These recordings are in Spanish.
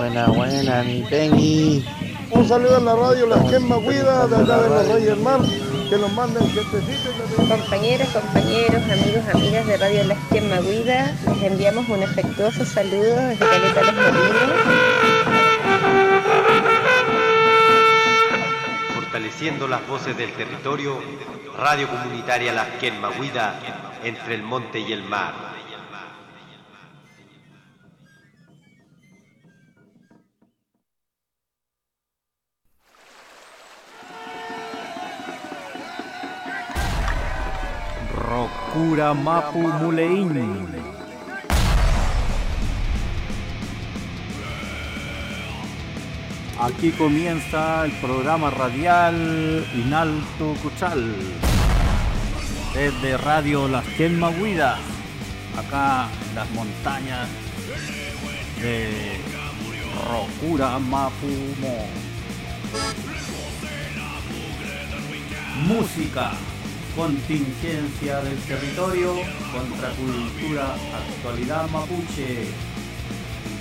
Buena, buena, mi Peñi. Un saludo a la radio Las Quema Cuida, de acá de los Reyes del Mar, que nos manden gentecitos. Compañeros, compañeros, amigos, amigas de Radio Las Quema Cuida, les enviamos un afectuoso saludo desde Caleta Los Molinos. Fortaleciendo las voces del territorio, Radio Comunitaria Las Quema-Huida, entre el monte y el mar. Rocura Mapu Muleín. Aquí comienza el programa radial Inalto Cuchal. Desde Radio Las Huida, acá en las montañas de Rocura Mapumo. Música, contingencia del territorio, contracultura, actualidad mapuche,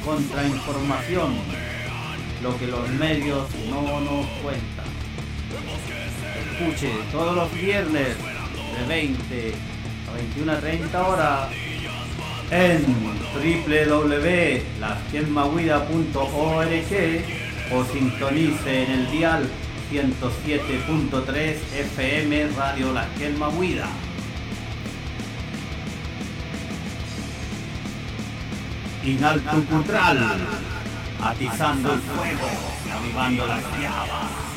contrainformación, lo que los medios no nos cuentan. Escuche todos los viernes de 20 a 21 a 30 horas en www.lasquienmahuida.org o sintonice en el dial 107.3 FM Radio La Quelma Huida. Inalto Cultural, atizando el fuego, avivando las llamas.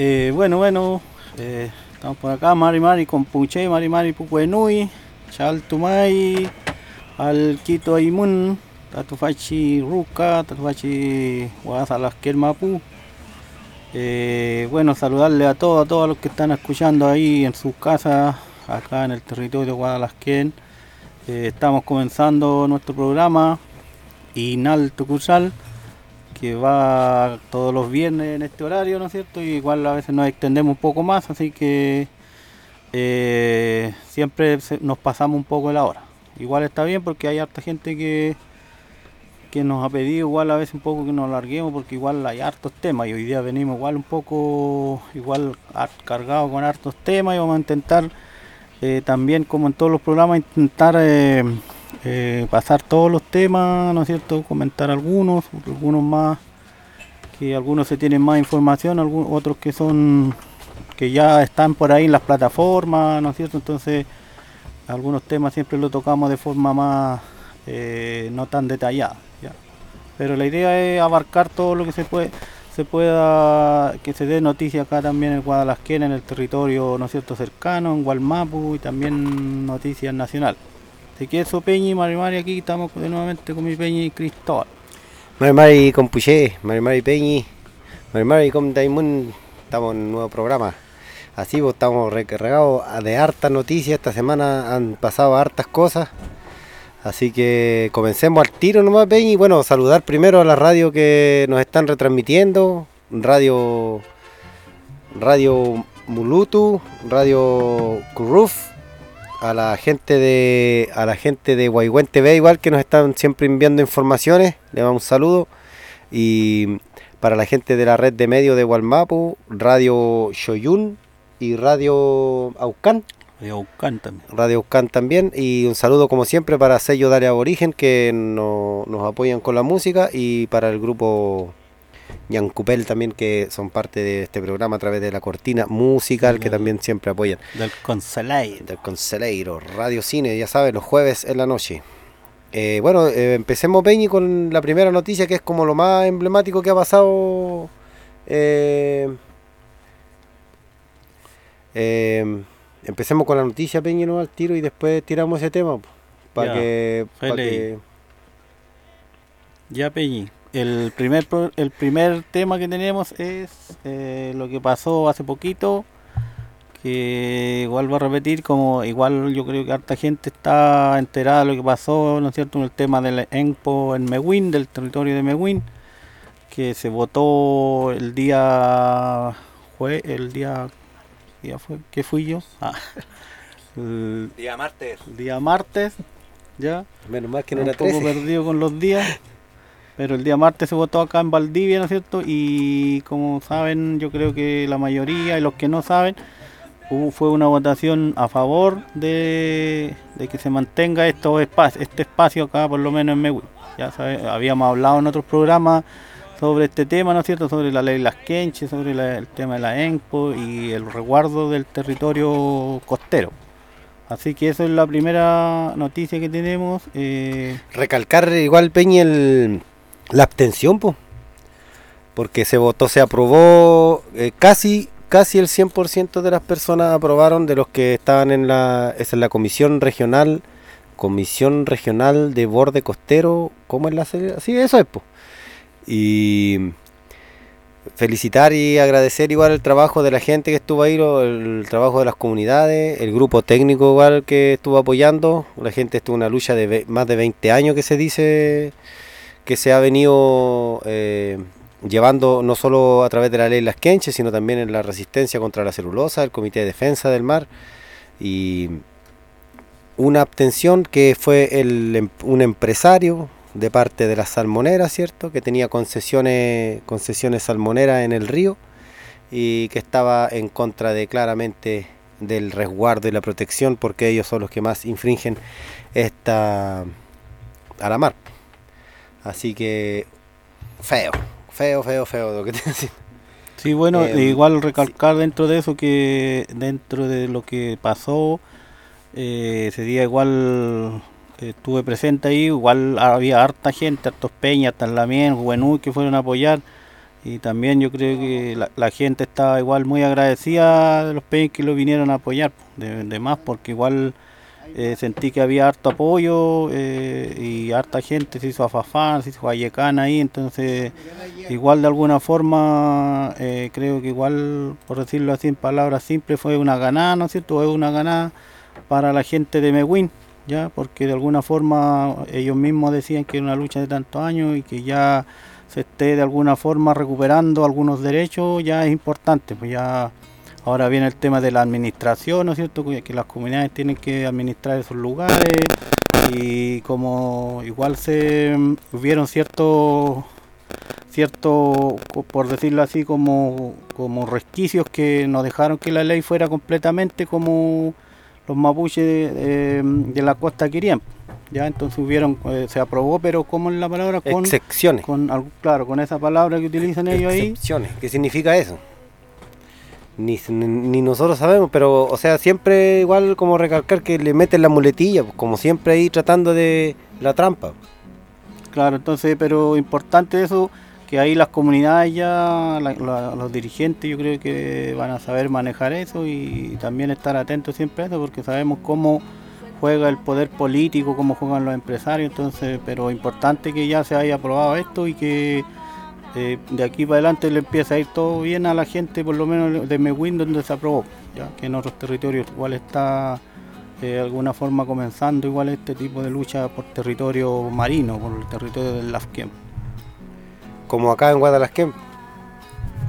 Eh, bueno, bueno, eh, estamos por acá, Mari Mari con Puche, Mari Mari Pucuenui, Chaltumay, al Quito Aimun, Tatufachi Ruca, Tatufachi Guadalasquer Mapu. Eh, bueno, saludarle a todos, a todos los que están escuchando ahí en sus casas, acá en el territorio de Guadalajara. Eh, estamos comenzando nuestro programa Inalto Cursal que va todos los viernes en este horario, ¿no es cierto? Y igual a veces nos extendemos un poco más, así que eh, siempre nos pasamos un poco de la hora. Igual está bien porque hay harta gente que, que nos ha pedido igual a veces un poco que nos larguemos porque igual hay hartos temas y hoy día venimos igual un poco igual cargados con hartos temas y vamos a intentar eh, también como en todos los programas intentar eh, eh, pasar todos los temas, ¿no es cierto? Comentar algunos, algunos más, que algunos se tienen más información, algunos, otros que son, que ya están por ahí en las plataformas, ¿no es cierto? Entonces, algunos temas siempre los tocamos de forma más, eh, no tan detallada, ¿ya? Pero la idea es abarcar todo lo que se puede se pueda que se dé noticia acá también en Guadalajara, en el territorio no cierto cercano, en Gualmapu y también noticias nacionales. Te queso Peñi, Mari Mari, aquí estamos nuevamente con mi Peñi Cristóbal. Mari Mari con Puché, Mari Mari Peñi, Mari Mari con Daimon, estamos en un nuevo programa. Así pues estamos recargados de hartas noticias, esta semana han pasado hartas cosas. Así que comencemos al tiro nomás, Peñi. Bueno, saludar primero a la radio que nos están retransmitiendo. Radio Radio Mulutu, Radio Curruf, a la gente de a la gente de Guayguén TV igual que nos están siempre enviando informaciones, le damos un saludo y para la gente de la red de medios de Gualmapu, Radio Shoyun y Radio Aucán. Radio Aucán también. Radio Aucán también y un saludo como siempre para Sello Dale Aborigen que nos apoyan con la música y para el grupo Ñancupel también, que son parte de este programa a través de la cortina musical, que también siempre apoyan. Del Conseleiro. Del Conseleiro, Radio Cine, ya sabes, los jueves en la noche. Eh, bueno, eh, empecemos, Peñi, con la primera noticia, que es como lo más emblemático que ha pasado eh, empecemos con la noticia, Peña, ¿no? al tiro y después tiramos ese tema. Para pa' que- Ya, Peñi. El primer, pro- el primer tema que tenemos es eh, lo que pasó hace poquito, que igual va a repetir, como igual yo creo que harta gente está enterada de lo que pasó, ¿no es cierto?, en el tema del ENPO en Mewin, del territorio de Mewin, que se votó el día fue el día ¿qué día fue que fui yo Ah, el Día martes. día martes ya Menos mal que no era poco 13. perdido con los días. Pero el día martes se votó acá en Valdivia, ¿no es cierto? Y como saben, yo creo que la mayoría y los que no saben, fue una votación a favor de, de que se mantenga este espacio acá, por lo menos en Mehui. Ya sabe- habíamos hablado en otros programas sobre este tema, ¿no es cierto? Sobre la ley Las Quenches, sobre el tema de la ENPO y el resguardo del territorio costero. Así que eso es la primera noticia que tenemos. eh, Recalcar igual, Peña, el- la abstención, po. porque se votó, se aprobó, eh, casi casi el 100% de las personas aprobaron de los que estaban en la, es la comisión regional, comisión regional de borde costero, ¿cómo es la serie? Sí, eso es, po. Y felicitar y agradecer igual el trabajo de la gente que estuvo ahí, el trabajo de las comunidades, el grupo técnico igual que estuvo apoyando, la gente estuvo en una lucha de más de 20 años que se dice que se ha venido eh, llevando no solo a través de la ley Las Quenches, sino también en la resistencia contra la celulosa, el Comité de Defensa del Mar y una abstención que fue em- un empresario de parte de las salmoneras, ¿cierto? Que tenía concesiones, concesiones salmoneras en el río y que estaba en contra de claramente del resguardo y la protección porque ellos son los que más infringen esta a la mar. Así que feo, feo, feo, feo lo que te decía. Sí, bueno, Em, igual recalcar dentro de eso que dentro de lo que pasó, eh, ese día igual eh, estuve presente ahí, igual había harta gente, hartos peñas, Tanlamien, Juventud que fueron a apoyar y también yo creo que la, la gente estaba igual muy agradecida de los peñas que lo vinieron a apoyar, de, de más porque igual eh, sentí que había harto apoyo eh, y harta gente se hizo a Fafán, se hizo a Yecán ahí, entonces igual de alguna forma eh, creo que igual, por decirlo así en palabras simples, fue una ganada, ¿no es cierto? Es una ganada para la gente de Meguín, ¿ya? Porque de alguna forma ellos mismos decían que era una lucha de tantos años y que ya se esté de alguna forma recuperando algunos derechos, ya es importante, pues ya ahora viene el tema de la administración, ¿no es cierto? Que las comunidades tienen que administrar esos lugares y como igual se mm, hubieron ciertos cierto, por decirlo así, como, como resquicios que no dejaron que la ley fuera completamente como los mapuches de, de la costa querían. Ya entonces hubieron, eh, se aprobó, pero como en la palabra con, Excepciones. con claro, con esa palabra que utilizan ellos ahí. Excepciones. ¿Qué significa eso? Ni, ni nosotros sabemos, pero, o sea, siempre igual como recalcar que le meten la muletilla, pues, como siempre ahí tratando de la trampa. Claro, entonces, pero importante eso, que ahí las comunidades ya, los dirigentes yo creo que van a saber manejar eso y también estar atentos siempre a eso, porque sabemos cómo juega el poder político, cómo juegan los empresarios, entonces, pero importante que ya se haya aprobado esto y que eh, de aquí para adelante le empieza a ir todo bien a la gente, por lo menos de Mewin donde se aprobó, ya que en otros territorios igual está eh, de alguna forma comenzando igual este tipo de lucha por territorio marino, por el territorio del Lafquem. Como acá en Guadalajara,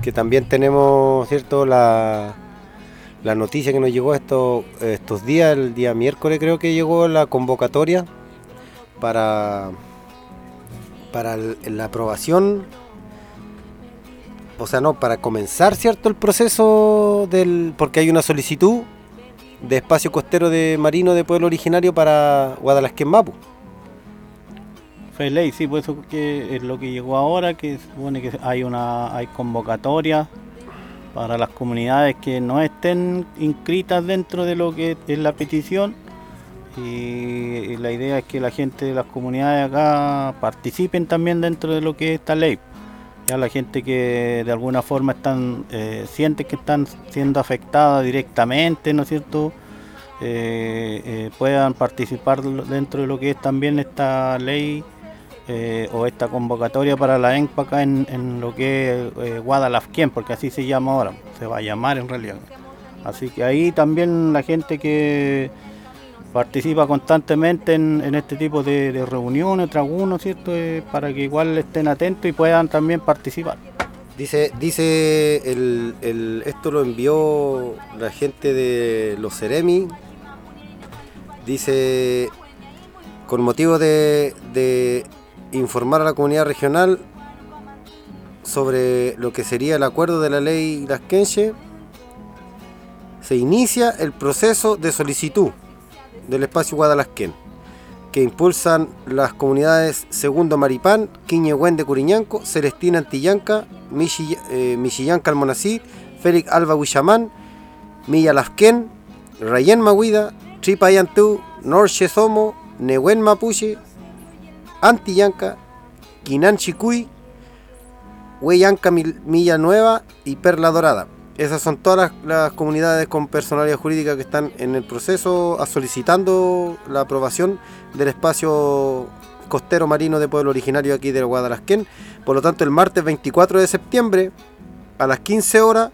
que también tenemos, ¿cierto? La, la noticia que nos llegó estos, estos días, el día miércoles creo que llegó la convocatoria para, para la aprobación, o sea, no, para comenzar, ¿cierto? El proceso del, porque hay una solicitud de espacio costero de marino de pueblo originario para Guadalajara Mapu. Fue ley, sí, por eso que es lo que llegó ahora, que supone que hay una hay convocatoria para las comunidades que no estén inscritas dentro de lo que es la petición y la idea es que la gente de las comunidades acá participen también dentro de lo que es esta ley. Ya la gente que de alguna forma están eh, siente que están siendo afectadas directamente, ¿no es cierto? Eh, eh, puedan participar dentro de lo que es también esta ley o esta convocatoria para la ENPA acá en, en lo que es Guadalajquén, porque así se llama ahora, se va a llamar en realidad. Así que ahí también la gente que participa constantemente en, este tipo de, reuniones, tragunos, ¿cierto? Eh, para que igual estén atentos y puedan también participar. Dice, dice el, esto lo envió la gente de los Ceremi. Dice, con motivo de, informar a la comunidad regional sobre lo que sería el acuerdo de la ley Lasquenche, se inicia el proceso de solicitud del espacio Guadalasquén, que impulsan las comunidades Segundo Maripán, Quiñehuen de Curiñanco, Celestina Antillanca, Michi- eh, Michillanca Almonací, Félix Alba Huichamán, Milla Lasquén, Rayén Maguida, Tripayantú, Norche Somo, Nehuen Mapuche, Antillanca, Quinan Chicuy, Hueyanca Mil- Milla Nueva y Perla Dorada. Esas son todas las, comunidades con personalidad jurídica que están en el proceso solicitando la aprobación del espacio costero marino de pueblo originario aquí de Guadalajquén. Por lo tanto, el martes 24 de septiembre a las 15 horas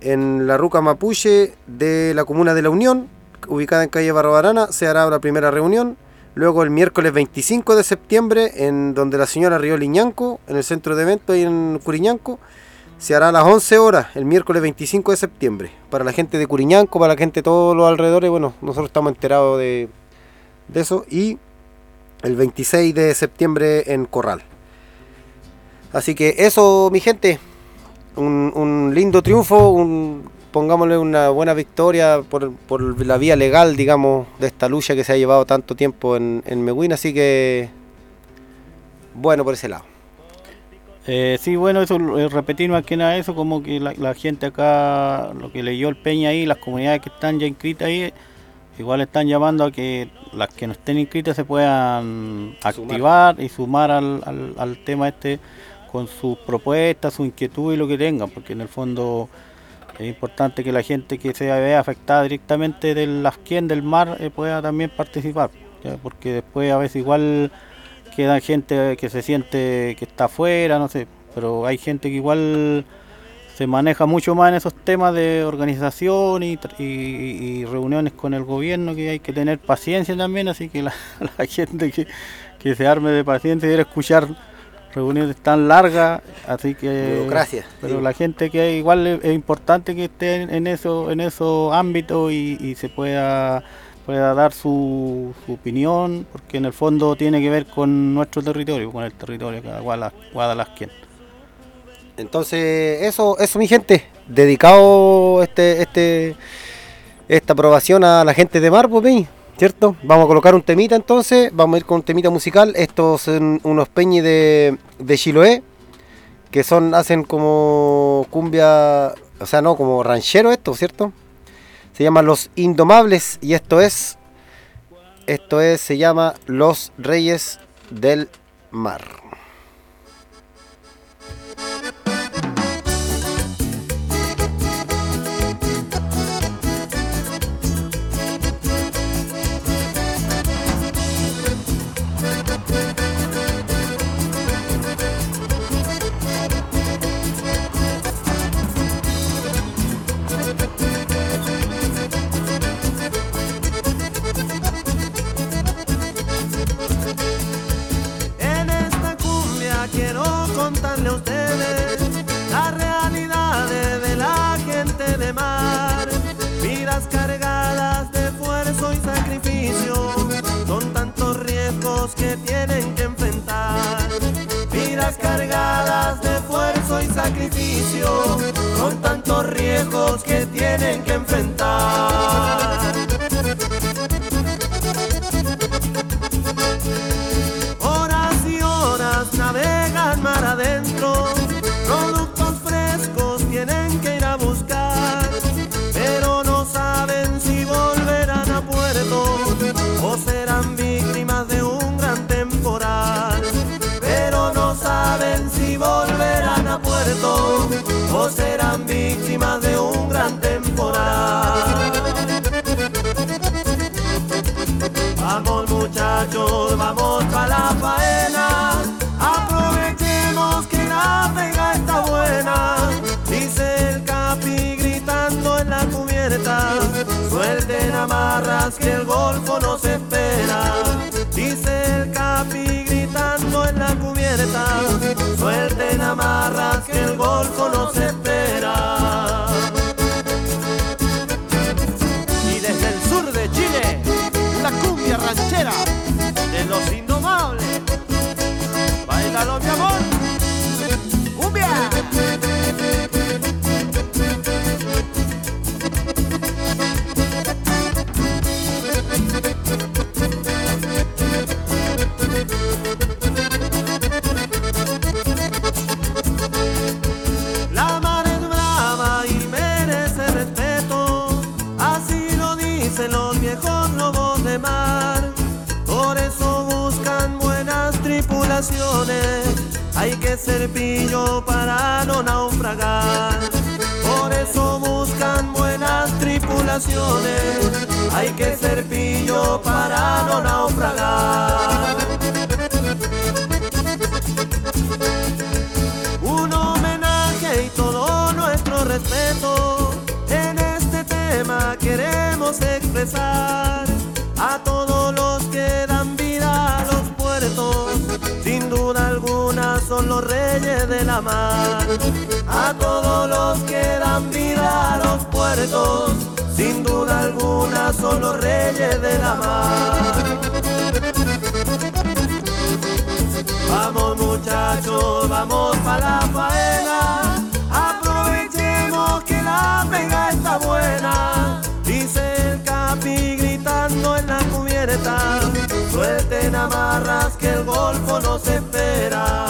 en la Ruca Mapuche de la comuna de La Unión, ubicada en calle Barbarana, se hará la primera reunión. Luego el miércoles 25 de septiembre, en donde la señora Río Liñanco, en el centro de eventos ahí en Curiñanco, se hará a las 11 horas, el miércoles 25 de septiembre. Para la gente de Curiñanco, para la gente de todos los alrededores, bueno, nosotros estamos enterados de, de eso. Y el 26 de septiembre en Corral. Así que eso, mi gente, un, un lindo triunfo, un, pongámosle una buena victoria por, por la vía legal, digamos, de esta lucha que se ha llevado tanto tiempo en, en Mehuín. Así que, bueno, por ese lado. Eh, sí, bueno, eso eh, repetir más que nada eso, como que la, la gente acá, lo que leyó el Peña ahí, las comunidades que están ya inscritas ahí, igual están llamando a que las que no estén inscritas se puedan activar y sumar al, al, al tema este con sus propuestas, su inquietud y lo que tengan, porque en el fondo es importante que la gente que se vea afectada directamente del Asquén, del mar, eh, pueda también participar, ¿ya? porque después a veces igual queda gente que se siente que está afuera, no sé, pero hay gente que igual se maneja mucho más en esos temas de organización y, y- y reuniones con el gobierno, que hay que tener paciencia también, así que la, la gente que, que se arme de paciencia y escuchar reuniones tan largas, así que... Burocracia, Pero sí. la gente que igual es, es importante que esté en, en eso, en esos ámbitos y, y se pueda pueda dar su, opinión, porque en el fondo tiene que ver con nuestro territorio, con el territorio de Guadala- Guadalajquén. Entonces, eso, eso mi gente, dedicado este, este, esta aprobación a la gente de Marbo, Peñi, ¿cierto? Vamos a colocar un temita entonces, vamos a ir con un temita musical. Estos son unos peñis de, de Chiloé, que son, hacen como cumbia, o sea, no, como ranchero esto, ¿cierto? Se llaman Los Indomables y esto es, esto es, se llama Los Reyes del Mar. Sacrificio, son tantos riesgos que tienen que enfrentar. O serán víctimas de un gran temporal. Vamos muchachos, vamos a la faena, aprovechemos que la pega está buena, dice el capi gritando en la cubierta, suelten amarras que el golfo nos espera, dice el capi en la cubierta, suelten amarras que el golfo nos espera. Y desde el sur de Chile, la cumbia ranchera de los indomables. Bailalo mi amor. Hay que ser pillo para no naufragar. Por eso buscan buenas tripulaciones, hay que ser pillo para no naufragar. Un homenaje y todo nuestro respeto en este tema queremos expresar a todos los que los reyes de la mar. A todos los que dan vida a los puertos. Sin duda alguna son los reyes de la mar. Vamos muchachos, vamos para la faena. Aprovechemos que la pega está buena. Dice el capi gritando en la cubierta. Suelten amarras que el golfo nos espera.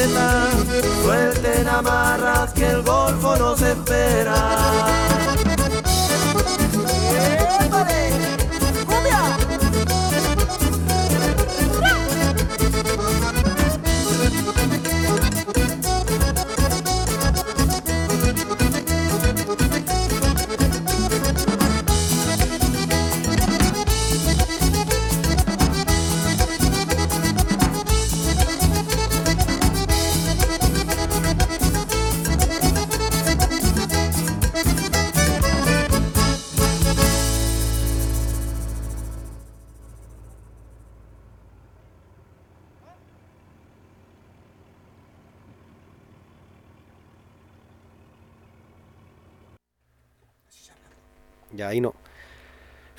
Cubierta. Suelten amarras que el golfo nos espera.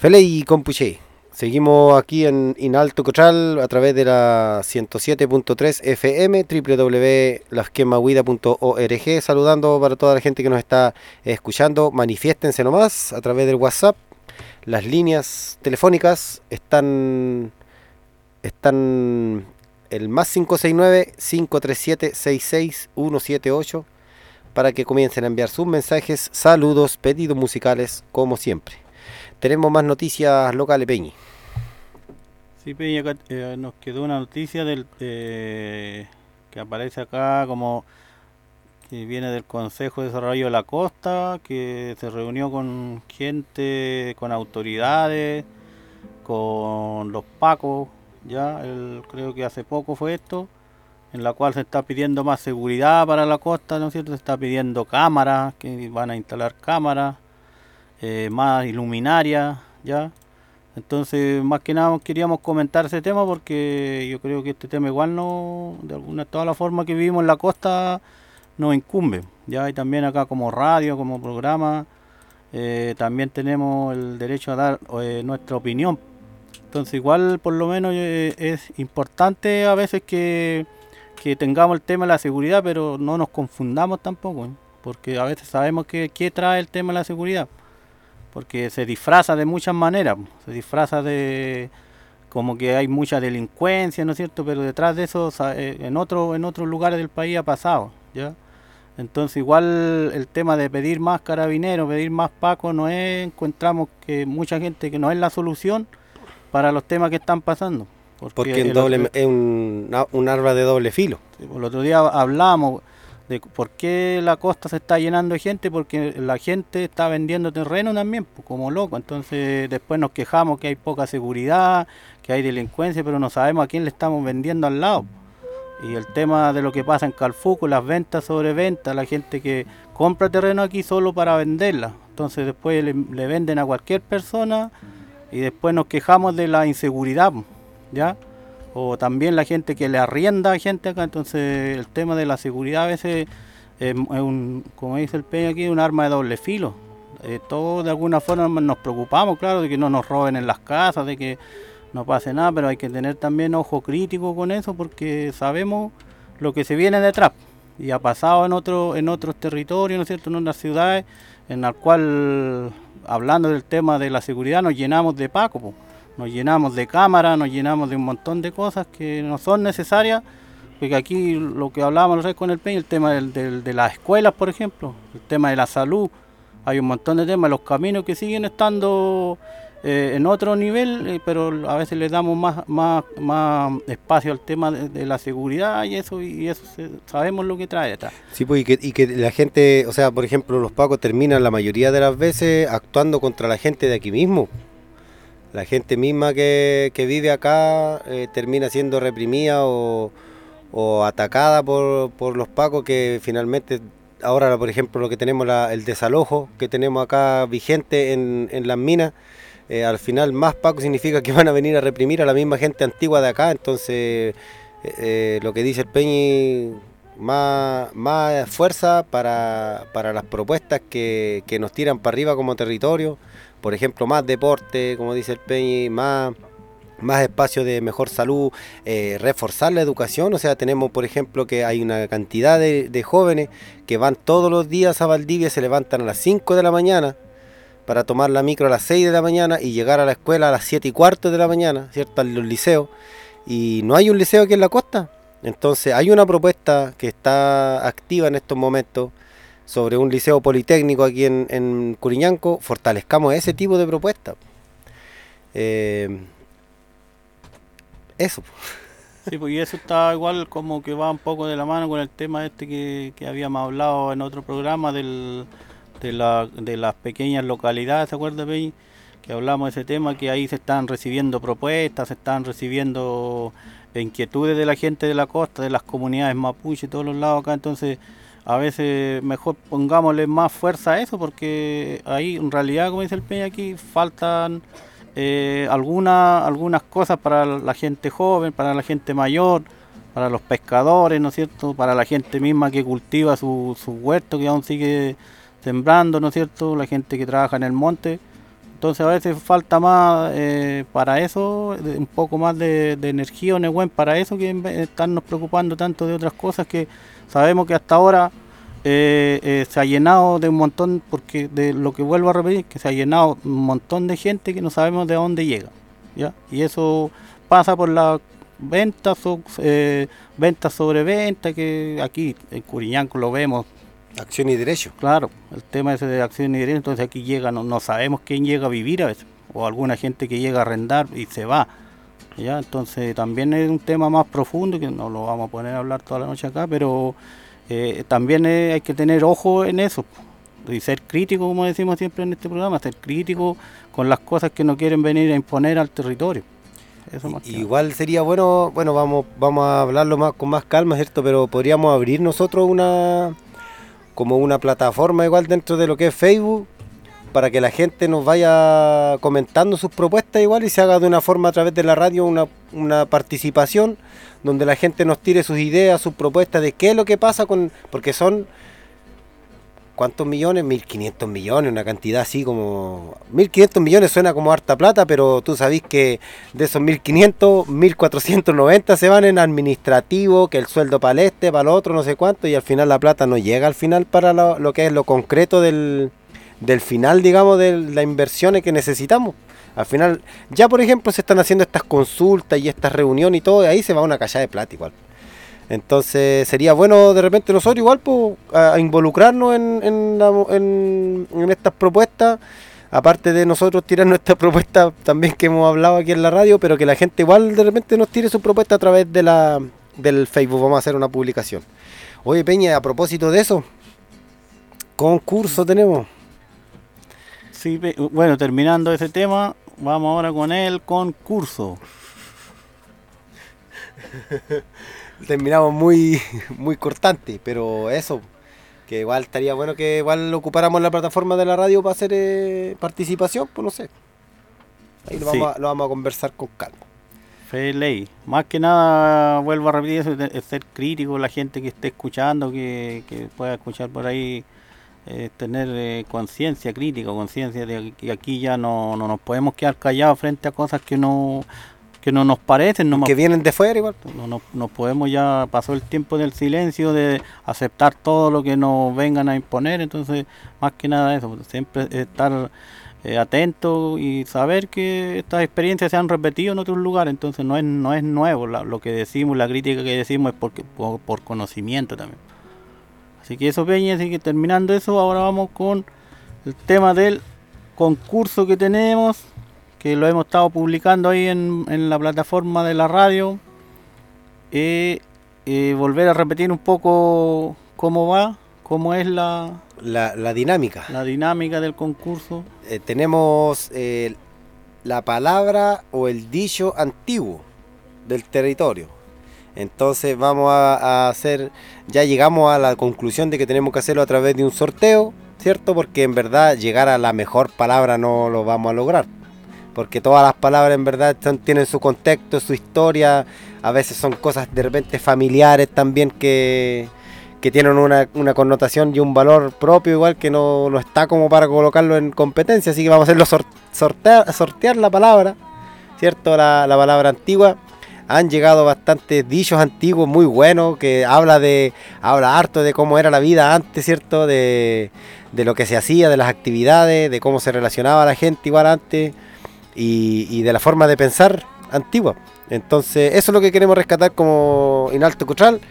Fele y Compuche. Seguimos aquí en, en Alto Cotral a través de la 107.3 FM, www.lasquemahuida.org. Saludando para toda la gente que nos está escuchando. Manifiéstense nomás a través del WhatsApp. Las líneas telefónicas están, están el más 569-537-66178 para que comiencen a enviar sus mensajes, saludos, pedidos musicales, como siempre. Tenemos más noticias locales, Peñi. Sí, Peña, acá, eh, nos quedó una noticia del eh, que aparece acá como que viene del Consejo de Desarrollo de la Costa, que se reunió con gente, con autoridades, con los pacos, ya, creo que hace poco fue esto, en la cual se está pidiendo más seguridad para la costa, ¿no es cierto? Se está pidiendo cámaras, que van a instalar cámaras, eh, más iluminarias, ya. Entonces, más que nada queríamos comentar ese tema porque yo creo que este tema igual no, de alguna toda la forma que vivimos en la costa nos incumbe. Ya y también acá como radio, como programa, eh, también tenemos el derecho a dar eh, nuestra opinión. Entonces, igual por lo menos es importante a veces que, que tengamos el tema de la seguridad, pero no nos confundamos tampoco, porque a veces sabemos que qué trae el tema de la seguridad porque se disfraza de muchas maneras, se disfraza de como que hay mucha delincuencia, ¿no es cierto? Pero detrás de eso, eh, en otro, en otros lugares del país ha pasado, ¿ya? Entonces igual el tema de pedir más carabineros, pedir más pacos, no es, encontramos que mucha gente que no es la solución para los temas que están pasando. Porque en el doble, otro- es un, un arma de doble filo. Pues, El otro día hablamos por qué la costa se está llenando de gente, porque la gente está vendiendo terreno también, pues, como loco. Entonces después nos quejamos que hay poca seguridad, que hay delincuencia, pero no sabemos a quién le estamos vendiendo al lado. Y el tema de lo que pasa en Calfuco, las ventas sobre ventas, la gente que compra terreno aquí solo para venderla. Entonces después le, le venden a cualquier persona y después nos quejamos de la inseguridad, ¿ya? O también la gente que le arrienda a gente acá, entonces el tema de la seguridad a veces es un, como dice el Peña aquí, un arma de doble filo. Eh, todos de alguna forma nos preocupamos, claro, de que no nos roben en las casas, de que no pase nada, pero hay que tener también ojo crítico con eso porque sabemos lo que se viene detrás. Y ha pasado en, otro, en otros territorios, ¿no es cierto?, en otras ciudades, en la cual, hablando del tema de la seguridad, nos llenamos de Paco. Nos llenamos de cámaras, nos llenamos de un montón de cosas que no son necesarias, porque aquí lo que hablábamos con el Peña, el tema de las escuelas, por ejemplo, el tema de la salud, hay un montón de temas, los caminos que siguen estando eh, en otro nivel, eh, pero a veces le damos más, espacio al tema de, de la seguridad y eso, y eso se- sabemos lo que trae detrás. Sí, pues, y que, y que la gente, o sea, por ejemplo, los pacos terminan la mayoría de las veces actuando contra la gente de aquí mismo. La gente misma que, vive acá eh, termina siendo reprimida o, atacada por, los pacos que finalmente, ahora por ejemplo lo que tenemos, el desalojo que tenemos acá vigente en, las minas, eh, al final más pacos significa que van a venir a reprimir a la misma gente antigua de acá, entonces eh, lo que dice el Peñi, más, fuerza para, para las propuestas que nos tiran para arriba como territorio, por ejemplo, más deporte, como dice el Peñi, más, más espacio de mejor salud, eh, reforzar la educación, o sea, tenemos por ejemplo que hay una cantidad de, de jóvenes que van todos los días a Valdivia, se levantan a las 5 de la mañana para tomar la micro a las 6 de la mañana y llegar a la escuela a las 7 y cuarto de la mañana, ¿cierto? A los liceos. Y no hay un liceo aquí en la costa. Entonces hay una propuesta que está activa en estos momentos sobre un liceo politécnico aquí en, Curiñanco. Fortalezcamos ese tipo de propuestas. Eh, eso. Sí, pues y eso está igual como que va un poco de la mano con el tema este que, que habíamos hablado en otro programa del, de, la, de las pequeñas localidades, ¿se acuerda, Peñi? Que hablamos de ese tema, que ahí se están recibiendo propuestas, se están recibiendo inquietudes de la gente de la costa, de las comunidades mapuche, todos los lados acá, entonces a veces mejor pongámosle más fuerza a eso, porque ahí en realidad, como dice el Peña aquí, faltan eh, alguna- algunas cosas para la gente joven, para la gente mayor, para los pescadores, ¿no es cierto? Para la gente misma que cultiva su, su huerto, que aún sigue sembrando, ¿no es cierto? La gente que trabaja en el monte. Entonces a veces falta más eh, para eso, un poco más de, de energía o para eso que estarnos preocupando tanto de otras cosas que sabemos que hasta ahora eh, eh, se ha llenado de un montón, porque de lo que vuelvo a repetir, que se ha llenado un montón de gente que no sabemos de dónde llega. ¿ya? Y eso pasa por la venta, so- eh, venta sobre venta, que aquí en Curiñanco lo vemos Acción y derecho. Claro, el tema ese de acción y derecho, entonces aquí llega, no, no sabemos quién llega a vivir a veces, o alguna gente que llega a arrendar y se va. ¿Ya? Entonces también es un tema más profundo, que no lo vamos a poner a hablar toda la noche acá, pero eh, también eh, hay que tener ojo en eso y ser crítico, como decimos siempre en este programa, ser crítico con las cosas que no quieren venir a imponer al territorio. Igual sería bueno, bueno, vamos, vamos a hablarlo más con más calma, ¿cierto? Pero podríamos abrir nosotros una como una plataforma igual dentro de lo que es Facebook para que la gente nos vaya comentando sus propuestas igual y se haga de una forma a través de la radio una, una participación donde la gente nos tire sus ideas, sus propuestas de qué es lo que pasa con... porque son... ¿Cuántos millones? 1.500 millones, una cantidad así como... 1.500 millones suena como harta plata, pero tú sabés que de esos 1.500, 1.490 se van en administrativo, que el sueldo para el este, para el otro, no sé cuánto, y al final la plata no llega al final para lo, lo que es lo concreto del, del final, digamos, de las inversiones que necesitamos. Al final, ya por ejemplo, se están haciendo estas consultas y estas reuniones y todo, y ahí se va una callada de plata igual. Entonces sería bueno de repente nosotros igual pues, a, involucrarnos en, en, estas propuestas aparte de nosotros tirar nuestra propuesta también que hemos hablado aquí en la radio, pero que la gente igual de repente nos tire su propuesta a través de la, del Facebook. Vamos a hacer una publicación. Oye, Peña, a propósito de eso, concurso tenemos. Bueno, terminando ese tema, vamos ahora con el concurso. Terminamos muy, muy cortante, pero eso, que igual estaría bueno que igual ocupáramos la plataforma de la radio para hacer eh, participación, pues no sé. Ahí lo, Sí. vamos a, lo vamos a conversar con calma. Ley. Más que nada, vuelvo a repetir eso, es ser crítico, la gente que esté escuchando, que, que pueda escuchar por ahí, eh, tener eh, conciencia crítica, conciencia de que aquí ya no, no nos podemos quedar callados frente a cosas que no que no nos parecen, no Que vienen de fuera igual. no, no, no podemos ya, pasó el tiempo del silencio, de aceptar todo lo que nos vengan a imponer, entonces más que nada eso, siempre estar eh, atento y saber que estas experiencias se han repetido en otros lugares, entonces no es, no es nuevo, la- lo que decimos, la crítica que decimos es porque, por, por conocimiento también. Así que eso Peña, así que terminando eso, ahora vamos con el tema del concurso que tenemos, que lo hemos estado publicando ahí en, en la plataforma de la radio. Eh, eh, volver a repetir un poco cómo va, cómo es la, La, la dinámica. la dinámica del concurso. Eh, tenemos eh, la palabra o el dicho antiguo del territorio. Entonces vamos a, hacer, ya llegamos a la conclusión de que tenemos que hacerlo a través de un sorteo, ¿cierto? Porque en verdad llegar a la mejor palabra no lo vamos a lograr. Porque todas las palabras en verdad tienen su contexto, su historia, a veces son cosas de repente familiares también que, que tienen una, una connotación y un valor propio igual que no, no está como para colocarlo en competencia, así que vamos a hacerlo sor- sortear, sortear la palabra, ¿cierto? La, la palabra antigua. Han llegado bastantes dichos antiguos muy buenos que habla de habla harto de cómo era la vida antes, ¿cierto? De, de lo que se hacía, de las actividades, de cómo se relacionaba la gente igual antes y, y de la forma de pensar antigua. Entonces, eso es lo que queremos rescatar como Inalto Cutral.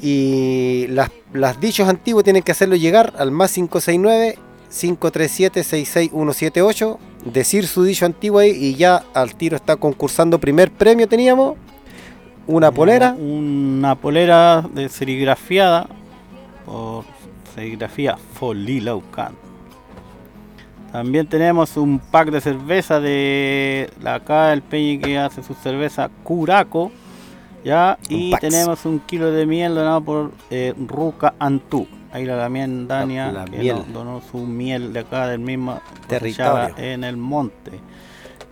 Y las, las dichos antiguos tienen que hacerlo llegar al más 569 537 66178 decir su dicho antiguo ahí y ya al tiro está concursando primer premio teníamos una polera Una polera de serigrafiada por serigrafía Folilaucan. También tenemos un pack de cerveza de la acá el peñi que hace su cerveza Curaco. Ya, y tenemos un kilo de miel donado por eh, Ruca Antú. Ahí la también Dania La- la que miel. donó su miel de acá del mismo Territorio. en el monte.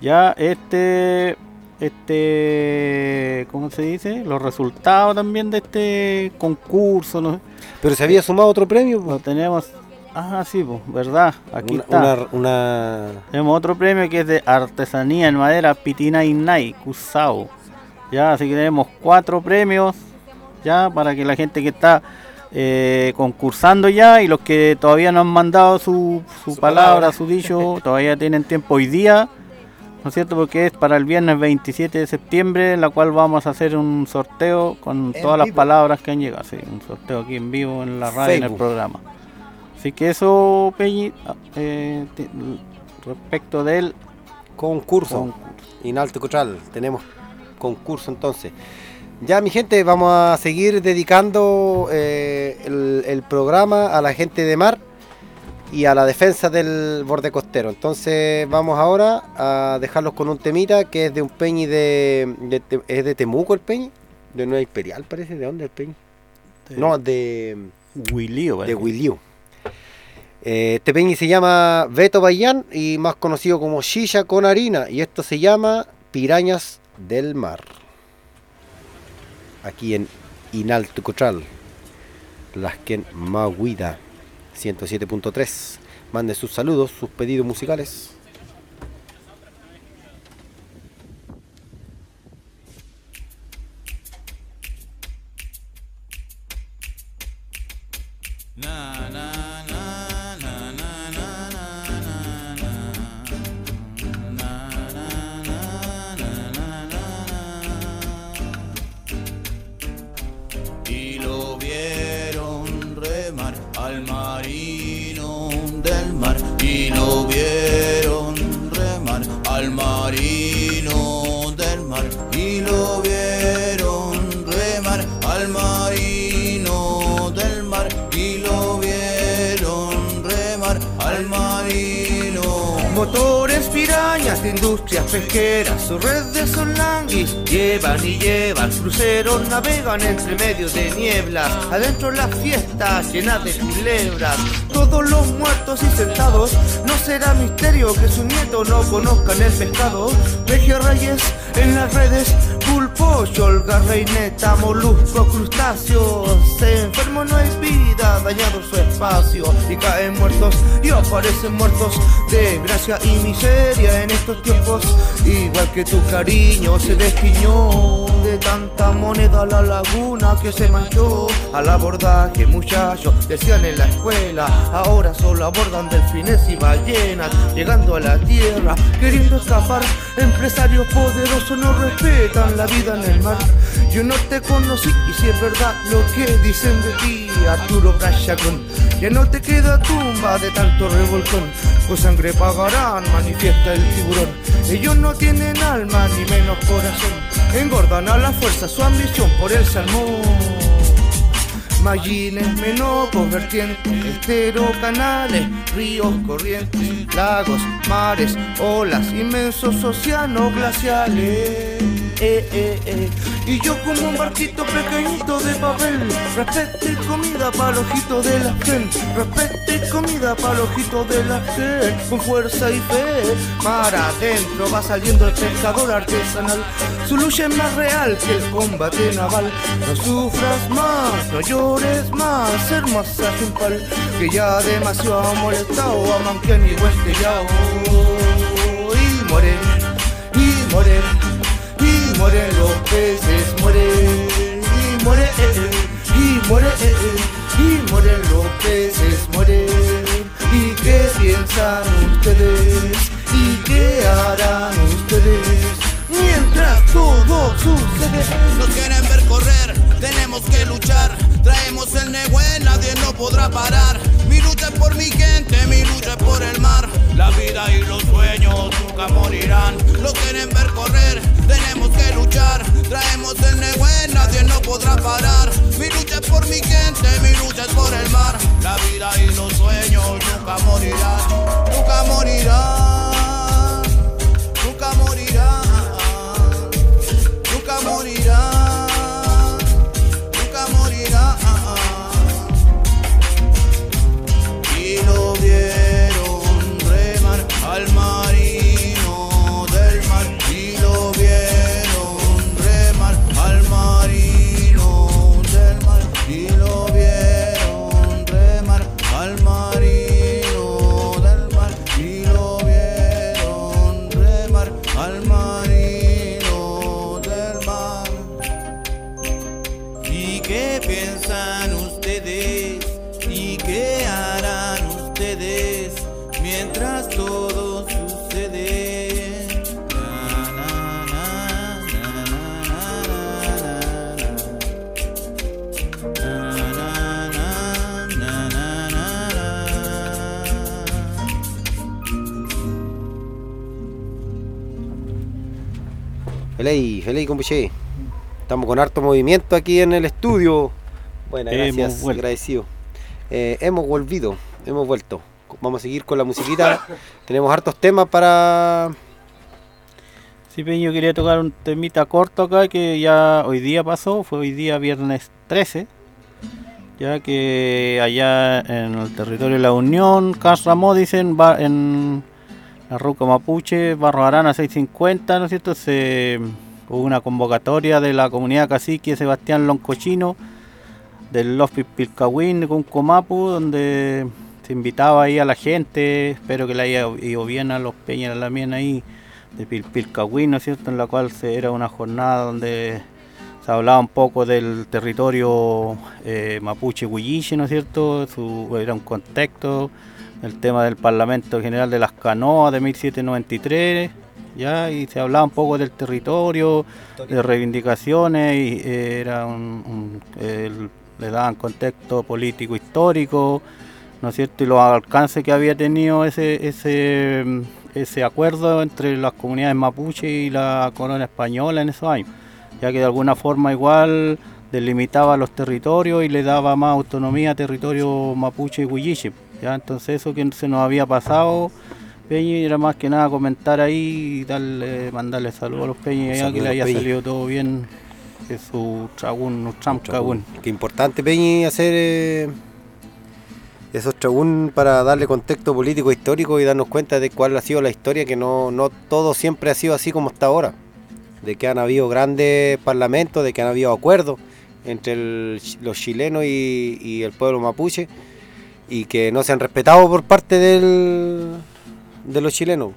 Ya este este ¿cómo se dice? Los resultados también de este concurso, ¿no? pero se había sumado otro premio Lo tenemos Ah, sí, pues, verdad. Aquí una, está. una- una- Tenemos otro premio que es de artesanía en madera Pitina Inai, Cusao. Ya, así que tenemos cuatro premios ya para que la gente que está eh, concursando ya y los que todavía no han mandado su, su Su palabra, palabra. su dicho, todavía tienen tiempo hoy día, ¿no es cierto? Porque es para el viernes 27 de septiembre, en la cual vamos a hacer un sorteo con todas las palabras que han llegado. Sí, un sorteo aquí en vivo en la radio, en el Facebook. programa. Así que eso, Peñi, ah, eh, respecto del concurso concurso. Inalto Cutral tenemos concurso entonces ya mi gente vamos a seguir dedicando eh, el, el programa a la gente de mar y a la defensa del borde costero entonces vamos ahora a dejarlos con un temita que es de un peñi de, es de Temuco el peñi de Nueva Imperial parece de dónde el peñi no de Willio, de. Williu. Eh, este peñi se llama Beto Bayán y más conocido como Shisha con harina. Y esto se llama Pirañas del Mar. Aquí en Inalto Cotral. Lasken Maguida 107.3. Mande sus saludos, sus pedidos musicales. al marino del mar y lo vieron remar al marino del mar y lo vieron remar al marino del mar y lo vieron remar al marino Motores, pirañas de industrias pesqueras, sus redes son languis, llevan y llevan, cruceros navegan entre medio de nieblas, adentro las fiestas llenas de culebras, todos los muertos y sentados, no será misterio que su nieto no conozcan el pescado, reyes en las redes, pulpo, yolga, reineta, molusco, crustáceos, enfermo no hay vida, dañado su espacio, y caen muertos y aparecen muertos de gracia y miseria en estos tiempos, igual que tu cariño se desquiñó de tanta moneda la laguna que se manchó al abordaje muchachos decían en la escuela. Ahora solo abordan delfines y ballenas llegando a la tierra queriendo escapar. Empresarios poderosos no respetan la vida en el mar. Yo no te conocí y si es verdad lo que dicen de ti Arturo Brachacón ya no te queda tumba de tanto revolcón con sangre pagarán manifiesta el tiburón. Ellos no tienen alma ni menos corazón engordan a la fuerza su ambición por el salmón. Mallines, menocos, vertientes, estero, canales, ríos, corrientes, lagos, mares, olas, inmensos océanos glaciales. Eh, eh, eh. Y yo como un barquito pequeñito de papel, respete comida para ojito de la gente, respete comida para ojito de la gente, con fuerza y fe, mar adentro va saliendo el pescador artesanal, su lucha es más real que el combate naval, no sufras más, no llores más, ser más pal que ya demasiado ha molestado a Manquian y Huestellao, y muere, y muere y mueren los peces, mueren y mueren, y mueren, y mueren los peces, mueren. ¿Y qué piensan ustedes? ¿Y qué harán ustedes? Tenemos que luchar. Traemos el negüe, nadie no podrá parar. Mi lucha es por mi gente, mi lucha es por el mar. La vida y los sueños nunca morirán. Lo quieren ver correr, tenemos que luchar. Traemos el negüe, nadie no podrá parar. Mi lucha es por mi gente, mi lucha es por el mar. La vida y los sueños nunca morirán. Nunca morirán. Nunca morirán. Nunca morirán. Feliz, feliz compuche. Estamos con harto movimiento aquí en el estudio. Bueno, gracias, agradecido. Eh, hemos volvido, hemos vuelto. Vamos a seguir con la musiquita. Tenemos hartos temas para. Sí, Peño, quería tocar un temita corto acá que ya hoy día pasó, fue hoy día viernes 13, ya que allá en el territorio de la Unión, Cas Ramón dicen, va en la Ruca Mapuche, Barro Arana 650, ¿no es cierto? Se, hubo una convocatoria de la comunidad cacique Sebastián Loncochino, del Los Pilcahuín con Comapu, donde se invitaba ahí a la gente, espero que le haya ido bien a los peñas también ahí, de Pilcahuín, ¿no es cierto? En la cual se, era una jornada donde se hablaba un poco del territorio eh, mapuche huilliche, ¿no es cierto? Su- era un contexto, el tema del Parlamento General de las Canoas de 1793, ya, y se hablaba un poco del territorio, de reivindicaciones, y eh, era un, le daban contexto político histórico, ¿no es cierto? Y los alcances que había tenido ese, ese acuerdo entre las comunidades mapuche y la corona española en esos años, ya que de alguna forma igual delimitaba los territorios y le daba más autonomía a territorio mapuche y huilliche. Ya, entonces eso que se nos había pasado Peñi era más que nada comentar ahí y darle, mandarle saludos a los Peñi allá que le haya Peñi. salido todo bien. Que su tragún, tram cagún. Qué importante, Peñi, hacer eh, esos tragún para darle contexto político histórico y darnos cuenta de cuál ha sido la historia, que no, no todo siempre ha sido así como está ahora. De que han habido grandes parlamentos, de que han habido acuerdos entre el- los chilenos y, y el pueblo mapuche y que no se han respetado por parte del, de los chilenos.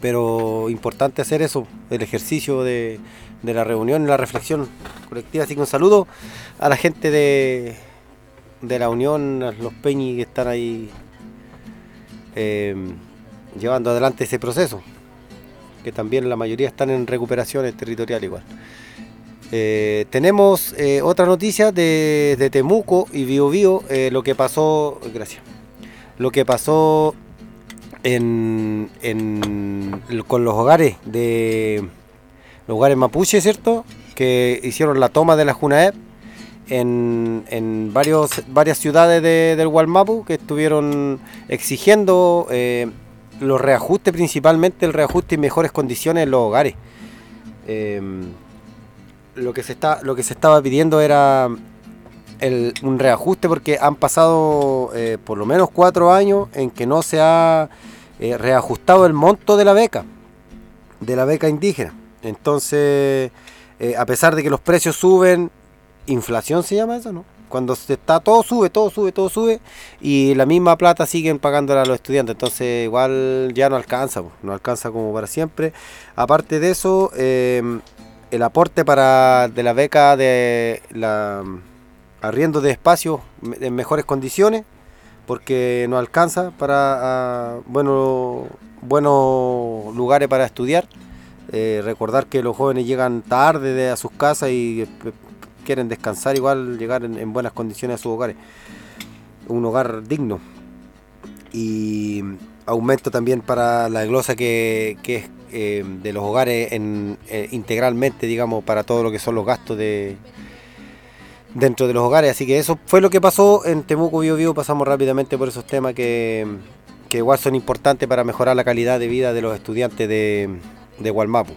Pero importante hacer eso, el ejercicio de, de la reunión la reflexión colectiva. Así que un saludo a la gente de, de la Unión, a los Peñi que están ahí eh, llevando adelante ese proceso. Que también la mayoría están en recuperación territorial igual. Eh, tenemos eh, otra noticia de, de Temuco y Biobío, eh, lo que pasó, gracias, lo que pasó en, en- con los hogares de los hogares mapuche, ¿cierto? Que hicieron la toma de la Junaep en, en varios, varias ciudades de- del Gualmapu que estuvieron exigiendo eh, los reajustes, principalmente el reajuste y mejores condiciones en los hogares. Em, lo que se está lo que se estaba pidiendo era un reajuste porque han pasado eh, por lo menos cuatro años en que no se ha eh, reajustado el monto de la beca de la beca indígena. Entonces eh, a pesar de que los precios suben inflación se llama eso no cuando está todo sube todo sube todo sube y la misma plata siguen pagándola a los estudiantes. Entonces igual ya no alcanza no alcanza como para siempre. Aparte de eso eh, el aporte para de la beca de la arriendo de espacios en mejores condiciones porque no alcanza para ah, bueno, buenos lugares para estudiar. Eh, recordar que los jóvenes llegan tarde de a sus casas y eh, quieren descansar igual llegar en, en buenas condiciones a sus hogares. Un hogar digno. Y aumento también para la glosa que, que es eh, de los hogares en, integralmente, digamos, para todo lo que son los gastos de dentro de los hogares. Así que eso fue lo que pasó en Temuco Bio Bio. Pasamos rápidamente por esos temas que, que igual son importantes para mejorar la calidad de vida de los estudiantes de, de Gualmapu.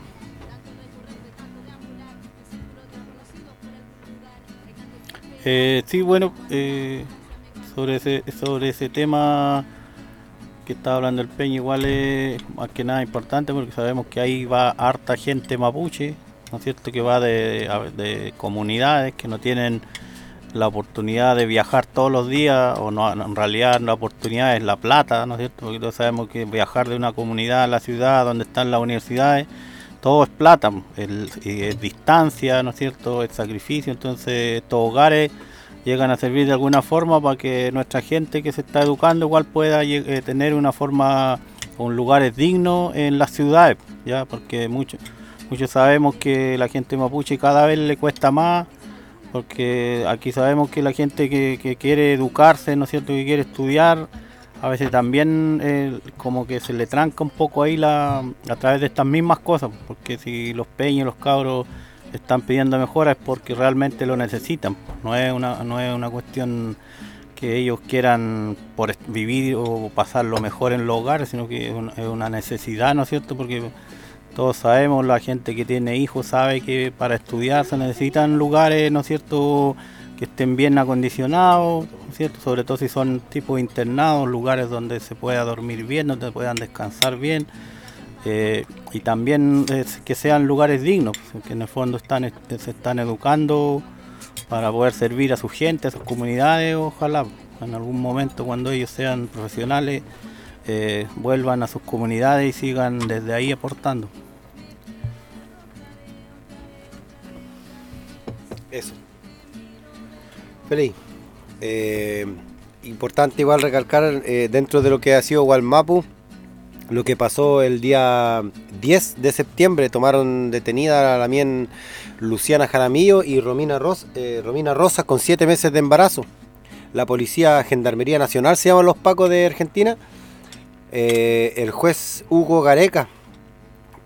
Eh, sí, bueno, eh, sobre ese sobre ese tema que estaba hablando el Peña, igual es más que nada importante porque sabemos que ahí va harta gente mapuche, ¿no es cierto? Que va de, de comunidades que no tienen la oportunidad de viajar todos los días, o no, en realidad la oportunidad es la plata, ¿no es cierto? Porque todos sabemos que viajar de una comunidad a la ciudad donde están las universidades, todo es plata, es distancia, ¿no es cierto? Es sacrificio, entonces estos hogares llegan a servir de alguna forma para que nuestra gente que se está educando igual pueda eh, tener una forma, un lugares dignos en las ciudades, ya porque muchos muchos sabemos que la gente mapuche cada vez le cuesta más, porque aquí sabemos que la gente que, que quiere educarse, ¿no es cierto?, que quiere estudiar, a veces también eh, como que se le tranca un poco ahí a través de estas mismas cosas, porque si los peños, los cabros están pidiendo mejoras es porque realmente lo necesitan, no es una, no es una cuestión que ellos quieran por vivir o pasarlo mejor en los hogares, sino que es una necesidad, ¿no es cierto? Porque todos sabemos, la gente que tiene hijos sabe que para estudiar se necesitan lugares, ¿no es cierto?, que estén bien acondicionados, ¿no es cierto? Sobre todo si son tipos internados, lugares donde se pueda dormir bien, donde puedan descansar bien. eh, y también eh, que sean lugares dignos, que en el fondo están, eh, se están educando para poder servir a su gente, a sus comunidades, ojalá en algún momento cuando ellos sean profesionales vuelvan a sus comunidades y sigan desde ahí aportando. Eso. Feliz. Eh, importante igual recalcar eh, dentro de lo que ha sido Gualmapu, lo que pasó el día 10 de septiembre, tomaron detenida a la mien Luciana Jaramillo y Romina, Ros- eh, Romina Rosa con siete meses de embarazo. La policía Gendarmería Nacional se llaman los Pacos de Argentina. Eh, el juez Hugo Gareca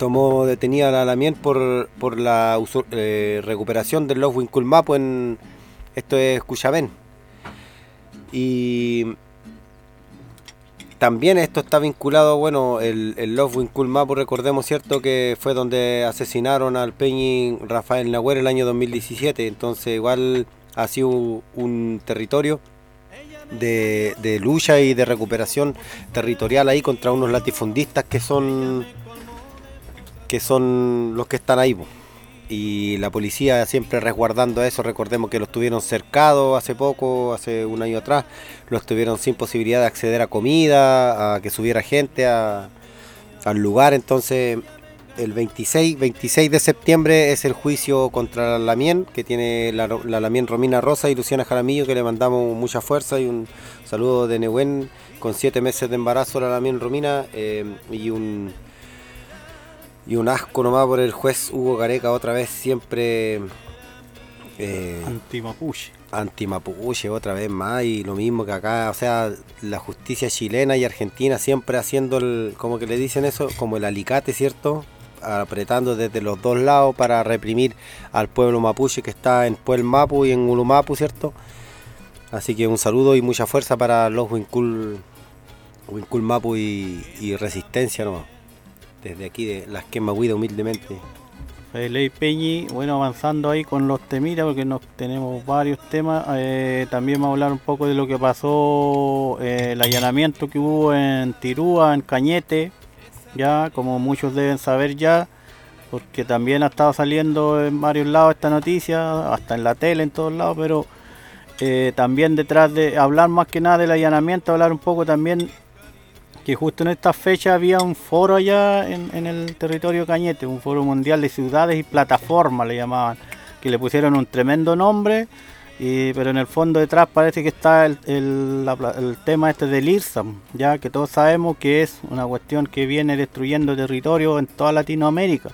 tomó detenida a la Lamien por, la eh, recuperación del Los Winculmapo en esto es Cuyabén. Y también esto está vinculado, bueno, el, el Love Winkul Mapu, recordemos, ¿cierto? Que fue donde asesinaron al Peñi Rafael Nahuel el año 2017. Entonces, igual ha sido un territorio de, de lucha y de recuperación territorial ahí contra unos latifundistas que son que son los que están ahí. Y la policía siempre resguardando eso, recordemos que los tuvieron cercados hace poco, hace un año atrás, los tuvieron sin posibilidad de acceder a comida, a que subiera gente a- al lugar, entonces el 26, 26 de septiembre es el juicio contra la Lamien, que tiene la, la Lamien Romina Rosa y Luciana Jaramillo, que le mandamos mucha fuerza y un saludo de Nehuen con siete meses de embarazo la Lamien Romina eh, y un y un asco nomás por el juez Hugo Gareca otra vez siempre eh, Anti-Mapuche. anti-mapuche otra vez más y lo mismo que acá, o sea, la justicia chilena y argentina siempre haciendo el, como que le dicen eso, como el alicate, ¿cierto? Apretando desde los dos lados para reprimir al pueblo mapuche que está en Puel Mapu y en Ulumapu, ¿cierto? Así que un saludo y mucha fuerza para los Wincul, Wincul Mapu y, y Resistencia, ¿no? Desde aquí de las Quemahuida humildemente. Ley Peñi, bueno, avanzando ahí con los temitas, porque nos tenemos varios temas. eh, también vamos a hablar un poco de lo que pasó, eh, el allanamiento que hubo en Tirúa, en Cañete, ya, como muchos deben saber ya, porque también ha estado saliendo en varios lados esta noticia, hasta en la tele, en todos lados, pero eh, también detrás de hablar más que nada del allanamiento, hablar un poco también que justo en esta fecha había un foro allá en, en el territorio Cañete, un foro mundial de ciudades y plataformas le llamaban, que le pusieron un tremendo nombre, y- pero en el fondo detrás parece que está el, tema este del IRSAM, ya que todos sabemos que es una cuestión que viene destruyendo territorio en toda Latinoamérica.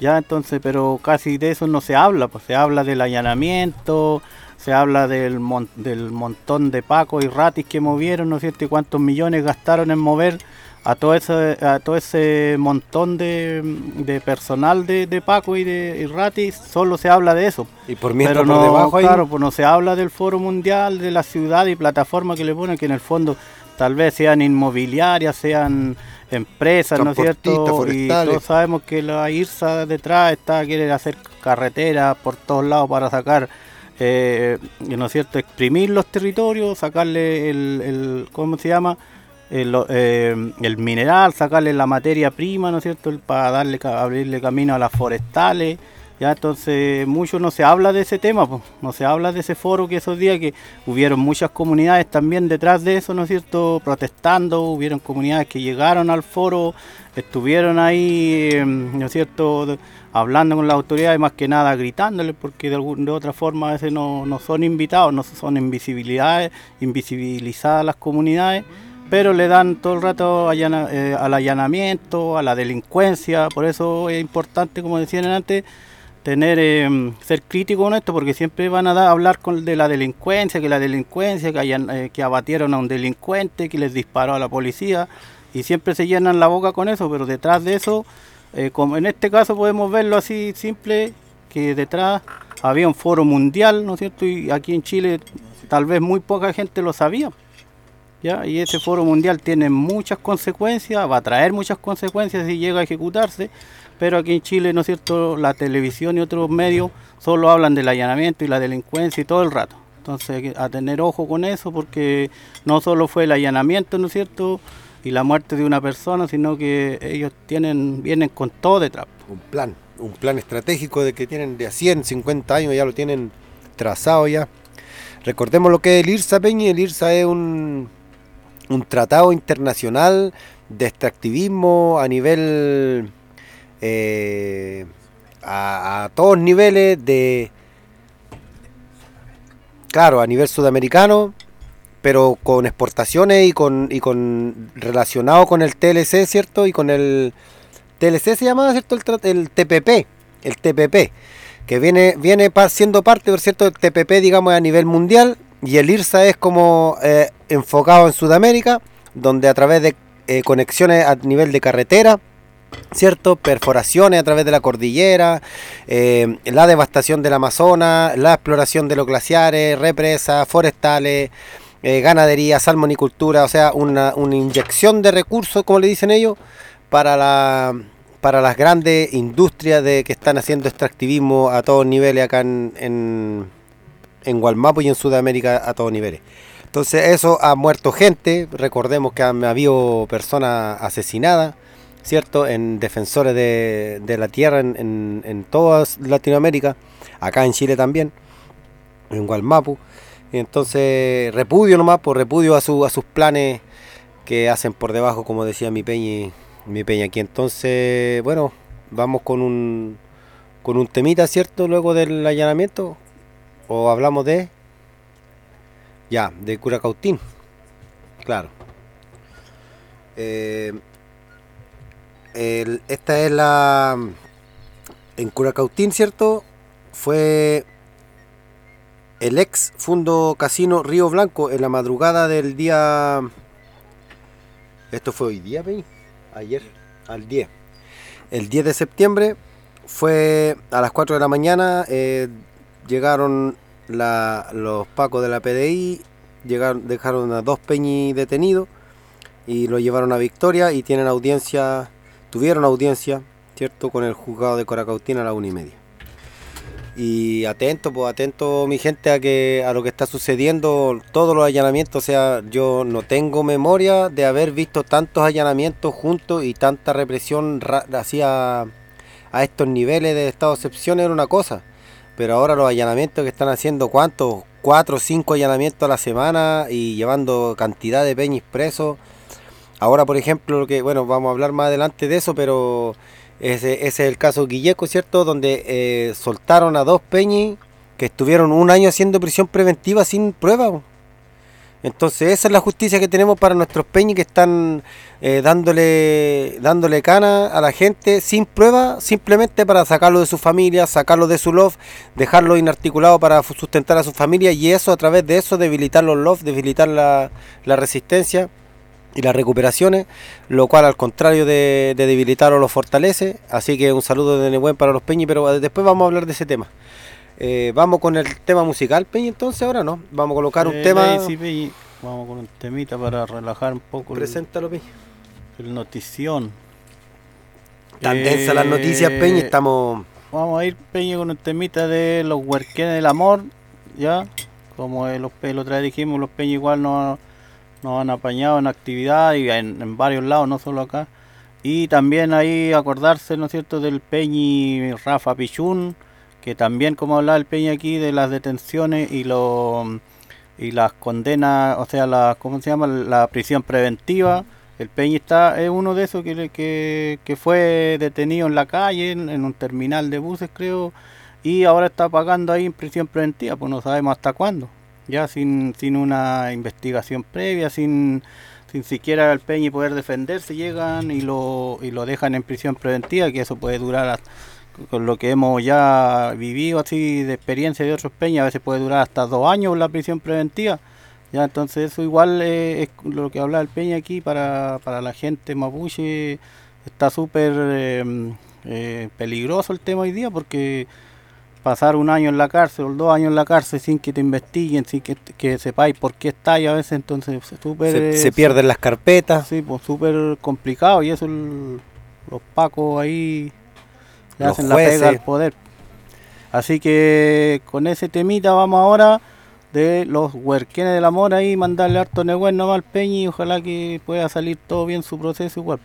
Ya entonces, pero casi de eso no se habla, pues se habla del allanamiento, se habla del, mon- del montón de pacos y ratis que movieron, ¿no es cierto? Y cuántos millones gastaron en mover a todo ese, a todo ese montón de, de personal de, de Paco y de y ratis, solo se habla de eso. Y por mientras Pero por no, debajo ahí- claro, pues no se habla del foro mundial, de la ciudad y plataforma que le ponen, que en el fondo tal vez sean inmobiliarias, sean empresas, ¿no es cierto? Y todos sabemos que la IRSA detrás está, quiere hacer carreteras por todos lados para sacar, eh, ¿no es cierto? Exprimir los territorios, sacarle el, ¿cómo se llama? El, eh, el mineral, sacarle la materia prima, ¿no es cierto? Para darle, abrirle camino a las forestales. Ya entonces mucho no se habla de ese tema, no se habla de ese foro que esos días que hubieron muchas comunidades también detrás de eso, ¿no es cierto? Protestando, hubieron comunidades que llegaron al foro, estuvieron ahí, eh, ¿no es cierto? Hablando con las autoridades, más que nada gritándoles, porque de, algún, de otra forma a veces no, no son invitados, no son invisibilidades, invisibilizadas las comunidades pero le dan todo el rato eh, al allanamiento, a la delincuencia, por eso es importante, como decían antes, tener eh, ser crítico con esto, porque siempre van a dar- hablar con, de la delincuencia, que la delincuencia, que, hayan, eh, que abatieron a un delincuente, que les disparó a la policía, y siempre se llenan la boca con eso, pero detrás de eso, eh, como en este caso podemos verlo así simple, que detrás había un foro mundial, ¿no es cierto? Y aquí en Chile tal vez muy poca gente lo sabía. ¿ya? Y ese foro mundial tiene muchas consecuencias, va a traer muchas consecuencias si llega a ejecutarse, pero aquí en Chile, ¿no es cierto?, la televisión y otros medios solo hablan del allanamiento y la delincuencia y todo el rato. Entonces a tener ojo con eso porque no solo fue el allanamiento, ¿no es cierto?, y la muerte de una persona, sino que ellos tienen vienen con todo detrás. un plan, un plan estratégico de que tienen de a 100, 50 años, ya lo tienen trazado ya. Recordemos lo que es el IRSA, Peña, el IRSA es un, un tratado internacional de extractivismo a nivel, eh, a, todos niveles de, claro, a nivel sudamericano, pero con exportaciones y con, y con relacionado con el TLC, ¿cierto? Y con el TLC se llamaba, ¿cierto? El, TPP, el TPP, que viene, viene siendo parte, por cierto, del TPP, digamos, a nivel mundial, y el IRSA es como eh, enfocado en Sudamérica, donde a través de eh, conexiones a nivel de carretera, ¿cierto? Perforaciones a través de la cordillera, eh, la devastación del Amazonas, la exploración de los glaciares, represas, forestales, eh, ganadería, salmonicultura, o sea, una, una inyección de recursos, como le dicen ellos, para la para las grandes industrias de que están haciendo extractivismo a todos niveles acá en, en, y en Sudamérica a todos niveles. Entonces eso ha muerto gente, recordemos que han habido personas asesinadas, ¿cierto? En defensores de, de la tierra en, en, en toda Latinoamérica, acá en Chile también, en Gualmapu. Y entonces repudio nomás, por repudio a, su, a sus planes que hacen por debajo, como decía mi peña, mi peña aquí. Entonces, bueno, vamos con un, con un temita, ¿cierto? Luego del allanamiento. O hablamos de... Ya, de Curacautín. Claro. Eh, esta es la... En Curacautín, ¿cierto? Fue el ex Fundo Casino Río Blanco en la madrugada del día... Esto fue hoy día, Peñi? Ayer, al 10. El 10 de septiembre fue a las 4 de la mañana, eh, llegaron los pacos de la PDI, llegaron, dejaron a dos peñis detenidos y lo llevaron a Victoria y tienen audiencia, tuvieron audiencia, ¿cierto? Con el juzgado de Coracautín a la una y media. Y atento, pues atento mi gente a que a lo que está sucediendo, todos los allanamientos, o sea, yo no tengo memoria de haber visto tantos allanamientos juntos y tanta represión hacia a estos niveles de estado de excepción era una cosa, pero ahora los allanamientos que están haciendo, ¿cuántos? Cuatro o cinco allanamientos a la semana y llevando cantidad de peñis presos. Ahora, por ejemplo, lo que, bueno, vamos a hablar más adelante de eso, pero ese, es el caso Guilleco, ¿cierto? Donde eh, soltaron a dos peñis que estuvieron un año haciendo prisión preventiva sin prueba. Entonces esa es la justicia que tenemos para nuestros peñis que están eh, dándole, dándole cana a la gente sin prueba, simplemente para sacarlo de su familia, sacarlo de su loft, dejarlo inarticulado para sustentar a su familia y eso a través de eso debilitar los loft, debilitar la, la resistencia y las recuperaciones, lo cual al contrario de, de debilitarlo los fortalece. Así que un saludo de Nebuen para los Peñi, pero eh, después vamos a hablar de ese tema. Eh, vamos con el tema musical, Peñi, entonces ahora no. Vamos a colocar un Eh, tema. Lazy Peñi, Vamos con un temita para relajar un poco Preséntalo, Peñi. el notición. Tan densa las noticias, Eh, Peñi, estamos. Vamos a ir, Peña, con un temita de los huerquenes del amor, ¿ya? Como eh, los otra vez dijimos, los peñas igual nos, nos han apañado en actividad y en, varios lados, no solo acá. Y también ahí acordarse, ¿no es cierto?, del Peñi Rafa Pichún, que también, como hablaba el Peña aquí, de las detenciones y lo, y las condenas, o sea, la, ¿cómo se llama?, la prisión preventiva. El Peñi está, es uno de esos que, que, que fue detenido en la calle, en, en un terminal de buses, creo, y ahora está pagando ahí en prisión preventiva, pues no sabemos hasta cuándo. Ya sin, sin una investigación previa, sin, sin siquiera el Peñi poder defenderse, llegan y lo, y lo dejan en prisión preventiva, que eso puede durar, con lo que hemos ya vivido así de experiencia de otros Peñas, a veces puede durar hasta dos años la prisión preventiva. Ya, entonces eso igual eh, es lo que habla el Peña aquí para, para la gente mapuche. Está súper eh, eh, peligroso el tema hoy día porque pasar un año en la cárcel o dos años en la cárcel sin que te investiguen, sin que, que sepáis por qué estáis a veces, entonces es súper... Se, eh, se pierden las carpetas. Sí, pues súper complicado y eso el- los pacos ahí le Los hacen la pega al poder. Así que con ese temita vamos ahora de los huerquenes del amor ahí, mandarle harto negüen nomás al Peñi y ojalá que pueda salir todo bien su proceso igual.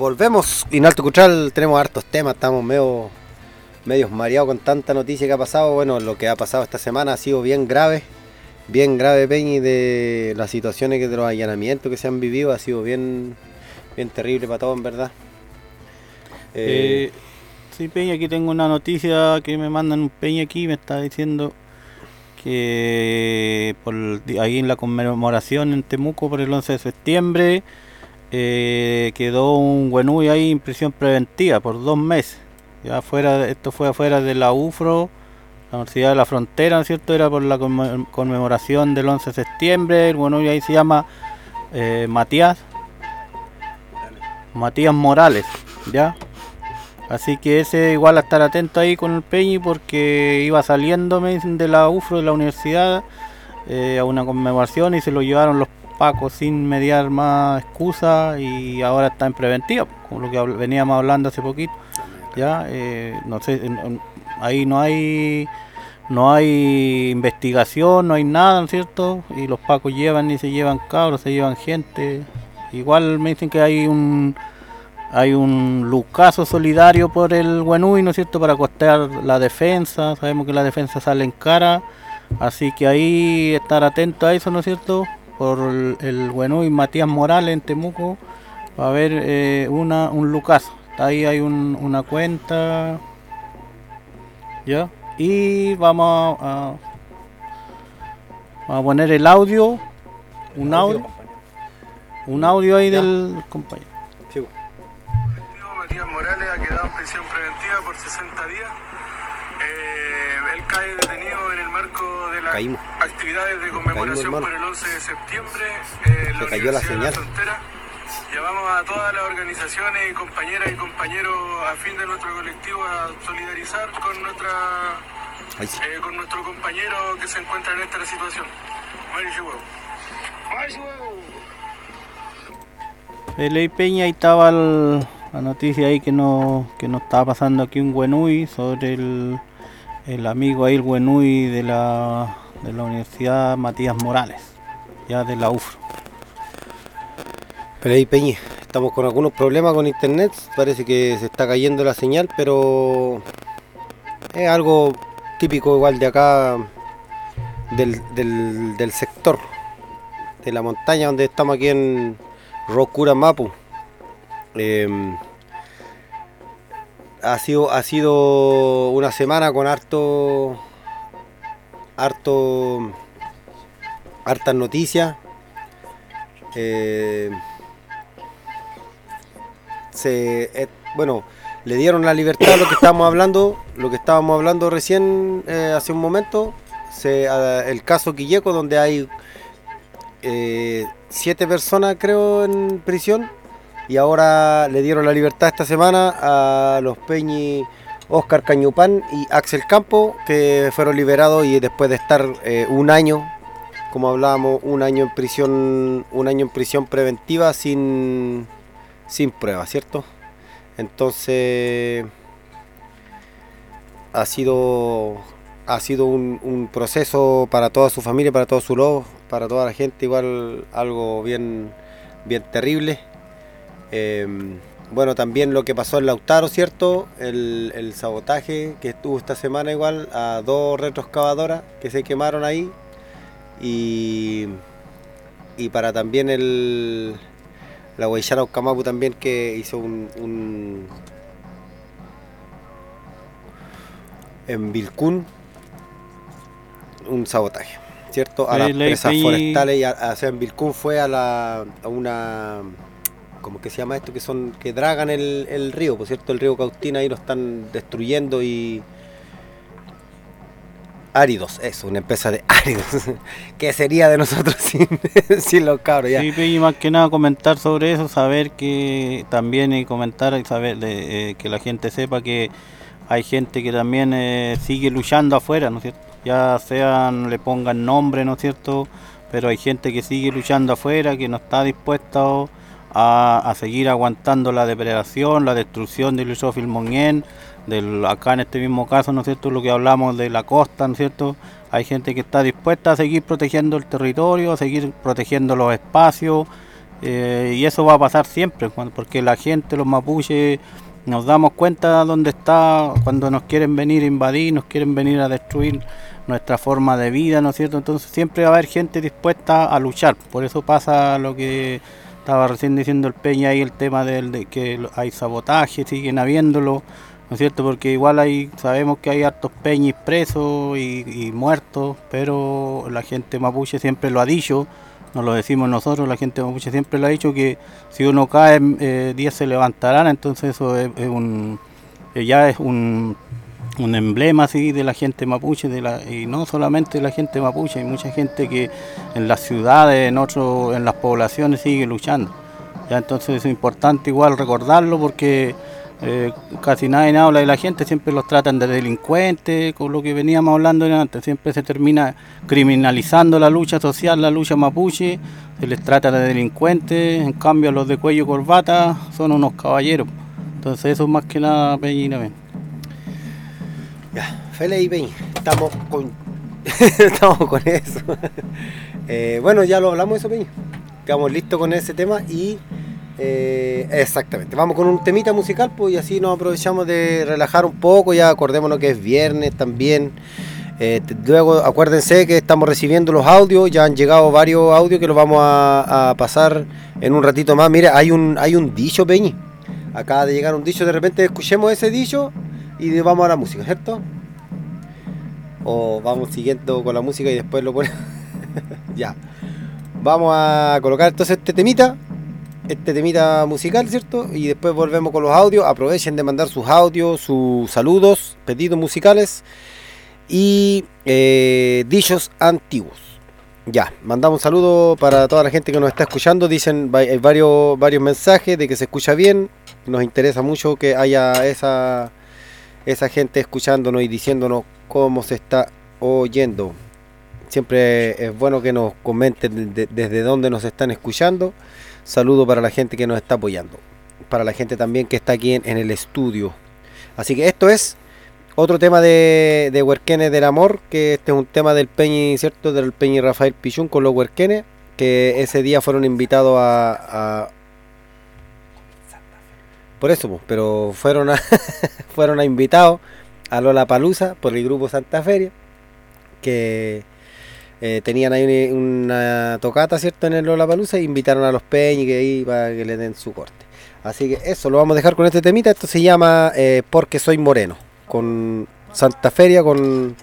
Eh, volvemos. Inalto Cutral, tenemos hartos temas, estamos medio, medios mareados con tanta noticia que ha pasado. Bueno, lo que ha pasado esta semana ha sido bien grave, bien grave, Peñi, de las situaciones que de los allanamientos que se han vivido, ha sido bien, bien terrible para todos, en verdad. Eh, sí, Peña, aquí tengo una noticia que me mandan un Peña aquí, me está diciendo que por ahí en la conmemoración en Temuco por el 11 de septiembre eh, quedó un Güenuy ahí en prisión preventiva por dos meses. Ya fuera, esto fue afuera de la UFRO, la Universidad de la Frontera, ¿no es cierto? Era por la conmemoración del 11 de septiembre. El Güenuy ahí se llama eh, Matías. Matías Morales, ¿ya? Así que ese igual a estar atento ahí con el Peñi porque iba saliendo de la UFRO de la universidad eh, a una conmemoración y se lo llevaron los pacos sin mediar más excusa y ahora está en preventiva, como lo que veníamos hablando hace poquito. Ya, eh, no sé, ahí no hay no hay investigación, no hay nada, ¿no es cierto? Y los pacos llevan y se llevan cabros, se llevan gente. Igual me dicen que hay un hay un lucaso solidario por el Buenuy, ¿no es cierto?, para costear la defensa. Sabemos que la defensa sale en cara, así que ahí estar atento a eso, ¿no es cierto?, por el, el Matías Morales en Temuco, va a haber eh, una, un lucaso. Ahí hay una cuenta, ¿ya? Y vamos a, a, poner el audio, un audio, un audio ahí del compañero. Matías Morales ha quedado en prisión preventiva por 60 días. Eh, él cae detenido actividades de conmemoración por el 11 de septiembre en la cayó la señal. Frontera. Llamamos a todas las organizaciones y compañeras y compañeros a fin de nuestro colectivo a solidarizar con nuestra eh, con nuestro compañero que se encuentra en esta situación. El Peña y estaba el la noticia ahí que no que nos estaba pasando aquí un Güenui sobre el, el amigo ahí el Güenui de la de la Universidad Matías Morales, ya de la UFRO. Pero ahí Peñi, estamos con algunos problemas con internet, parece que se está cayendo la señal, pero es algo típico igual de acá del, del, sector de la montaña donde estamos aquí en Rocura Mapu. Em, ha sido ha sido una semana con harto harto hartas noticias eh, se, eh, bueno le dieron la libertad a lo que estábamos hablando lo que estábamos hablando recién eh, hace un momento. Se, el caso Quilleco donde hay siete personas creo en prisión. Y ahora le dieron la libertad esta semana a los Peñi Oscar Cañupán y Axel Campo, que fueron liberados y después de estar eh, un año, como hablábamos, un año en prisión, un año en prisión preventiva sin, sin prueba, ¿cierto? Entonces ha sido ha sido un, proceso para toda su familia, para todo su lobo, para toda la gente, igual algo bien, bien terrible. Em, bueno, también lo que pasó en Lautaro, ¿cierto? El, sabotaje que estuvo esta semana igual a dos retroexcavadoras que se quemaron ahí. Y, y para también el, la Huaychara Camapu también que hizo un, en Vilcún un sabotaje, ¿cierto? A las presas forestales y a, en Vilcún fue a, la, a una como que se llama esto? Que son que dragan el, río, por cierto, el río Cautina ahí lo están destruyendo y áridos, eso, una empresa de áridos. ¿Qué sería de nosotros sin, sin los cabros? Ya. Sí, y más que nada comentar sobre eso, saber que también y comentar y saber eh, que la gente sepa que hay gente que también eh, sigue luchando afuera, ¿no es cierto? Ya sean, le pongan nombre, ¿no es cierto? Pero hay gente que sigue luchando afuera, que no está dispuesta a, seguir aguantando la depredación, la destrucción del Isófil Monien, del, acá en este mismo caso, ¿no es cierto?, lo que hablamos de la costa, ¿no es cierto?, hay gente que está dispuesta a seguir protegiendo el territorio, a seguir protegiendo los espacios, eh, y eso va a pasar siempre, porque la gente, los mapuches, nos damos cuenta dónde está cuando nos quieren venir a invadir, nos quieren venir a destruir nuestra forma de vida, ¿no es cierto? Entonces siempre va a haber gente dispuesta a luchar, por eso pasa lo que estaba recién diciendo el Peña ahí, el tema del, de que hay sabotaje, siguen habiéndolo, ¿no es cierto? Porque igual hay, sabemos que hay hartos peñis presos y, muertos, pero la gente mapuche siempre lo ha dicho, no lo decimos nosotros, la gente mapuche siempre lo ha dicho que si uno cae, eh, 10 se levantarán, entonces eso es, es un, eh, ya es un, un emblema así de la gente mapuche, de la, y no solamente de la gente mapuche, hay mucha gente que en las ciudades, en otro, en las poblaciones sigue luchando. Entonces es importante igual recordarlo porque eh, casi nadie habla de la gente, siempre los tratan de delincuentes, con lo que veníamos hablando antes, siempre se termina criminalizando la lucha social, la lucha mapuche, se les trata de delincuentes, en cambio los de cuello y corbata son unos caballeros. Entonces eso más que nada, Peñina. Ya, y Peña, estamos con, estamos con eso. Eh, bueno, ya lo hablamos eso, Peña. Quedamos listos con ese tema y eh, exactamente. Vamos con un temita musical, pues y así nos aprovechamos de relajar un poco. Ya acordémonos que es viernes también. Eh, luego acuérdense que estamos recibiendo los audios, ya han llegado varios audios que los vamos a, a pasar en un ratito más. Mira, hay un, hay un dicho, Peñi. Acaba de llegar un dicho, de repente escuchemos ese dicho y vamos a la música, ¿cierto? O vamos siguiendo con la música y después lo ponemos. ya. Vamos a colocar entonces este temita, este temita musical, ¿cierto? Y después volvemos con los audios. Aprovechen de mandar sus audios, sus saludos, pedidos musicales y eh, dichos antiguos. Ya, mandamos un saludo para toda la gente que nos está escuchando. Dicen hay varios, varios mensajes de que se escucha bien. Nos interesa mucho que haya esa, esa gente escuchándonos y diciéndonos cómo se está oyendo. Siempre es bueno que nos comenten de- desde dónde nos están escuchando. Saludo para la gente que nos está apoyando. Para la gente también que está aquí en, el estudio. Así que esto es otro tema de, de Huerquenes del Amor, que este es un tema del Peñi, ¿cierto? Del Peñi Rafael Pichún con los Huerquenes, que ese día fueron invitados a- por eso, pues, pero fueron a, fueron a invitados a Lola Palusa por el grupo Santa Feria, que eh, tenían ahí una, tocata, ¿cierto? En el Lola Palusa e invitaron a los Peñi que ahí para que le den su corte. Así que eso lo vamos a dejar con este temita. Esto se llama eh, Porque Soy Moreno. Con Santa Feria, con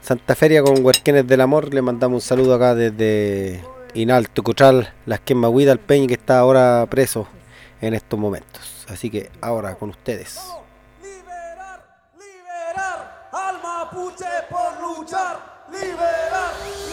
Santa Feria con Huerquenes del Amor. Le mandamos un saludo acá desde Inalto, Cutral, Las Quemahuida, al Peñi que está ahora preso en estos momentos. Así que ahora con ustedes. al mapuche por luchar, liberar, liberar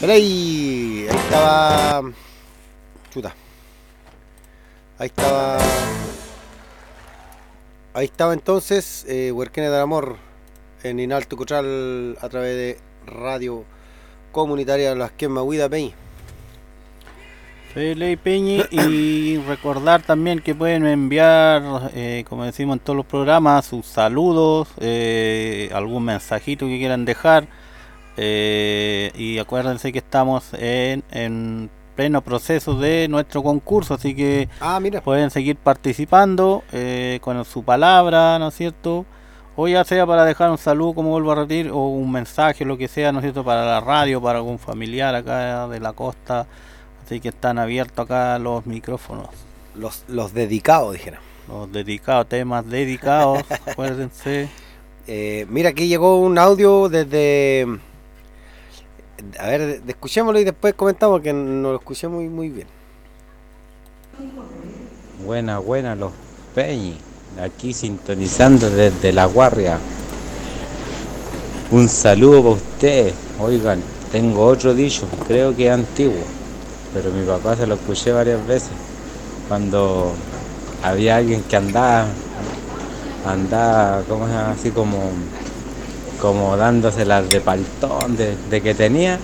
Pero ahí, estaba. Chuta. Ahí estaba. Ahí estaba entonces eh, Huerquenes del Amor en Inalto Cotral a través de Radio Comunitaria Las Quemas Huida Peñi. Felipe Peñi y recordar también que pueden enviar, eh, como decimos en todos los programas, sus saludos, eh, algún mensajito que quieran dejar. Eh, y acuérdense que estamos en, en pleno proceso de nuestro concurso, así que Ah, mira. pueden seguir participando eh, con su palabra, ¿no es cierto? O ya sea para dejar un saludo, como vuelvo a repetir, o un mensaje, lo que sea, ¿no es cierto? Para la radio, para algún familiar acá de la costa. Así que están abiertos acá los micrófonos. Los, los dedicados, dijera. Los dedicados, temas dedicados, acuérdense. Eh, mira, aquí llegó un audio desde. A ver, escuchémoslo y después comentamos que no lo escuché muy, muy bien. Buena, buena los Peñi, aquí sintonizando desde La Guardia. Un saludo para ustedes. Oigan, tengo otro dicho, creo que es antiguo, pero mi papá se lo escuché varias veces. Cuando había alguien que andaba, andaba, ¿cómo se llama? Así como, como dándoselas de paltón, de, de que tenía,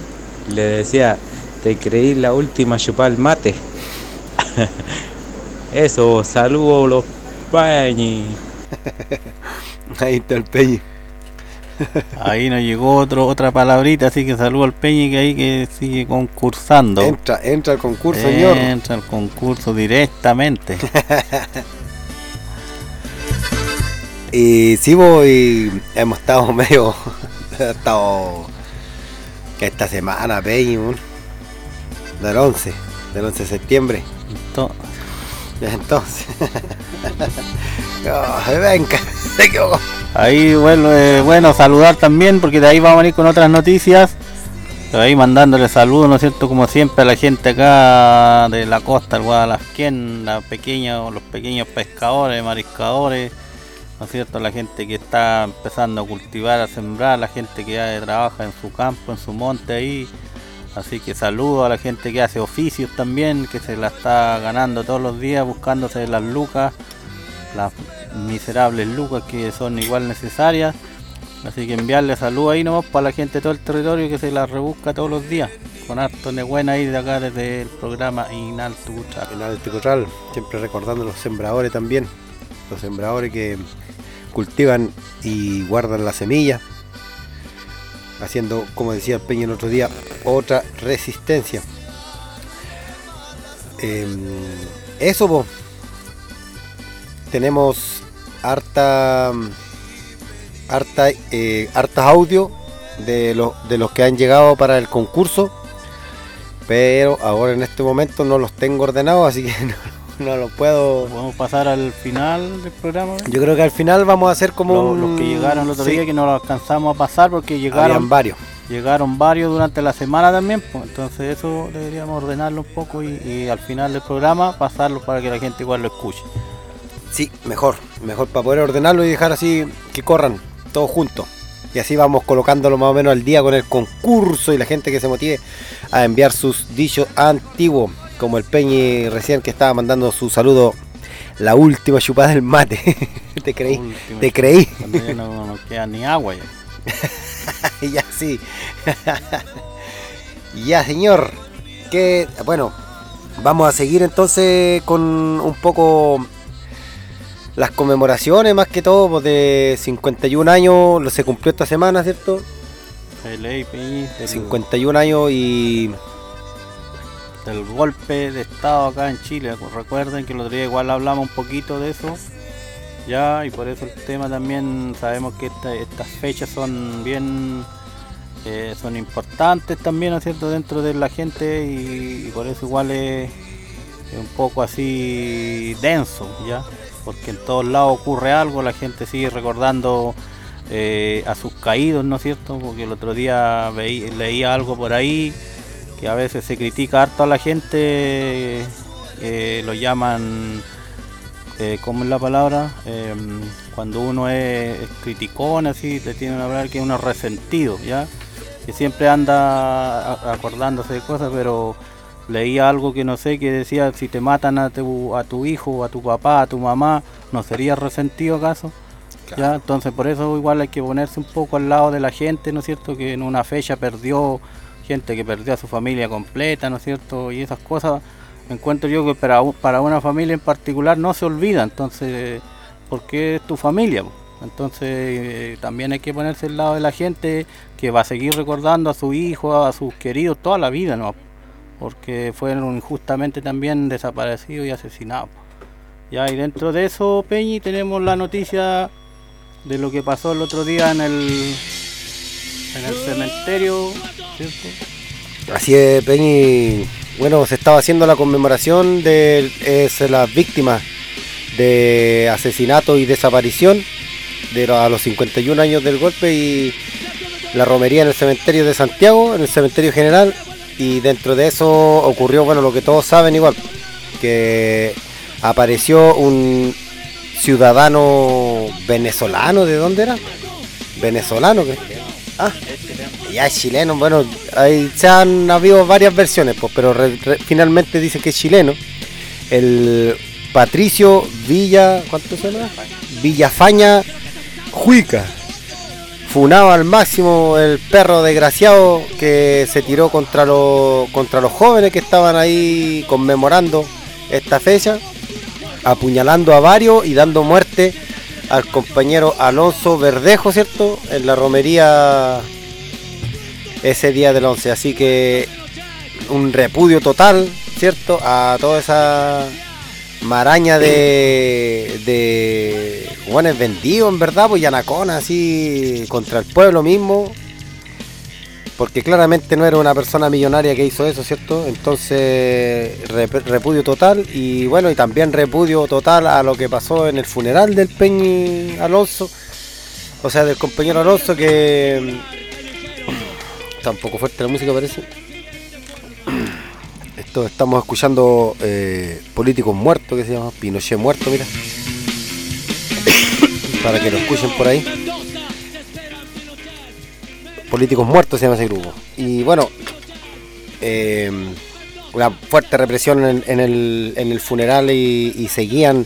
le decía, te creí la última chupar mate. Eso, saludos los Peñi. Ahí está el Peñi. Ahí nos llegó otro, otra palabrita, así que saludo al Peñi que ahí que sigue concursando. Entra, entra al concurso, señor. Entra al concurso directamente. Y sí, voy, hemos estado medio. ha estado. Esta semana, weón. del 11, del 11 de septiembre. To- Entonces. oh, venga, se equivocó. Ahí bueno, eh, bueno, saludar también porque de ahí vamos a venir con otras noticias. Ahí mandándole saludos, ¿no es cierto? Como siempre a la gente acá de la costa, el Guadalajara, la pequeña, los pequeños pescadores, mariscadores, ¿no es cierto? La gente que está empezando a cultivar, a sembrar, la gente que ya trabaja en su campo, en su monte ahí. Así que saludo a la gente que hace oficios también, que se la está ganando todos los días buscándose las lucas, las miserables lucas que son igual necesarias. Así que enviarle saludos ahí nomás para la gente de todo el territorio que se la rebusca todos los días. Con harto buena ahí de acá desde el programa Inalto Cuchar. Inalto Cotral, siempre recordando a los sembradores también. los sembradores que cultivan y guardan la semilla, haciendo, como decía Peña el otro día, otra resistencia. Em, eso, tenemos harta, harta, eh, audio de, los de los que han llegado para el concurso, pero ahora en este momento no los tengo ordenados, así que no, no los puedo. Vamos a pasar al final del programa. Yo creo que al final vamos a hacer como Los, un- los que llegaron el otro sí, día que no los alcanzamos a pasar porque llegaron habían varios. llegaron varios durante la semana también, pues, entonces eso deberíamos ordenarlo un poco y, y al final del programa pasarlo para que la gente igual lo escuche. Sí, mejor, mejor para poder ordenarlo y dejar así que corran todos juntos. Y así vamos colocándolo más o menos al día con el concurso y la gente que se motive a enviar sus dichos antiguos, como el Peñi recién que estaba mandando su saludo, la última chupada del mate. te creí, Última te creí. ya no, no queda ni agua ya. ya sí. ya, señor. Que bueno, vamos a seguir entonces con un poco las conmemoraciones, más que todo, pues, de 51 años, lo se cumplió esta semana, ¿cierto? Del- 51 años y del golpe de estado acá en Chile. Recuerden que el otro día igual hablamos un poquito de eso. Ya, y por eso el tema también sabemos que esta- estas fechas son bien eh, son importantes también, ¿no cierto?, dentro de la gente y, por eso igual es, un poco así denso, ¿ya? Porque en todos lados ocurre algo, la gente sigue recordando eh, a sus caídos, ¿no es cierto? Porque el otro día veí- leía algo por ahí que a veces se critica harto a la gente, eh, lo llaman, eh, ¿cómo es la palabra? Em, cuando uno es, es criticón, así, le tienen que hablar que uno es resentido, ¿ya? Que siempre anda a- acordándose de cosas, pero leía algo que no sé, que decía, si te matan a tu, a tu hijo, a tu papá, a tu mamá, ¿no serías resentido acaso? ¿Ya? Entonces por eso igual hay que ponerse un poco al lado de la gente, ¿no es cierto? Que en una fecha perdió gente que perdió a su familia completa, ¿no es cierto? Y esas cosas encuentro yo que para, para una familia en particular no se olvida, entonces, porque es tu familia. Entonces eh, también hay que ponerse al lado de la gente que va a seguir recordando a su hijo, a sus queridos toda la vida, ¿no? Porque fueron injustamente también desaparecidos y asesinados. Ya, y dentro de eso, Peñi, tenemos la noticia de lo que pasó el otro día en el, en el cementerio, Así es, Peñi. Bueno, se estaba haciendo la conmemoración de las víctimas de asesinato y desaparición de a los 51 años del golpe y la romería en el cementerio de Santiago, en el cementerio general. Y dentro de eso ocurrió, bueno, lo que todos saben igual, que apareció un ciudadano venezolano, ¿de dónde era? Venezolano, que Ah, ya es chileno, bueno, ahí se han habido varias versiones, pues, pero re- re- finalmente dice que es chileno. El Patricio Villa, ¿cuánto se llama? Villafaña Juica. Funado al máximo el perro desgraciado que se tiró contra los contra los jóvenes que estaban ahí conmemorando esta fecha, apuñalando a varios y dando muerte al compañero Alonso Verdejo, ¿cierto? En la romería ese día del 11. Así que un repudio total, ¿cierto? A toda esa maraña de, de buenos vendidos, en verdad, pues Yanacona, así, contra el pueblo mismo. Porque claramente no era una persona millonaria que hizo eso, ¿cierto? Entonces, rep- repudio total. Y bueno, y también repudio total a lo que pasó en el funeral del Peñi Alonso. O sea, del compañero Alonso que... Está un poco fuerte la música, parece. Esto estamos escuchando eh, Políticos Muertos, que se llama Pinochet Muerto, mira. Para que lo escuchen por ahí. Políticos Muertos se llama ese grupo. Y bueno, eh, una fuerte represión en, en el, en el funeral y, seguían.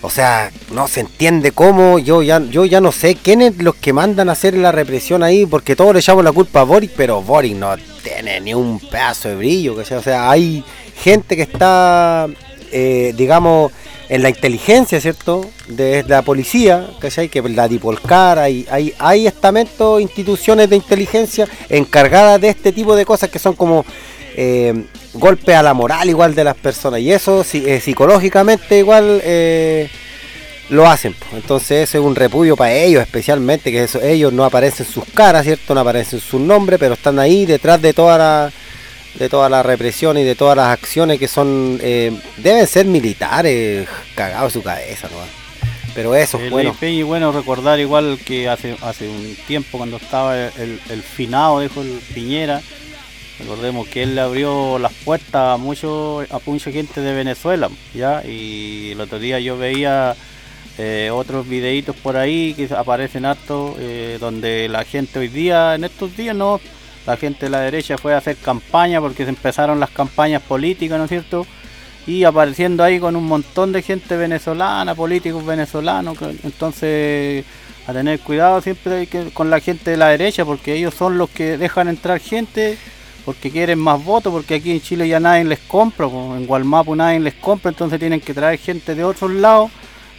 O sea, no se entiende cómo. Yo ya, yo ya no sé quiénes los que mandan a hacer la represión ahí, porque todos le echamos la culpa a Boric, pero Boric no tiene ni un pedazo de brillo. ¿cachai? O sea, hay gente que está eh, digamos, en la inteligencia, ¿cierto? De la policía, ¿cachai? Que la Dipolcar, hay, hay, hay estamentos, instituciones de inteligencia encargadas de este tipo de cosas que son como eh, golpes a la moral igual de las personas. Y eso si- eh, psicológicamente igual eh, lo hacen. Entonces ese es un repudio para ellos, especialmente que eso, ellos no aparecen sus caras, ¿cierto? No aparecen sus nombres, pero están ahí detrás de toda la de toda la represión y de todas las acciones que son eh, deben ser militares cagados su cabeza, ¿no? Pero eso, El bueno. Peña, bueno, recordar igual que hace hace un tiempo cuando estaba el, el finado, dijo el Piñera, recordemos que él le abrió las puertas a mucho, a mucha gente de Venezuela, ya, y el otro día yo veía eh, otros videitos por ahí que aparecen hartos, eh, donde la gente hoy día, en estos días no, la gente de la derecha fue a hacer campaña porque se empezaron las campañas políticas, ¿no es cierto? y apareciendo ahí con un montón de gente venezolana, políticos venezolanos, entonces a tener cuidado siempre con la gente de la derecha, porque ellos son los que dejan entrar gente, porque quieren más votos, porque aquí en Chile ya nadie les compra, en Gualmapu nadie les compra, entonces tienen que traer gente de otros lados,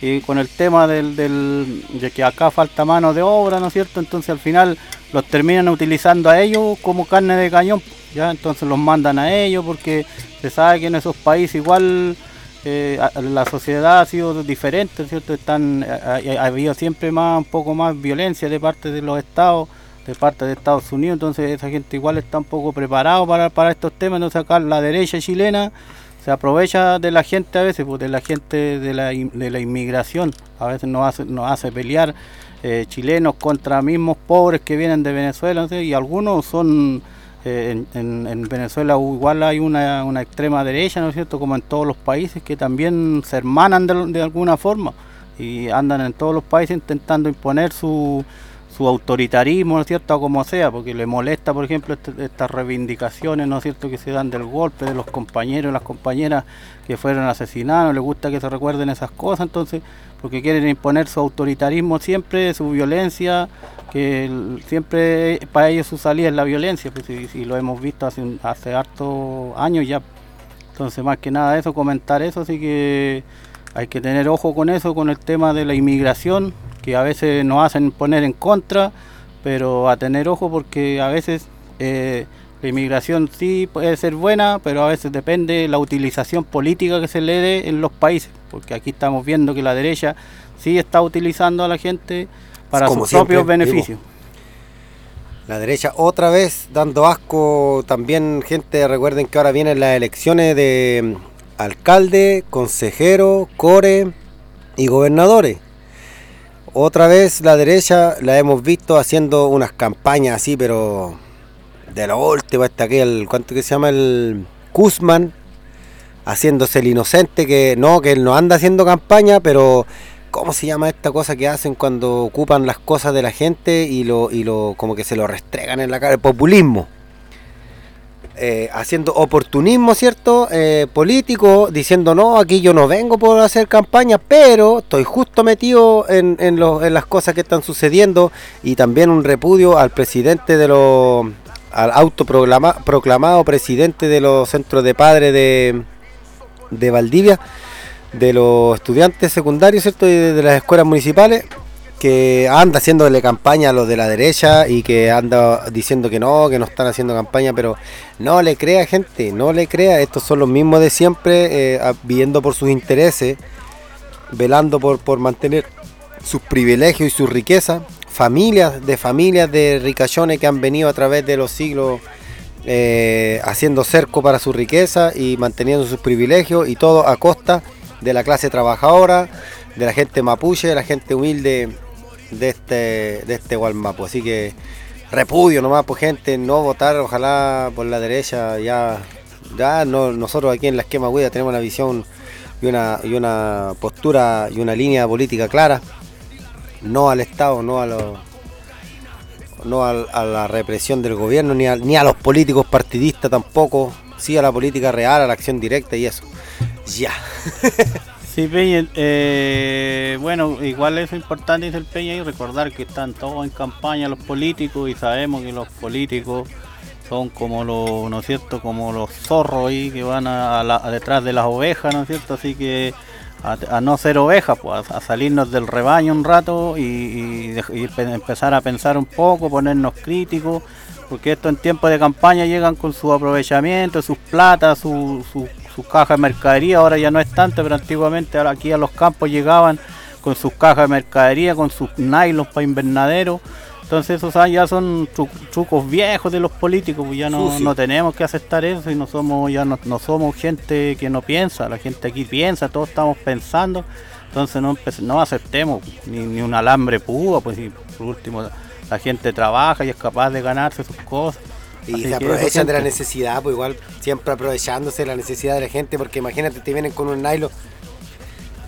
y con el tema del, de que acá falta mano de obra, ¿no es cierto? Entonces al final los terminan utilizando a ellos como carne de cañón, ya entonces los mandan a ellos porque se sabe que en esos países igual eh, la sociedad ha sido diferente, ¿cierto? Están, ha- ha habido siempre más, un poco más violencia de parte de los estados, de parte de Estados Unidos, entonces esa gente igual está un poco preparado para, para estos temas, entonces acá la derecha chilena se aprovecha de la gente a veces, pues, de la gente de la, de la inmigración, a veces nos hace, nos hace pelear eh, chilenos contra mismos pobres que vienen de Venezuela, sé, y algunos son, eh, en, en- en Venezuela igual hay una, una extrema derecha, ¿no es cierto?, como en todos los países, que también se hermanan de alguna forma y andan en todos los países intentando imponer su, su autoritarismo, ¿no es cierto?, o como sea, porque le molesta, por ejemplo, este- estas reivindicaciones, ¿no es cierto?, que se dan del golpe de los compañeros y las compañeras que fueron asesinados, les gusta que se recuerden esas cosas, entonces, porque quieren imponer su autoritarismo siempre, su violencia, que siempre para ellos su salida es la violencia, pues y, lo hemos visto hace, hace hartos años ya. Entonces, más que nada eso, comentar eso, así que hay que tener ojo con eso, con el tema de la inmigración, que a veces nos hacen poner en contra, pero a tener ojo porque a veces eh, la inmigración sí puede ser buena, pero a veces depende la utilización política que se le dé en los países, porque aquí estamos viendo que la derecha sí está utilizando a la gente para Como sus siempre, propios beneficios. La derecha otra vez dando asco también, gente, recuerden que ahora vienen las elecciones de alcalde, consejero, core y gobernadores. Otra vez la derecha la hemos visto haciendo unas campañas así, pero de lo último, este aquel, ¿cuánto que se llama el Kuzman? Haciéndose el inocente, que no, que él no anda haciendo campaña, pero ¿cómo se llama esta cosa que hacen cuando ocupan las cosas de la gente y lo, y lo como que se lo restregan en la cara? El populismo. Eh, haciendo oportunismo, ¿cierto? Eh, político, diciendo, no, aquí yo no vengo por hacer campaña, pero estoy justo metido en, en, lo- en las cosas que están sucediendo y también un repudio al presidente de los, al autoproclamado presidente de los centros de padres de, de Valdivia, de los estudiantes secundarios, ¿cierto? Y de, de las escuelas municipales, que anda haciéndole campaña a los de la derecha y que anda diciendo que no, que no están haciendo campaña, pero no le crea gente, no le crea, estos son los mismos de siempre, eh, viviendo por sus intereses, velando por, por mantener sus privilegios y su riqueza, familias de familias de ricachones que han venido a través de los siglos eh, haciendo cerco para su riqueza y manteniendo sus privilegios y todo a costa de la clase trabajadora, de la gente mapuche, de la gente humilde de este de este Gualmapu. Así que repudio nomás, pues gente, no votar, ojalá por la derecha, ya, ya no, nosotros aquí en la esquema Huida tenemos una visión y una, y una postura y una línea política clara, no al Estado, no a no a, la represión del gobierno, ni a, ni a los políticos partidistas tampoco, sí a la política real, a la acción directa y eso. Ya. Sí, Peña, eh, bueno, igual es importante, dice el Peña, y recordar que están todos en campaña los políticos y sabemos que los políticos son como los, ¿no es cierto? Como los zorros ahí que van a, la- detrás de las ovejas, ¿no es cierto? Así que a, no ser ovejas, pues a, salirnos del rebaño un rato y, empezar a pensar un poco, ponernos críticos, porque esto en tiempos de campaña llegan con su aprovechamiento, sus platas, su, su, su caja de mercadería, ahora ya no es tanto, pero antiguamente aquí a los campos llegaban con sus cajas de mercadería, con sus nylons para invernadero. Entonces esos ya son tru- trucos viejos de los políticos, pues ya no, no tenemos que aceptar eso y no somos ya no, no somos gente que no piensa, la gente aquí piensa, todos estamos pensando, entonces no no aceptemos ni, ni un alambre púa, pues y por último la gente trabaja y es capaz de ganarse sus cosas. Y Así se aprovechan de la necesidad, pues igual siempre aprovechándose de la necesidad de la gente, porque imagínate, te vienen con un nylon.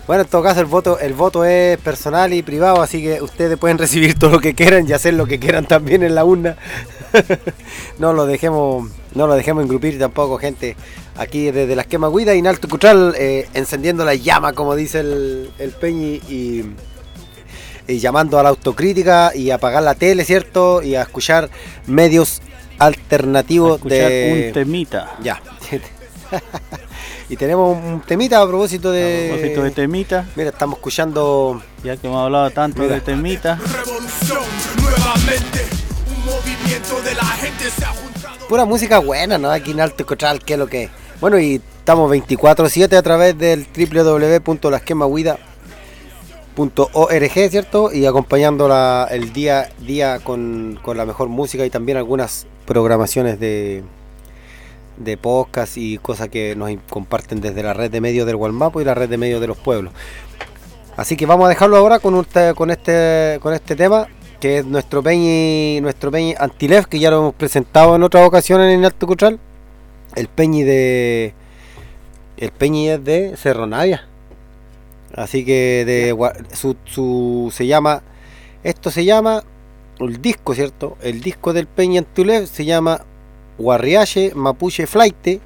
Bueno, en todo caso el voto, el voto es personal y privado, así que ustedes pueden recibir todo lo que quieran y hacer lo que quieran también en la urna. no lo dejemos, no lo dejemos engrupir tampoco, gente. Aquí desde las quemas Guida y en Alto Cutral, eh, encendiendo la llama, como dice el, el Peñi, y, y llamando a la autocrítica y a apagar la tele, ¿cierto? Y a escuchar medios alternativos Escuchar de un temita. Ya. y tenemos un temita a propósito de. A propósito de temita. Mira, estamos escuchando. Ya que hemos hablado tanto Mira. de temita. Revolución, nuevamente, un movimiento de la gente se ha juntado. Pura música buena, ¿no? Aquí en Alto Cotral, que es lo que es. Bueno, y estamos 24-7 a través del www.lasquemahuida.org, ¿cierto? Y acompañando la- el día a día con, con la mejor música y también algunas programaciones de, de podcast y cosas que nos comparten desde la red de medios del Gualmapo y la red de medios de los pueblos. Así que vamos a dejarlo ahora con, un te- con, este, con este tema, que es nuestro Peñi, nuestro Peñi Antilef, que ya lo hemos presentado en otras ocasiones en Alto Cutral. El Peñi de. El Peñi es de Cerro Navia. Así que de, su, su- se llama. Esto se llama. El disco, ¿cierto? El disco del Peñi Antilef se llama Guarriache Mapuche Flight.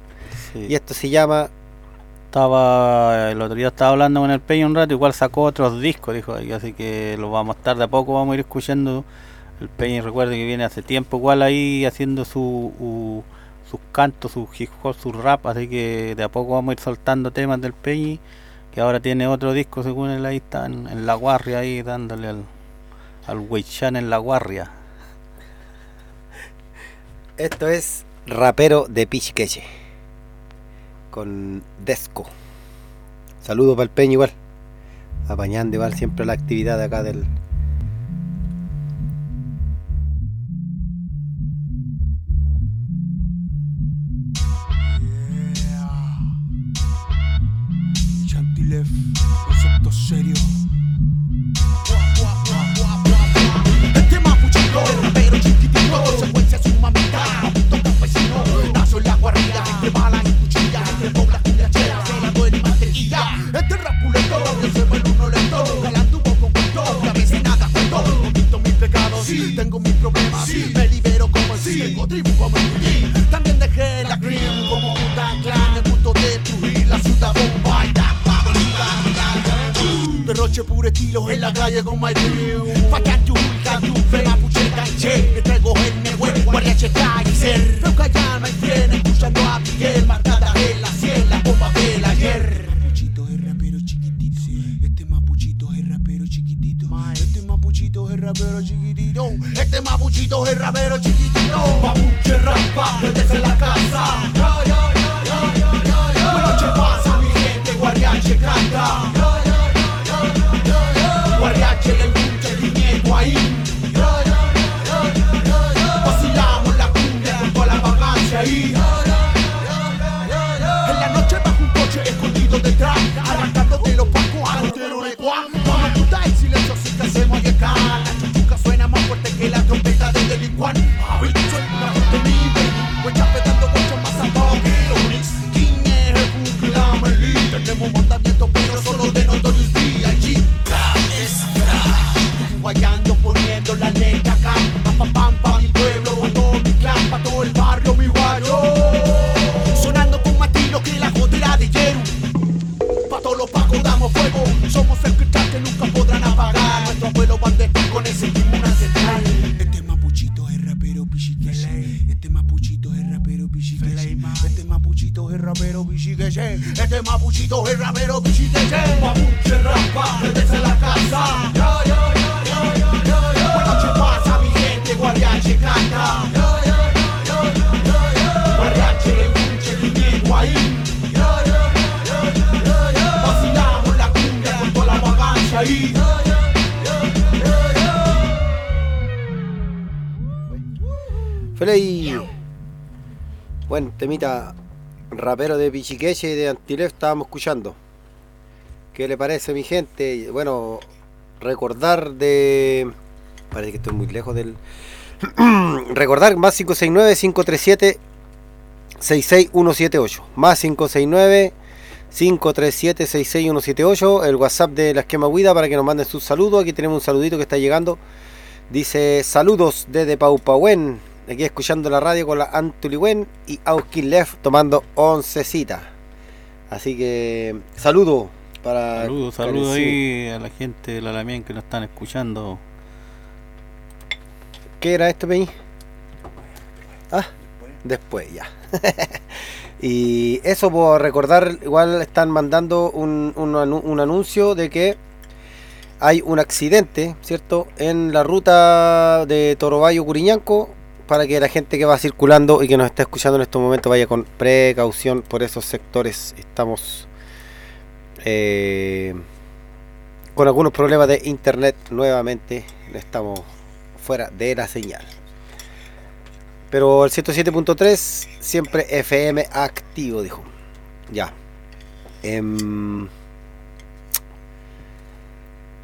Y esto se llama Estaba, el otro día estaba hablando con el Peña un rato, igual sacó otros discos, dijo, así que lo vamos a estar de a poco, vamos a ir escuchando. El Peña recuerde que viene hace tiempo igual ahí haciendo su, sus cantos, su hip hop, su rap, así que de a poco vamos a ir soltando temas del Peña, que ahora tiene otro disco según él ahí está en, en la guarria ahí dándole al, al Weichan en la guarria. Esto es Rapero de Pichqueche. Con Desco. Saludos para el Peña igual. Apañando igual siempre la actividad de acá del. Chantilef, concepto serio. Rapuleto, yo soy el uno lento, me la tuvo con cuento, y a veces nada cuento, conquito mis pecados, tengo mis problemas, me libero como el sí, tengo tribu como el. También dejé la cream como un tan clan, el punto de destruir la ciudad bomba y da Derroche puro estilo en la calle con my crew. Facan tu, tu, fe mapuche canche Le traigo el negüe, guardiache ser Pero callar me tiene mapuchito es rapero rapero de Pichiqueche y de Antilef estábamos escuchando. ¿Qué le parece mi gente? Bueno, recordar de... Parece que estoy muy lejos del... recordar más 569-537-66178. Más 569-537-66178. El WhatsApp de la esquema Huida para que nos manden sus saludos. Aquí tenemos un saludito que está llegando. Dice saludos desde Paupahuen. Aquí escuchando la radio con la Antuliwen y Auskin Lef tomando oncecita. Así que saludo para. Saludos, saludos ahí a la gente de la Lamien que nos están escuchando. ¿Qué era esto, Peñi? Ah, después ya. y eso por recordar, igual están mandando un, un anu- un anuncio de que hay un accidente, ¿cierto? En la ruta de Torobayo Curiñanco para que la gente que va circulando y que nos está escuchando en estos momentos vaya con precaución por esos sectores. Estamos eh, con algunos problemas de internet nuevamente. Estamos fuera de la señal. Pero el 107.3 siempre FM activo, dijo. Ya. Em,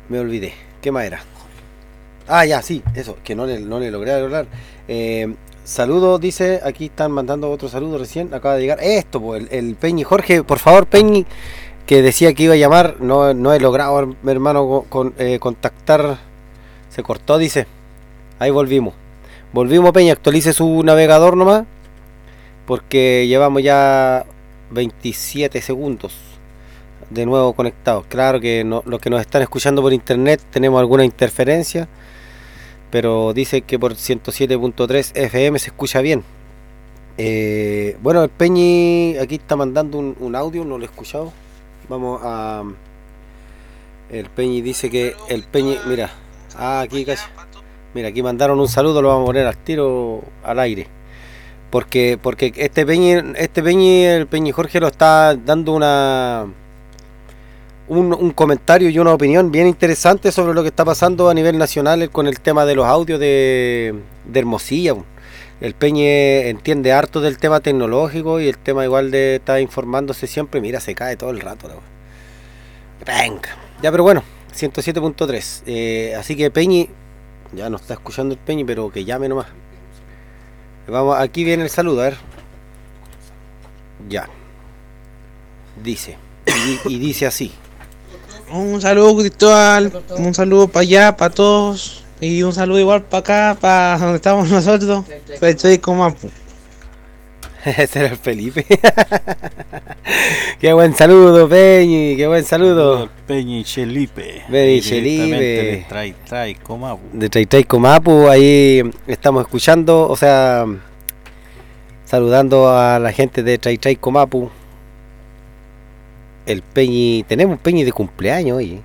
me olvidé. ¿Qué más era? Ah, ya, sí, eso, que no le, no le logré hablar. Eh, saludos, dice, aquí están mandando otro saludo recién, acaba de llegar. Esto, el, Peñi Jorge, por favor, Peñi, que decía que iba a llamar, no, no he logrado, mi hermano, eh, contactar. Se cortó, dice. Ahí volvimos. Volvimos, Peña, actualice su navegador nomás, porque llevamos ya 27 segundos de nuevo conectados. Claro que no, los que nos están escuchando por internet tenemos alguna interferencia, pero dice que por 107.3 FM se escucha bien. Eh, bueno, el Peñi aquí está mandando un, audio, no lo he escuchado. Vamos a. El Peñi dice que el Peñi, mira, ah, aquí casi. Mira, aquí mandaron un saludo, lo vamos a poner al tiro al aire. Porque, porque este Peñi, este Peñi, el Peñi Jorge lo está dando una un, un comentario y una opinión bien interesante sobre lo que está pasando a nivel nacional con el tema de los audios de, de Hermosilla. El Peñe entiende harto del tema tecnológico y el tema igual de estar informándose siempre. Mira, se cae todo el rato. Venga. Ya, pero bueno, 107.3. Eh, así que Peñi, ya no está escuchando el Peñi, pero que llame nomás. Vamos, aquí viene el saludo, a ver. Ya. Dice. Y dice así. Un saludo Cristóbal, un saludo para allá, para todos. Y un saludo igual para acá, para donde estamos nosotros. Pero estoy como Ese era el Felipe. qué buen saludo, Peñi. Qué buen saludo. Peñi Chelipe. Peñi de Chelipe. Trai Trai Comapu. De Trai Trai Comapu. Ahí estamos escuchando, o sea, saludando a la gente de Trai Trai Comapu. El Peñi, tenemos un Peñi de cumpleaños hoy.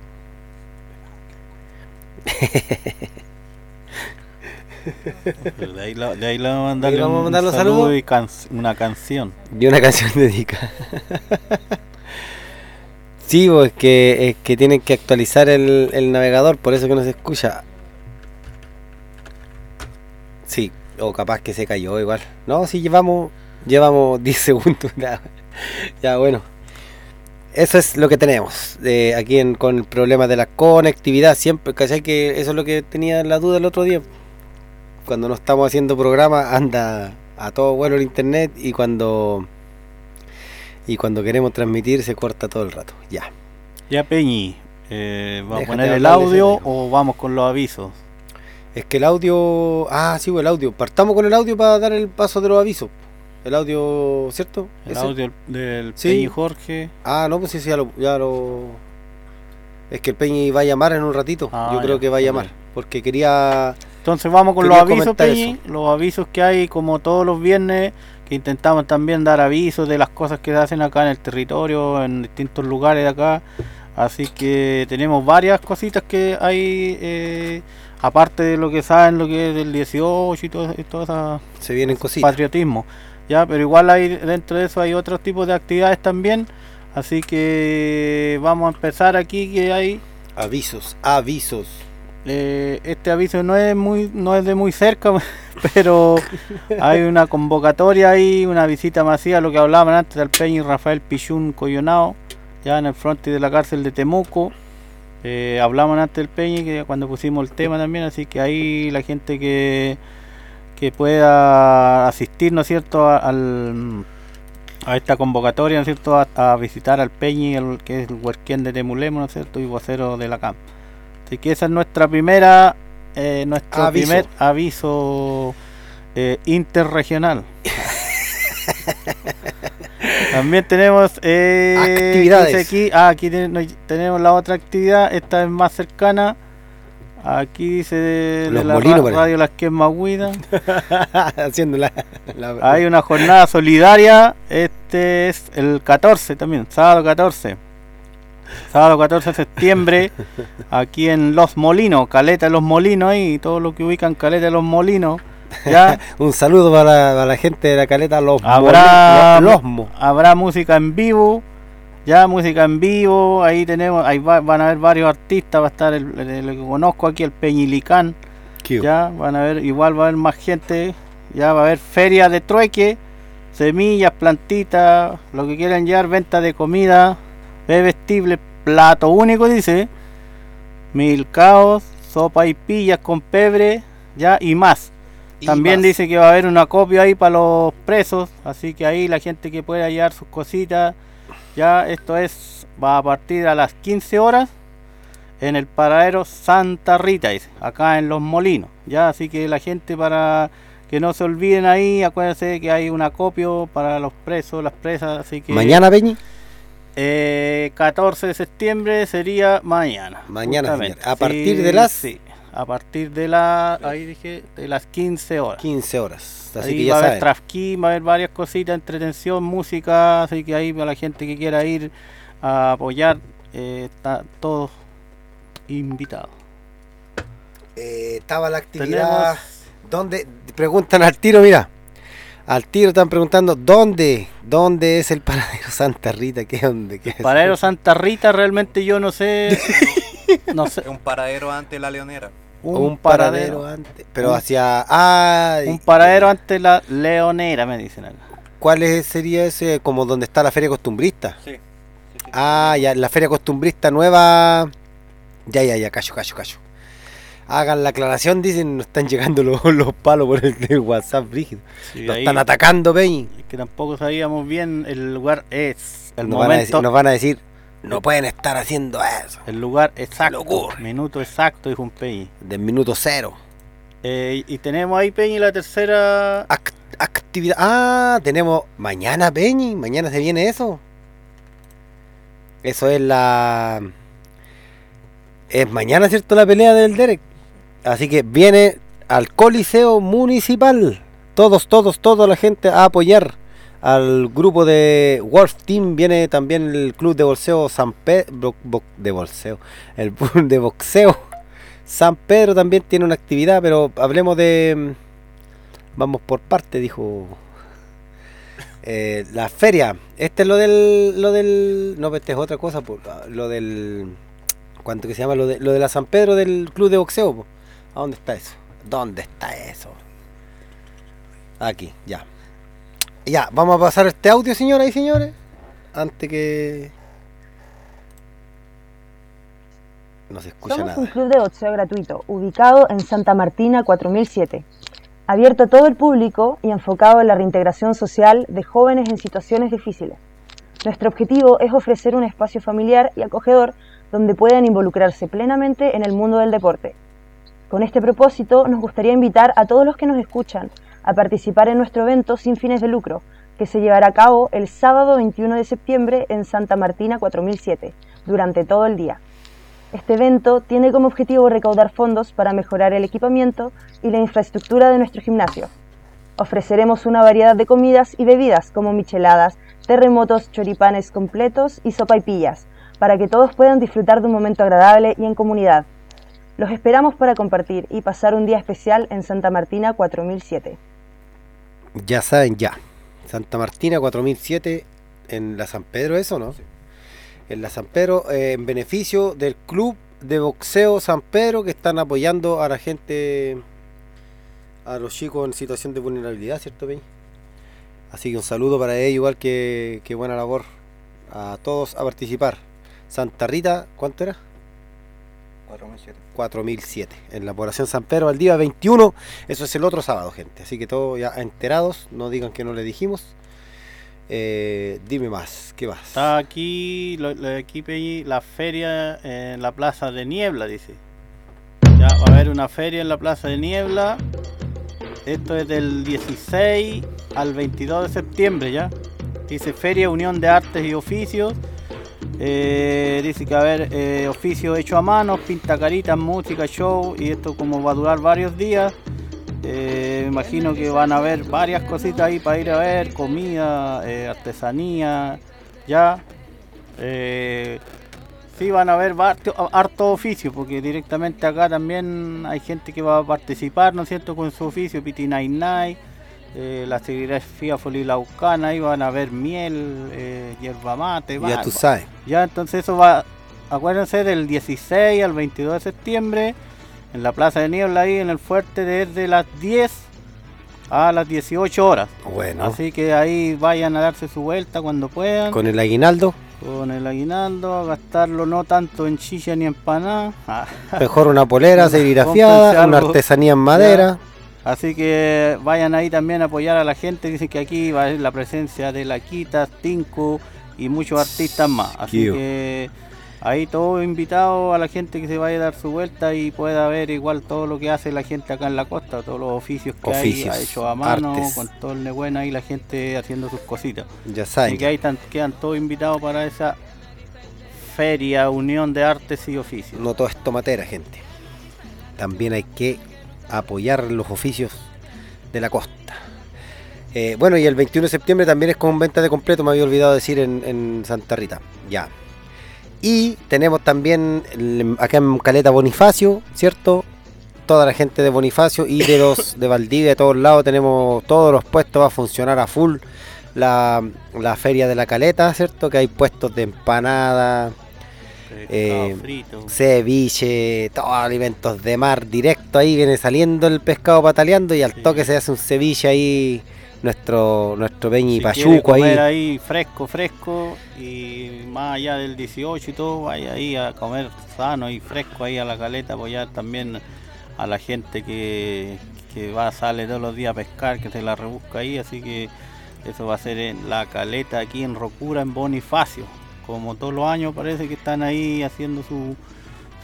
De ahí, la- de ahí le vamos a mandar vamos a un los saludo saludos. y can- una canción. Y una canción dedicada. sí, pues que, es que tienen que actualizar el, el navegador, por eso que no se escucha. Sí, o capaz que se cayó igual. No, sí, llevamos, llevamos 10 segundos. ya, ya, bueno. Eso es lo que tenemos eh, aquí en- con el problema de la conectividad. Siempre, ¿cachai? Que eso es lo que tenía la duda el otro día. Cuando no estamos haciendo programa, anda a todo vuelo el internet y cuando y cuando queremos transmitir se corta todo el rato. Ya. Ya Peñi, eh, ¿va a poner el audio o vamos con los avisos? Es que el audio. Ah, sí, el audio. Partamos con el audio para dar el paso de los avisos. El audio, ¿cierto? El ¿Ese? audio del Sí. Peñi Jorge. Ah, no, pues sí, sí, ya lo, ya lo- Es que el Peñi va a llamar en un ratito. Ah, Yo creo que va a llamar. Porque quería. Entonces vamos con los avisos, Peñi. eso. Los avisos que hay como todos los viernes, que que intentamos también dar avisos de las cosas que se hacen acá en el territorio, en distintos lugares de acá. Así que tenemos varias cositas que hay, eh, aparte de lo que saben, lo que es del 18 y todo, y todo esa Se vienen cositas. patriotismo. Ya, pero igual hay dentro de eso hay otros tipos de actividades también. Así que vamos a empezar aquí que hay Avisos, avisos. eh, este aviso no es muy no es de muy cerca, pero hay una convocatoria ahí, una visita masiva, lo que hablaban antes del Peña y Rafael Pichún Coyonao, ya en el frente de la cárcel de Temuco. Eh, hablamos antes del Peña que cuando pusimos el tema también, así que ahí la gente que que pueda asistir, ¿no es cierto?, a- al a esta convocatoria, ¿no es cierto?, a, a visitar al Peñi, el, que es el huerquén de Temulemo, ¿no es cierto?, y vocero de la CAMP. Así que esa es nuestra primera, eh, nuestro Aviso. primer aviso eh, interregional. También tenemos eh, Actividades. aquí, ah, aquí ten- tenemos la otra actividad, esta es más cercana. Aquí dice de, de Los la Molinos, ra- parece. radio Las Quemahuidas. Haciendo la, la- Hay una jornada solidaria. Este es el 14 también, sábado 14. Sábado 14 de septiembre, aquí en Los Molinos, Caleta de Los Molinos, ahí, todo lo que ubican Caleta de Los Molinos. Ya Un saludo para, para la gente de la caleta Los habrá, Moli- Los Mo. habrá música en vivo. Ya música en vivo, ahí tenemos, ahí va- van a haber varios artistas, va a estar el, el- el que conozco aquí, el Peñilicán, ya van a ver, igual va a haber más gente, ya va a haber feria de trueque, semillas, plantitas, lo que quieran llevar, venta de comida, bebestible, plato único dice, mil caos, sopa y pillas con pebre, ya y más. Y También más. dice que va a haber un acopio ahí para los presos, así que ahí la gente que pueda llevar sus cositas, ya esto es, va a partir a las 15 horas en el paradero Santa Rita, acá en Los Molinos, ya, así que la gente para que no se olviden ahí, acuérdense que hay un acopio para los presos, las presas, así que... Mañana, Peñi. Eh, 14 de septiembre sería mañana. Mañana, señor. A partir Sí, de las- Sí, a partir de la... Ahí dije, de las 15 horas. 15 horas. Así Ahí que ya va a haber trafquín, va a haber varias cositas, entretención, música, así que ahí para la gente que quiera ir a apoyar, eh, está todos invitados. Eh, estaba la actividad. ¿Dónde? Preguntan al tiro, mira. Al tiro están preguntando dónde, dónde es el paradero Santa Rita, qué dónde, qué es? Paradero Santa Rita, realmente yo no sé. no sé. Un paradero ante la leonera. Un, paradero, antes, pero Un- hacia ah, Un paradero ante la leonera, me dicen acá. ¿cuál es- sería ese? Como donde está la feria costumbrista. Sí. Ah, ya, la feria costumbrista nueva. Ya, ya, ya, callo, callo, callo. Hagan la aclaración, dicen, nos están llegando los, los palos por el, el WhatsApp, brígido. Sí, nos ahí- están atacando, Peñi. Es que tampoco sabíamos bien el lugar es. El Nos van, a momento. decir, nos van a decir, no pueden estar haciendo eso. El lugar exacto. Minuto exacto, dijo un Peñi. Del minuto cero. Eh, y tenemos ahí, Peñi, la tercera. actividad. Ah, tenemos mañana, Peñi. Mañana se viene eso. Eso es la. Es mañana, ¿cierto? La pelea del Derek. Así que viene al Coliseo Municipal. Todos, todos, toda la gente a apoyar al grupo de Wolf Team. Viene también el club de boxeo San Pedro. De boxeo. El de boxeo. San Pedro también tiene una actividad, pero hablemos de. Vamos por parte, dijo. Eh, la feria. Este es lo del. Lo del. No, este es otra cosa. po, Lo del. ¿Cuánto que se llama? Lo de, lo de la San Pedro del club de boxeo. ¿A dónde está eso? ¿Dónde está eso? Aquí, ya. Ya, vamos a pasar este audio, señoras y señores. Antes que. No se escucha Somos nada. un club de boxeo gratuito, ubicado en Santa Martina 4007, abierto a todo el público y enfocado en la reintegración social de jóvenes en situaciones difíciles. Nuestro objetivo es ofrecer un espacio familiar y acogedor donde puedan involucrarse plenamente en el mundo del deporte. Con este propósito, nos gustaría invitar a todos los que nos escuchan a participar en nuestro evento sin fines de lucro, que se llevará a cabo el sábado 21 de septiembre en Santa Martina 4007, durante todo el día. Este evento tiene como objetivo recaudar fondos para mejorar el equipamiento y la infraestructura de nuestro gimnasio. Ofreceremos una variedad de comidas y bebidas como micheladas, terremotos, choripanes completos y sopaipillas, para que todos puedan disfrutar de un momento agradable y en comunidad. Los esperamos para compartir y pasar un día especial en Santa Martina 4007. Ya saben, ya. Santa Martina 4007 en la San Pedro, ¿eso no? En la San Pedro, eh, en beneficio del Club de Boxeo San Pedro que están apoyando a la gente, a los chicos en situación de vulnerabilidad, ¿cierto, Peña? Así que un saludo para ellos, igual que, que buena labor. A todos a participar. Santa Rita, ¿cuánto era? 4007. 4007 en la población San Pedro al día 21 eso es el otro sábado gente así que todos ya enterados no digan que no le dijimos Eh, dime más ¿qué más? Está aquí, lo, lo de aquí la feria en la Plaza de Niebla, dice. Ya va a haber una feria en la Plaza de Niebla. Esto es del 16 al 22 de septiembre ya. Dice Feria Unión de Artes y Oficios. Eh, dice que a haber eh, oficio hecho a mano, pintacaritas, música, show. Y esto como va a durar varios días. Eh, me imagino que van a haber varias cositas ahí para ir a ver, comida, eh, artesanía, ya. Sí, van a haber harto, harto oficio, porque directamente acá también hay gente que va a participar, ¿no es cierto?, con su oficio, Piti Nai Nai, eh, la serigrafía folilaucana, ahí van a ver miel, eh, yerba mate, Ya va- tú sabes. ya, entonces eso va, acuérdense del 16 al 22 de septiembre en la Plaza de Niebla ahí en el fuerte desde las 10 a las 18 horas. Bueno. Así que ahí vayan a darse su vuelta cuando puedan. con el aguinaldo Con el aguinaldo, a gastarlo no tanto en chicha ni empanada. Ah. mejor una polera serigrafiada una artesanía en madera Ya. Así que vayan ahí también a apoyar a la gente. Dicen que aquí va a haber la presencia de La Quita, Tinko y muchos artistas más. Así Tío. que ahí todo invitado a la gente que se vaya a dar su vuelta y pueda ver igual todo lo que hace la gente acá en la costa, todos los oficios que Oficios, hay hechos a mano, artes. con todo el nebuena ahí la gente haciendo sus cositas. Ya saben. Así que ahí están- quedan todos invitados para esa feria, unión de artes y oficios. no todo es tomatera gente también hay que apoyar los oficios de la costa. Eh, bueno y el 21 de septiembre también es con venta de completo me había olvidado decir en, Santa Rita. Ya. Y tenemos también el- acá en Caleta Bonifacio cierto toda la gente de Bonifacio y de los de Valdivia de todos lados tenemos todos los puestos va a funcionar a full la, la feria de la caleta, ¿cierto? Que hay puestos de empanada, eh, frito. ceviche, todos alimentos de mar directo ahí, viene saliendo el pescado pataleando y al toque se hace un ceviche ahí, nuestro nuestro peñi Si ahí. comer ahí fresco, fresco y más allá del 18 y todo, vaya ahí a comer sano y fresco ahí a la caleta, apoyar también a la gente que, que va, sale todos los días a pescar, que se la rebusca ahí, así que eso va a ser en la caleta aquí en Rocura, en Bonifacio. Como todos los años parece que están ahí haciendo su-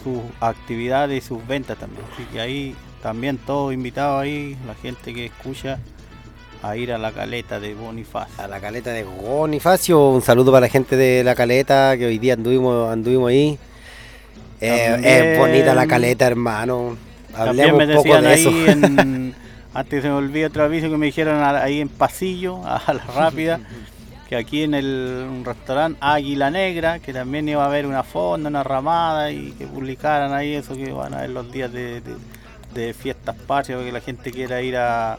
sus actividades y sus ventas también. Así que ahí también todos invitados ahí, la gente que escucha a ir a la caleta de Bonifacio. A la caleta de Bonifacio, un saludo para la gente de la caleta que hoy día anduvimos, anduvimos ahí. Eh, También- es bonita la caleta, hermano. También Hablemos me un poco decían de ahí, eso. en, antes se me olvida otro aviso que me dijeron ahí en pasillo, a la rápida, que aquí en el restaurante Águila Negra, que también iba a haber una fonda, una ramada y que publicaran ahí eso que van a ver los días de, de- fiestas patrias, que la gente quiera ir a,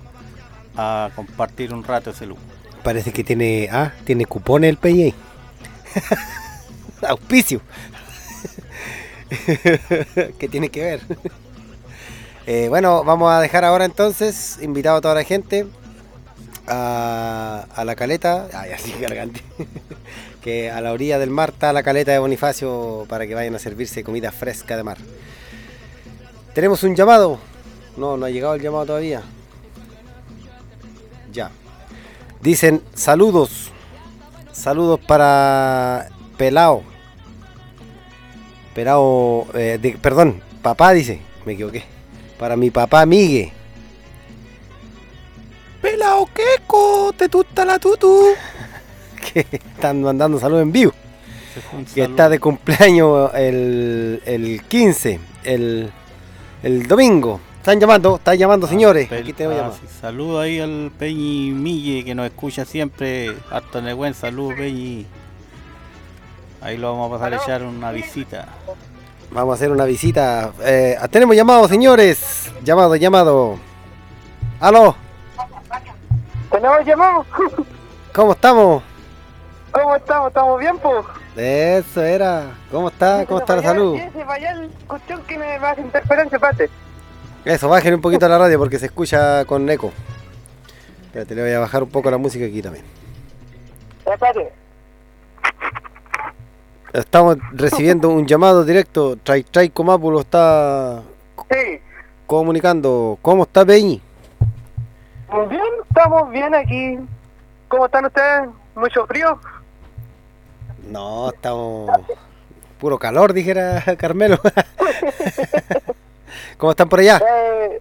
a compartir un rato ese lujo. Parece que tiene, ah, tiene cupones el peñi. Auspicio. ¿Qué tiene que ver? Eh, bueno, vamos a dejar ahora entonces, invitado a toda la gente a, la caleta, ay, así gargante, que a la orilla del mar está la caleta de Bonifacio para que vayan a servirse comida fresca de mar. Tenemos un llamado. No, no ha llegado el llamado todavía. Ya. Dicen saludos. Saludos para Pelao. Pelao, eh, perdón, papá dice, me equivoqué. Para mi papá Migue. Te tuta la tutu. que están mandando saludos en vivo. Que está de cumpleaños el, el 15, el, el domingo. Están llamando, están llamando, señores. Pel- Aquí tengo ah, llamado. sí, Saludo ahí al Peñi Mille que nos escucha siempre. Harto de buen saludo, Peñi. Ahí lo vamos a pasar a echar una visita. Vamos a hacer una visita. Eh, tenemos llamado, señores. Llamado, llamado. Aló, ¿Tenemos llamado? ¿cómo estamos? ¿Cómo estamos? ¿Estamos bien, pues? Eso era. ¿Cómo está? ¿Cómo está la salud? Cuestión que me va a. Eso, bajen un poquito la radio porque se escucha con eco. Espérate, le voy a bajar un poco la música aquí también. Espérate. Estamos recibiendo un llamado directo. Trai Trai Comapu lo está Sí. comunicando. ¿Cómo está Peñi? Bien, estamos bien aquí. ¿Cómo están ustedes? ¿Mucho frío? No, estamos. Puro calor, dijera Carmelo. ¿Cómo están por allá? Eh,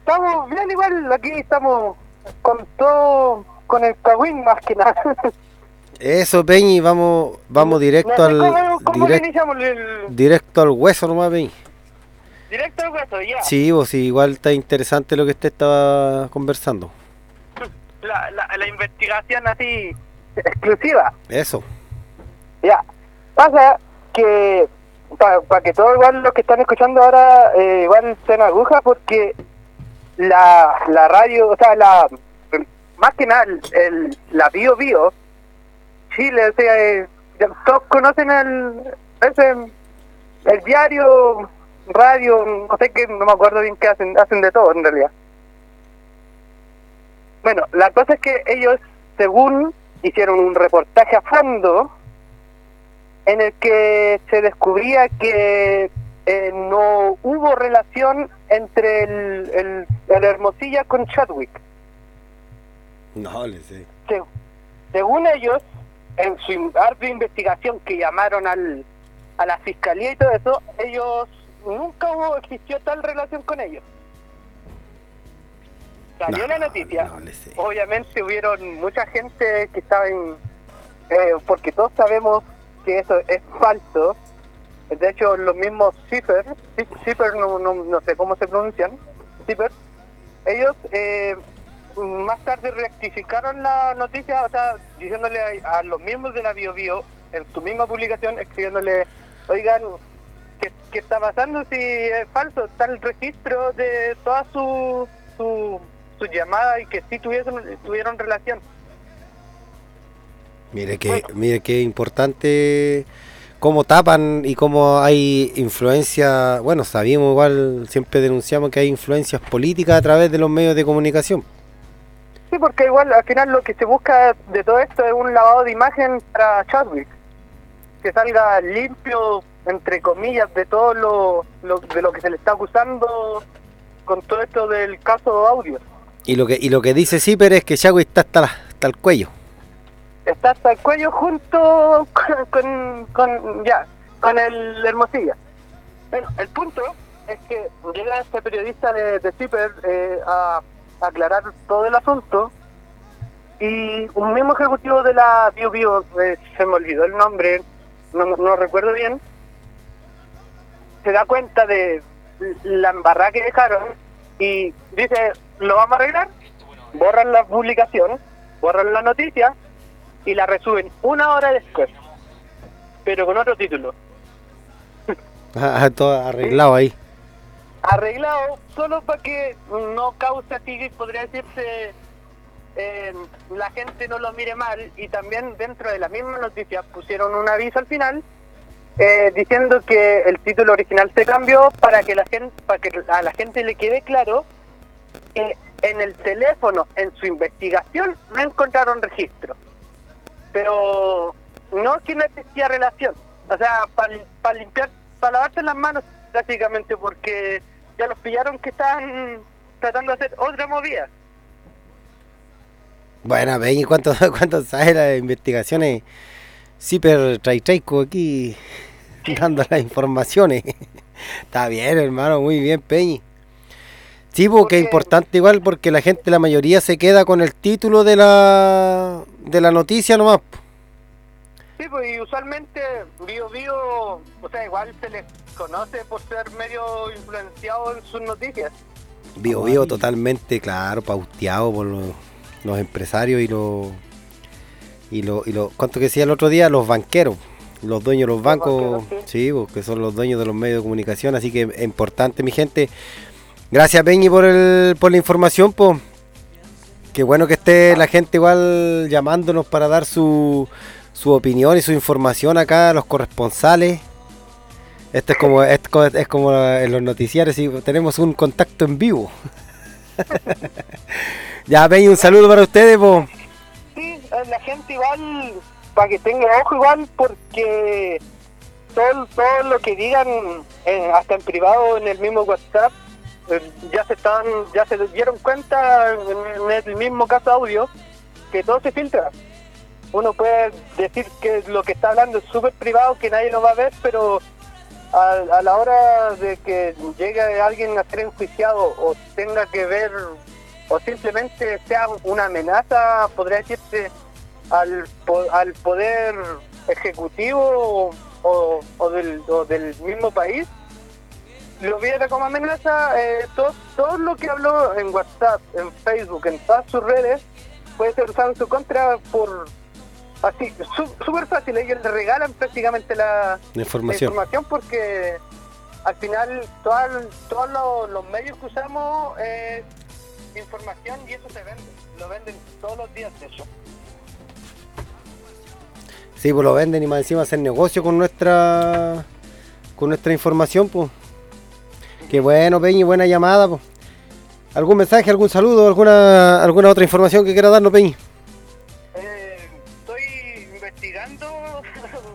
estamos bien igual, aquí estamos con todo, con el cagüín más que nada. Eso, Peñi, vamos, vamos directo No sé al. ¿Cómo, cómo direct- iniciamos el directo al hueso nomás, Peñi. Directo al hueso? Ya. Sí, vos sí, igual está interesante lo que usted estaba conversando. La, la, la investigación así exclusiva. Eso. Ya, pasa que para que todos igual los que están escuchando ahora eh, igual estén aguja porque la, la radio, o sea, la más que nada el, la Bio Bio Chile, o sea, eh, todos conocen el ese el diario, radio, no sé qué, no me acuerdo bien qué hacen, hacen de todo en realidad. Bueno, la cosa es que ellos, según hicieron un reportaje a fondo, en el que se descubría que eh, no hubo relación entre el, el, el Hermosilla con Chadwick. No, le sé. Se- según ellos, en su ardua investigación que llamaron al, a la fiscalía y todo eso, ellos nunca hubo, existió tal relación con ellos. Salió la noticia. Obviamente hubieron mucha gente que estaba en... eh, porque todos sabemos que eso es falso. De hecho, los mismos Zipper, Zip- Zipper no, no, no sé cómo se pronuncian, Zipper, ellos eh, más tarde rectificaron la noticia, o sea, diciéndole a, a los miembros de la BioBio, en su misma publicación, escribiéndole, oigan, ¿qué, qué está pasando si es falso? Está el registro de toda su, su, su llamada y que sí tuviesen, tuvieron relación. Mire que, mire que importante cómo tapan y cómo hay influencia, bueno, sabíamos igual, siempre denunciamos que hay influencias políticas a través de los medios de comunicación. Sí, porque igual al final lo que se busca de todo esto es un lavado de imagen para Chadwick. Que salga limpio, entre comillas, de todo lo, lo- de lo que se le está acusando con todo esto del caso audio. Y lo que y lo que dice Zipper es que Chagüey está hasta, la- hasta el cuello. Está hasta el cuello junto con, con, con- ya, con el Hermosilla. Bueno, el punto es que llega este periodista de, de Zipper eh, a, a aclarar todo el asunto y un mismo ejecutivo de la Bio Bio, eh, se me olvidó el nombre, no, no- no recuerdo bien, se da cuenta de la embarrada que dejaron y dice, lo vamos a arreglar, borran la publicación, borran la noticia y la resuben una hora después, pero con otro título. Ah, Todo arreglado ahí. arreglado solo para que no cause así, podría decirse, eh, la gente no lo mire mal y también dentro de la misma noticia pusieron un aviso al final eh, diciendo que el título original se cambió para que la gente para que a la gente le quede claro que en el teléfono en su investigación no encontraron registro. Pero no que no existía relación. O sea para limpiar para lavarse las manos prácticamente porque ya los pillaron que están tratando de hacer otra movida. Bueno, ¿y cuánto, cuánto sabe las investigaciones? Zipper Trai Traico aquí dando las informaciones. Está bien, hermano, muy bien, Peñi. Sí, porque es importante igual porque la gente, la mayoría se queda con el título de la de la noticia nomás. Sí, pues y usualmente Bio Bio, o sea, igual se les conoce por ser medio influenciado en sus noticias. Bio Bio totalmente, claro, pauteado por los, los empresarios y los. Y los, y los. ¿Cuánto que decía el otro día? Los banqueros. Los dueños de los bancos, sí, que son los dueños de los medios de comunicación. Así que es importante, mi gente. Gracias, Peñi, por, el, por la información. Pues. Qué bueno que esté la gente igual llamándonos para dar su, su opinión y su información acá, los corresponsales. Esto es como, es, es como en los noticiarios y tenemos un contacto en vivo. ya, Peñi, un saludo para ustedes, po. Eh, la gente igual, para que tenga ojo igual, porque todo, todo lo que digan, eh, hasta en privado, en el mismo WhatsApp, eh, ya se están, ya se dieron cuenta en, en el mismo caso audio, que todo se filtra. Uno puede decir que lo que está hablando es súper privado, que nadie lo va a ver, pero a, a la hora de que llegue alguien a ser enjuiciado o tenga que ver o simplemente sea una amenaza, podría decirse, al, al poder ejecutivo o, del, o del mismo país, lo viera como amenaza, eh, todo, todo lo que habló en WhatsApp, en Facebook, en todas sus redes, puede ser usado en su contra por así, su- súper fácil, ellos le regalan prácticamente la, La información. la información porque al final todos los, los medios que usamos es información y eso se vende, lo venden todos los días de eso. Sí, pues lo venden y más encima hacen negocio con nuestra con nuestra información, pues. Qué bueno, Peñi, buena llamada, pues. ¿Algún mensaje, algún saludo, alguna alguna otra información que quiera darnos, Peñi? estoy investigando,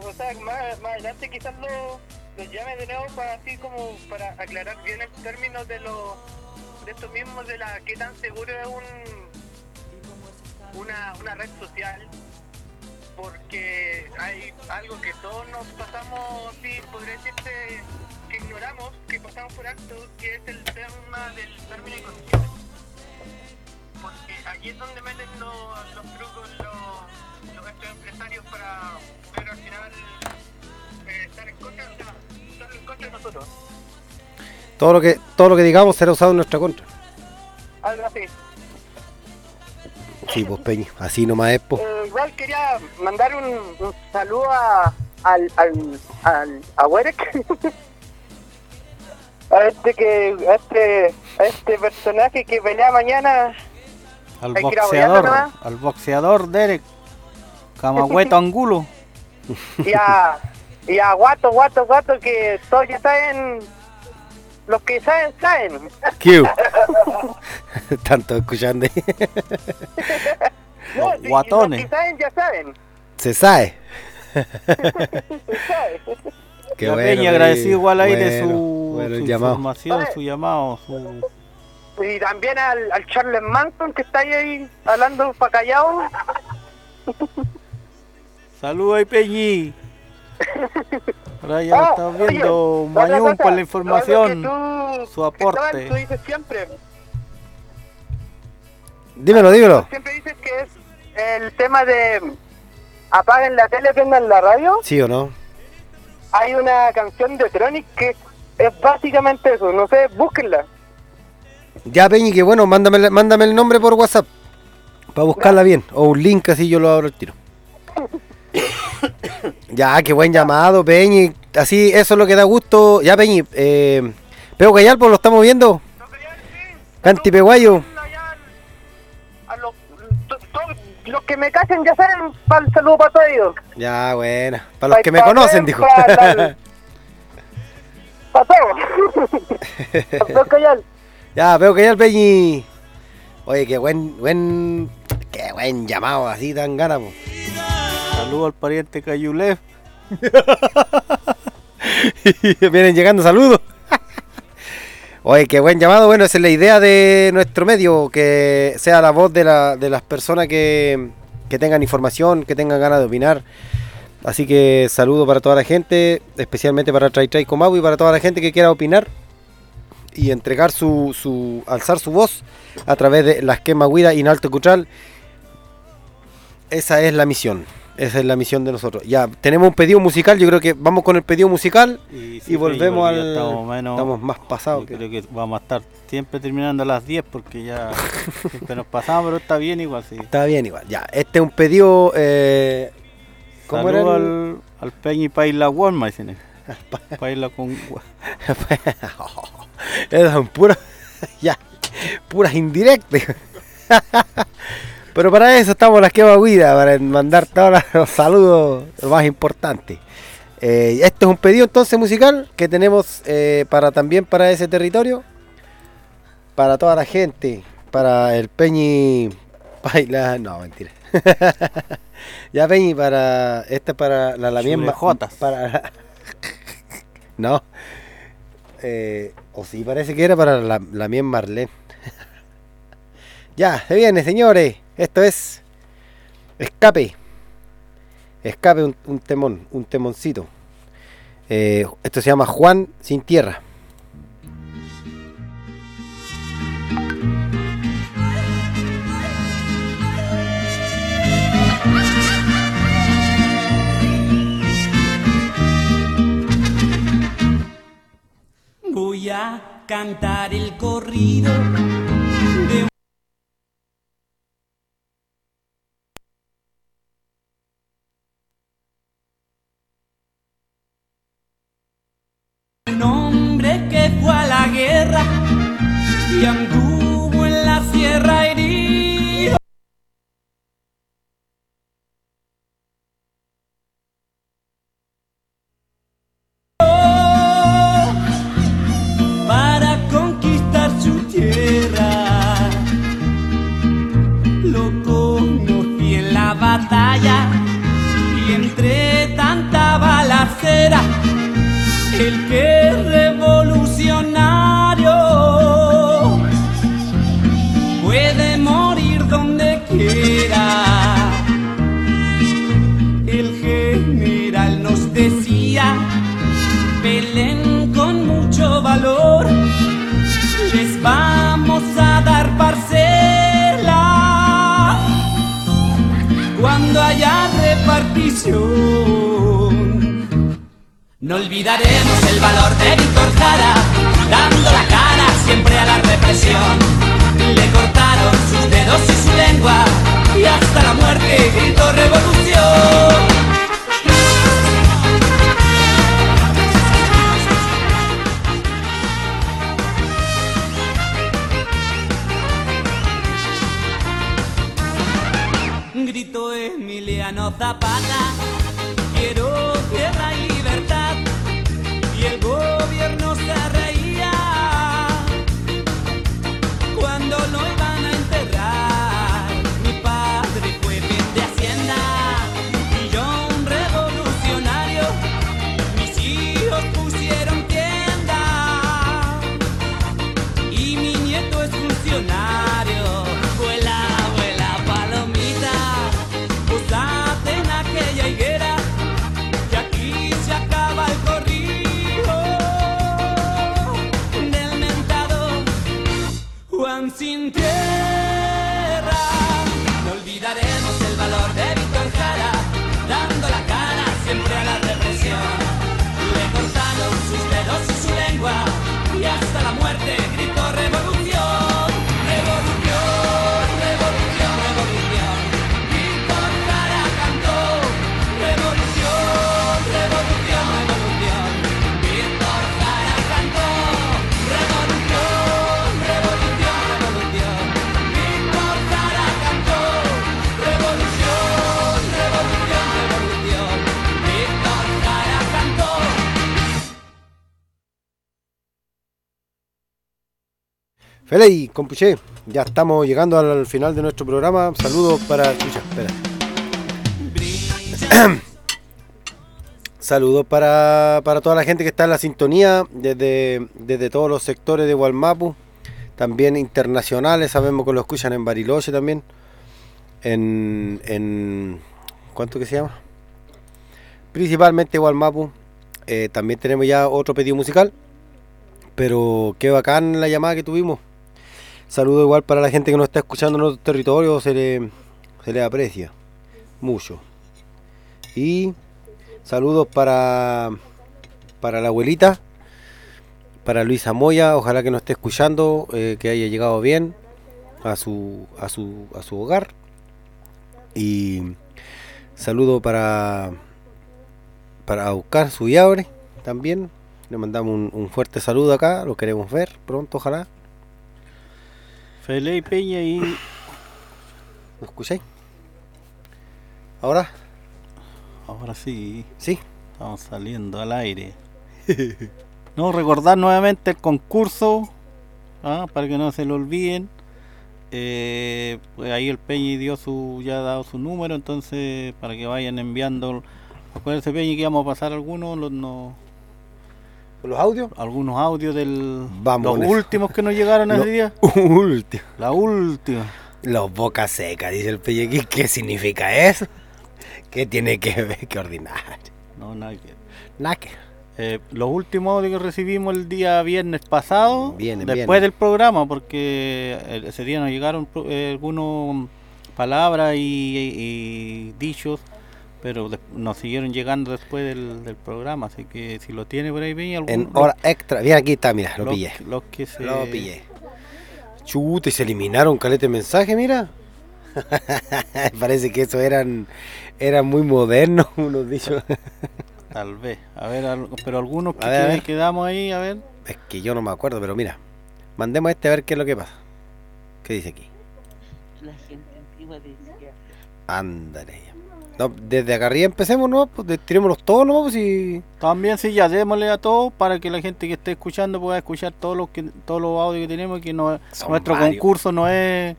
o sea, más, adelante quizás lo, los llame de nuevo para así como para aclarar bien el término de lo de esto mismo de la qué tan seguro es un una, una red social porque hay algo que todos nos pasamos, sí, podría decirse que ignoramos, que pasamos por alto, que es el tema del término y condiciones. Porque aquí es donde meten los, los trucos los, los estos empresarios para ver al final eh, estar en contra, o sea, estar en contra de nosotros. Todo lo que todo lo que digamos será usado en nuestra contra. Algo así. Sí, pues Peñi, así nomás es, pues. Eh, igual quería mandar un, un saludo a, al, al, al, a Werek. a este que, a este, a este personaje que pelea mañana. Al boxeador, al boxeador Derek Camagüeto Angulo. Y a, y a Guato, Guato, Guato, que todos ya saben, los que saben, saben. ¿Qué? Tanto escuchando. No, sí, guatones. Los que saben, ya saben. Se sabe. Se sabe. Qué La bueno, Peña agradecido igual ahí de Bueno, su, bueno, el su información, su llamado, su... Y también al, al Charles Manson que está ahí, ahí hablando para callado. Saludos ahí Peñi. Ahora ya Ah, lo estamos viendo, oye, por la información, algo que tú, su aporte. Cristóbal, tú dices siempre, Dímelo, dímelo. siempre dices que es el tema de apaguen la tele, prendan la radio. ¿Sí o no? Hay una canción de Tronic que es básicamente eso, no sé, búsquenla. Ya, Peñi, que bueno, mándame, mándame el nombre por WhatsApp. Para buscarla bien. O un link así yo lo abro el tiro. ya, qué buen llamado, Peñi. Así, eso es lo que da gusto. Ya, Peñi. Eh, Peo Gallalpo, lo estamos viendo. Canti Peguayo. Los que me cachen ya saben, para el saludo para todos ellos. Ya, buena. Para los Pa- que me pa- conocen, dijo. para- Para todos. Para callar. ya, Peo Gallal, Peñi. Oye, qué buen, buen, qué buen llamado, así tan gana, po. Saludos al pariente Cayulev. Vienen llegando saludos. Oye, qué buen llamado. Bueno, esa es la idea de nuestro medio, que sea la voz de, la- de las personas que, tengan información, que tengan ganas de opinar. Así que saludo para toda la gente, especialmente para Tray Tray Comau y para toda la gente que quiera opinar y entregar su, su alzar su voz a través de las quemas Guida y Cutral. Esa es la misión. Esa es la misión de nosotros. Ya, tenemos un pedido musical, yo creo que vamos con el pedido musical y, sí, volvemos al... Estamos, menos- estamos más pasados. yo creo que vamos a estar siempre terminando a las 10 porque ya siempre nos pasamos, pero está bien igual, sí. Está bien igual, ya. Este es un pedido... Eh, ¿Cómo era el- al, al Peñi Paila Walma, dicen. Paila con... Esas son puras... ya, puras indirectas. Pero para eso estamos las que va Guida, para mandar todos los saludos más importantes. Eh, este es un pedido entonces musical que tenemos eh, para también para ese territorio, para toda la gente, para el Peñi Paila, no mentira. ya Peñi para este es para la la misma Chulejotas. para no Eh, o sí parece que era para la, la mía Marlene. ya, se viene, señores. Esto es Escape. Escape, un, temón, un temoncito. Eh, esto se llama Juan sin tierra. Voy a cantar el corrido que fue a la guerra y anduvo en la sierra herido. para conquistar su tierra. Lo conocí en la batalla y entre tanta balacera, No olvidaremos el valor de Víctor Jara, dando la cara siempre a la represión. Le cortaron sus dedos y su lengua, y hasta la muerte gritó revolución. Gritó Emiliano Zapata, quiero tierra y libertad. Y el gobierno se reía Feley, compuché, ya estamos llegando al final de nuestro programa. Saludos para. Chucha, espera. Saludos para, para toda la gente que está en la sintonía, desde, desde todos los sectores de Gualmapu, también internacionales, sabemos que lo escuchan en Bariloche también, en, en ¿cuánto que se llama? Principalmente Gualmapu, eh, también tenemos ya otro pedido musical, pero qué bacán la llamada que tuvimos. Saludo igual para la gente que nos está escuchando en otro territorio, se le, se le aprecia mucho. Y saludos para, para la abuelita, para Luisa Moya, ojalá que nos esté escuchando, eh, que haya llegado bien a su, a su, a su hogar. Y saludo para, para buscar su Yabre también. Le mandamos un, un fuerte saludo acá, lo queremos ver pronto, ojalá. Feliz Peña y. ¿Me escucháis? ¿Ahora? Ahora sí. Sí. Estamos saliendo al aire. no, recordar nuevamente el concurso. ¿ah? Para que no se lo olviden. Eh, pues ahí el Peñi dio su, ya ha dado su número, entonces para que vayan enviando. Acuérdense Peñi que íbamos a pasar algunos, los, no, ¿Los audios? algunos audios del Vamos los últimos que nos llegaron ese día. último. La última. Los boca seca, dice el Pellequín. ¿Qué significa eso? ¿Qué tiene que ver? ¿Qué ordinario? No, nada que. Nada que. Eh, los últimos audios que recibimos el día viernes pasado, Vienen, después vienen. del programa, porque eh, ese día nos llegaron eh, algunas palabras y, y dichos, pero nos siguieron llegando después del, del programa, así que si lo tiene por ahí, Peña, algún- En los- hora extra. Bien, aquí está, mira, lo los- pillé. los que se- Lo pillé. Chuta, y se eliminaron calete de mensaje, mira. Parece que eso eran, eran muy modernos, unos dichos. Tal vez, a ver, pero algunos ver, que- ver. quedamos ahí, a ver. Es que yo no me acuerdo, pero mira. Mandemos este a ver qué es lo que pasa. ¿Qué dice aquí? La gente antigua decía. Ándale. No, desde acá arriba empecemos, ¿no? Pues todos, ¿no? Pues si... También sí, ya démosle a todos para que la gente que esté escuchando pueda escuchar todos los que todos los audios que tenemos y que no, Son nuestro varios. concurso no es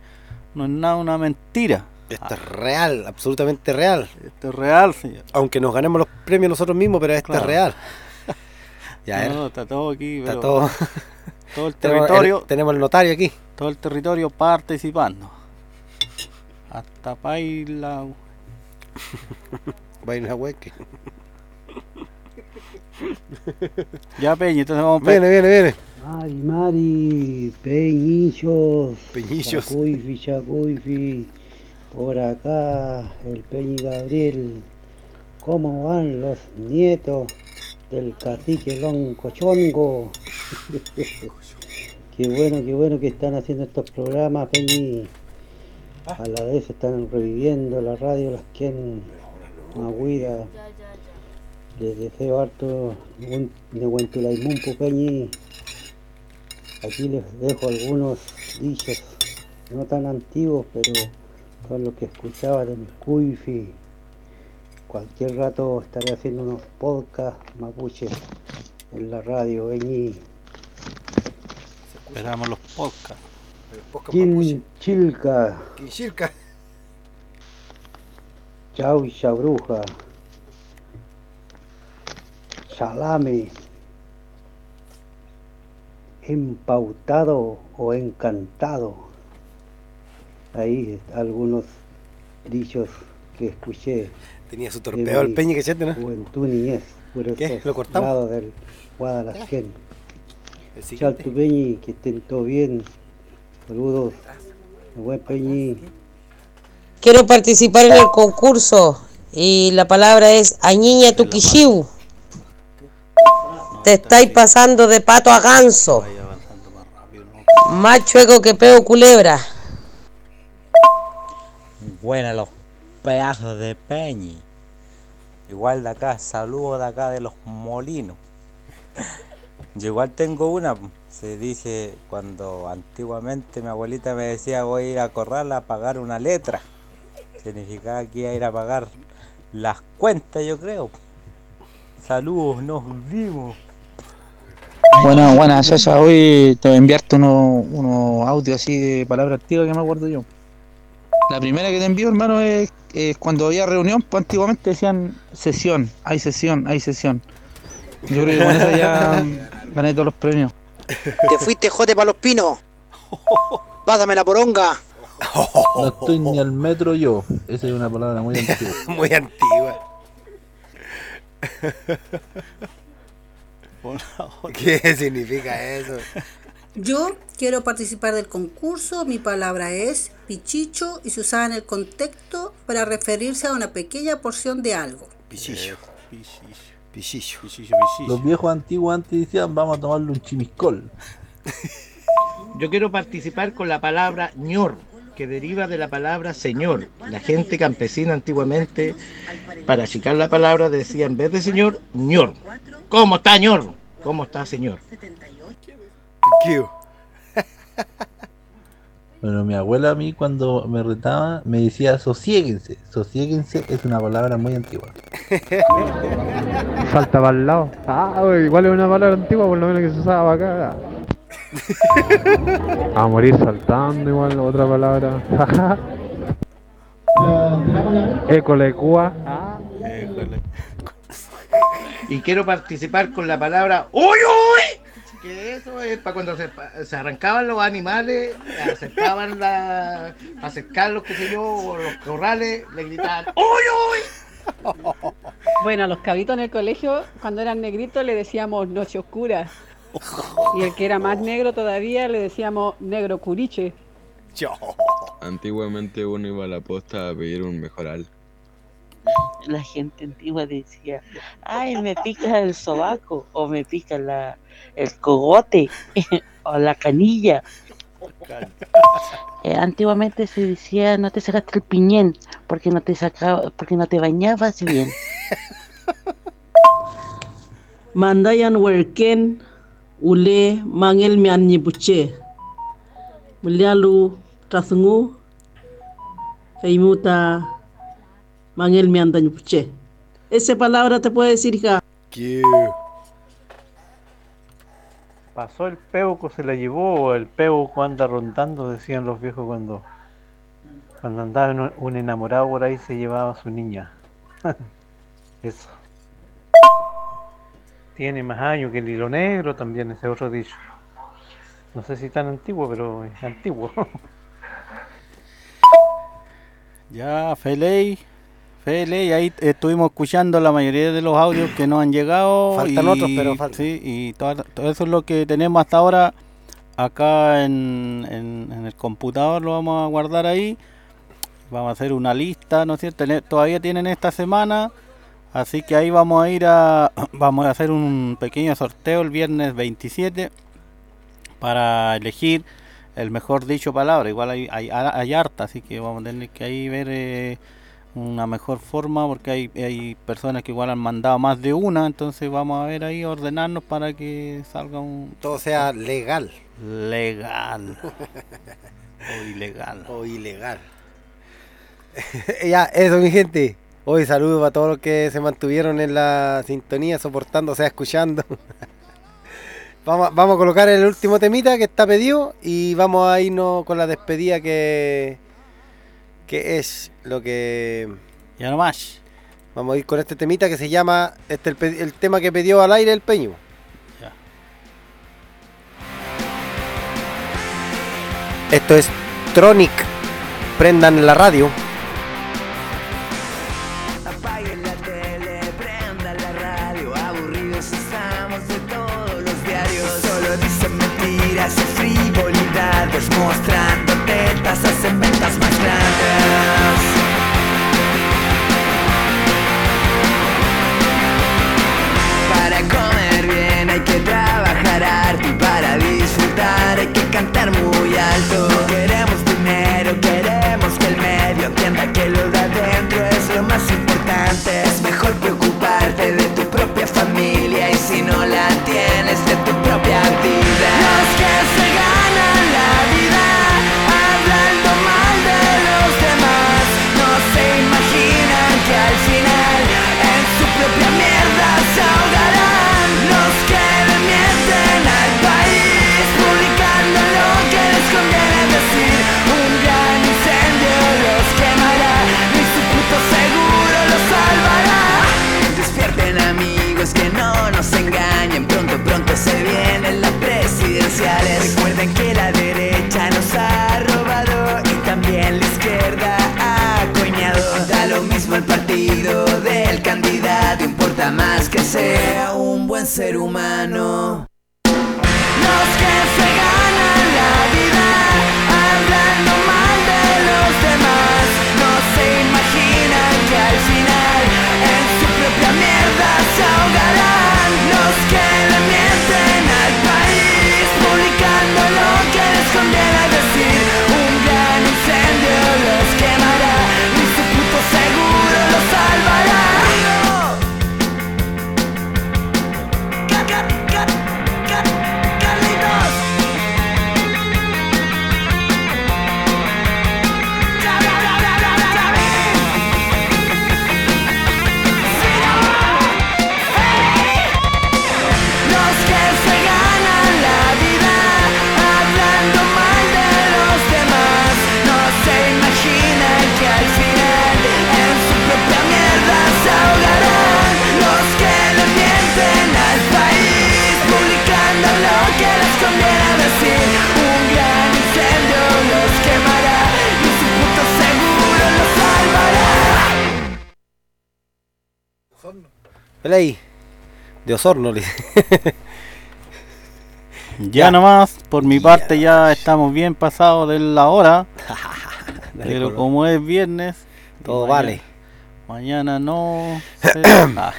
no es nada una mentira. Esto es real, absolutamente real. Esto es real, señor. Aunque nos ganemos los premios nosotros mismos, pero esto Claro. es real. Ya, No, no, está todo aquí, Está pero todo. todo el Tenemos el- territorio, tenemos el notario aquí. todo el territorio participando. Hasta Paila. Vaina hueque. Ya Peña, entonces vamos a Viene, viene, viene. Mari, Mari, Peñillos. Peñillos. Chacuifi, Chacuifi. Por acá, el Peñi Gabriel. ¿Cómo van los nietos del cacique Loncochongo? qué bueno, qué bueno que están haciendo estos programas, Peñi. A la vez están reviviendo la radio, las que en Maguida. Les deseo harto de Huentulaimumpu, Peñi. Aquí les dejo algunos dichos no tan antiguos, pero con lo que escuchaba del Cuifi. Cualquier rato estaré haciendo unos podcasts mapuches en la radio, Beñi. Esperamos los podcasts. Quin Chilca, Quinchilca. Chau y Chabruja, Salame, empautado o encantado. Ahí algunos dichos que escuché. Tenía su torpedo el mi Peñi que chete, ¿no? Juventud niñez, por ¿Qué? ¿Lo cortamos? lados del Guadalajara. El siguiente. Chaltu Peñi, que estén todo bien. Saludos. Buen Peñi. Quiero participar en el concurso y la palabra es Añiña Tuquishiu. Te estáis pasando de pato a ganso. Más chueco que peo culebra. Buena los pedazos de peñi. Igual de acá, saludos de acá de los molinos. Yo igual tengo una, se dice cuando antiguamente mi abuelita me decía voy a ir a corral a pagar una letra. Significaba que iba a ir a pagar las cuentas, yo creo. Saludos, nos vimos. Bueno, buenas, César. Hoy te voy a enviarte unos audios así de palabras antiguas que me acuerdo yo. La primera que te envío, hermano, es, cuando había reunión, pues antiguamente decían sesión, hay sesión, hay sesión. Yo creo que con ya gané todos los premios. Te fuiste jote para los pinos. Pásame la poronga. No estoy ni al metro yo. Esa es una palabra muy antigua. Muy antigua. ¿Qué significa eso? Yo quiero participar del concurso. Mi palabra es pichicho y se usaba en el contexto para referirse a una pequeña porción de algo. Pichillo. pichillo. Pichillo. Pichillo, pichillo. Los viejos antiguos antes decían, vamos a tomarle un chimiscol. Yo quiero participar con la palabra ñor, que deriva de la palabra señor. La gente campesina antiguamente, para achicar la palabra, decía en vez de señor, ñor. ¿Cómo está ñor? ¿Cómo está señor? Bueno, mi abuela a mí cuando me retaba me decía sosiéguense. Sosiéguense es una palabra muy antigua. Salta para el lado. Ah, güey, igual es una palabra antigua, por lo menos que se usaba acá. A morir saltando, igual, otra palabra. Ecolecua. Y quiero participar con la palabra ¡Uy, uy! Que eso es para cuando se, se arrancaban los animales, acercaban la, acercarlos, qué sé yo, o los corrales, le gritaban ¡Uy, uy! Bueno, a los cabitos en el colegio, cuando eran negritos, le decíamos noche oscura. Y el que era más negro todavía, le decíamos negro curiche. Antiguamente uno iba a la posta a pedir un mejoral. La gente antigua decía, ay, me pica el sobaco, o me pica la, el cogote, o la canilla. Eh, antiguamente se decía, no te sacaste el piñén, porque no te sacaba, porque no te bañabas bien. Mandayan werken ule mangel mian nyibuche. Mulialu trasungu feimuta mangel mian nyibuche. Esa palabra te puede decir hija. Pasó el peuco, se la llevó, o el peuco anda rondando, decían los viejos cuando, cuando andaba un, un enamorado por ahí se llevaba a su niña. Eso. Tiene más años que el hilo negro, también ese otro dicho. No sé si tan antiguo, pero es antiguo. Ya, Feley. Feley, ahí estuvimos escuchando la mayoría de los audios que nos han llegado. Faltan y- otros, pero faltan. Sí, y todo, todo eso es lo que tenemos hasta ahora acá en, en- en el computador, lo vamos a guardar ahí. Vamos a hacer una lista, ¿no es cierto? Tene- Todavía tienen esta semana, así que ahí vamos a ir a. Vamos a hacer un pequeño sorteo el viernes 27 para elegir el mejor dicho palabra. Igual hay, hay, hay harta, así que vamos a tener que ahí ver eh, una mejor forma porque hay, hay personas que igual han mandado más de una, entonces vamos a ver ahí, ordenarnos para que salga un... Todo sea legal. Legal. o ilegal. O ilegal. ya, eso mi gente. Hoy saludos a todos los que se mantuvieron en la sintonía, soportando, o sea, escuchando. vamos, vamos a colocar el último temita que está pedido y vamos a irnos con la despedida que, que es lo que... Ya nomás. Vamos a ir con este temita que se llama, este el, el tema que pidió al aire el Peño. Ya. Esto es Tronic. Prendan la radio. Que trabajar harto y para disfrutar hay que cantar muy alto. Más que sea un buen ser humano. De Osorno, le dice. Ya nomás, por mi parte ya estamos bien pasados de la hora. Pero como es viernes, Todo mañana- vale. Mañana no ah,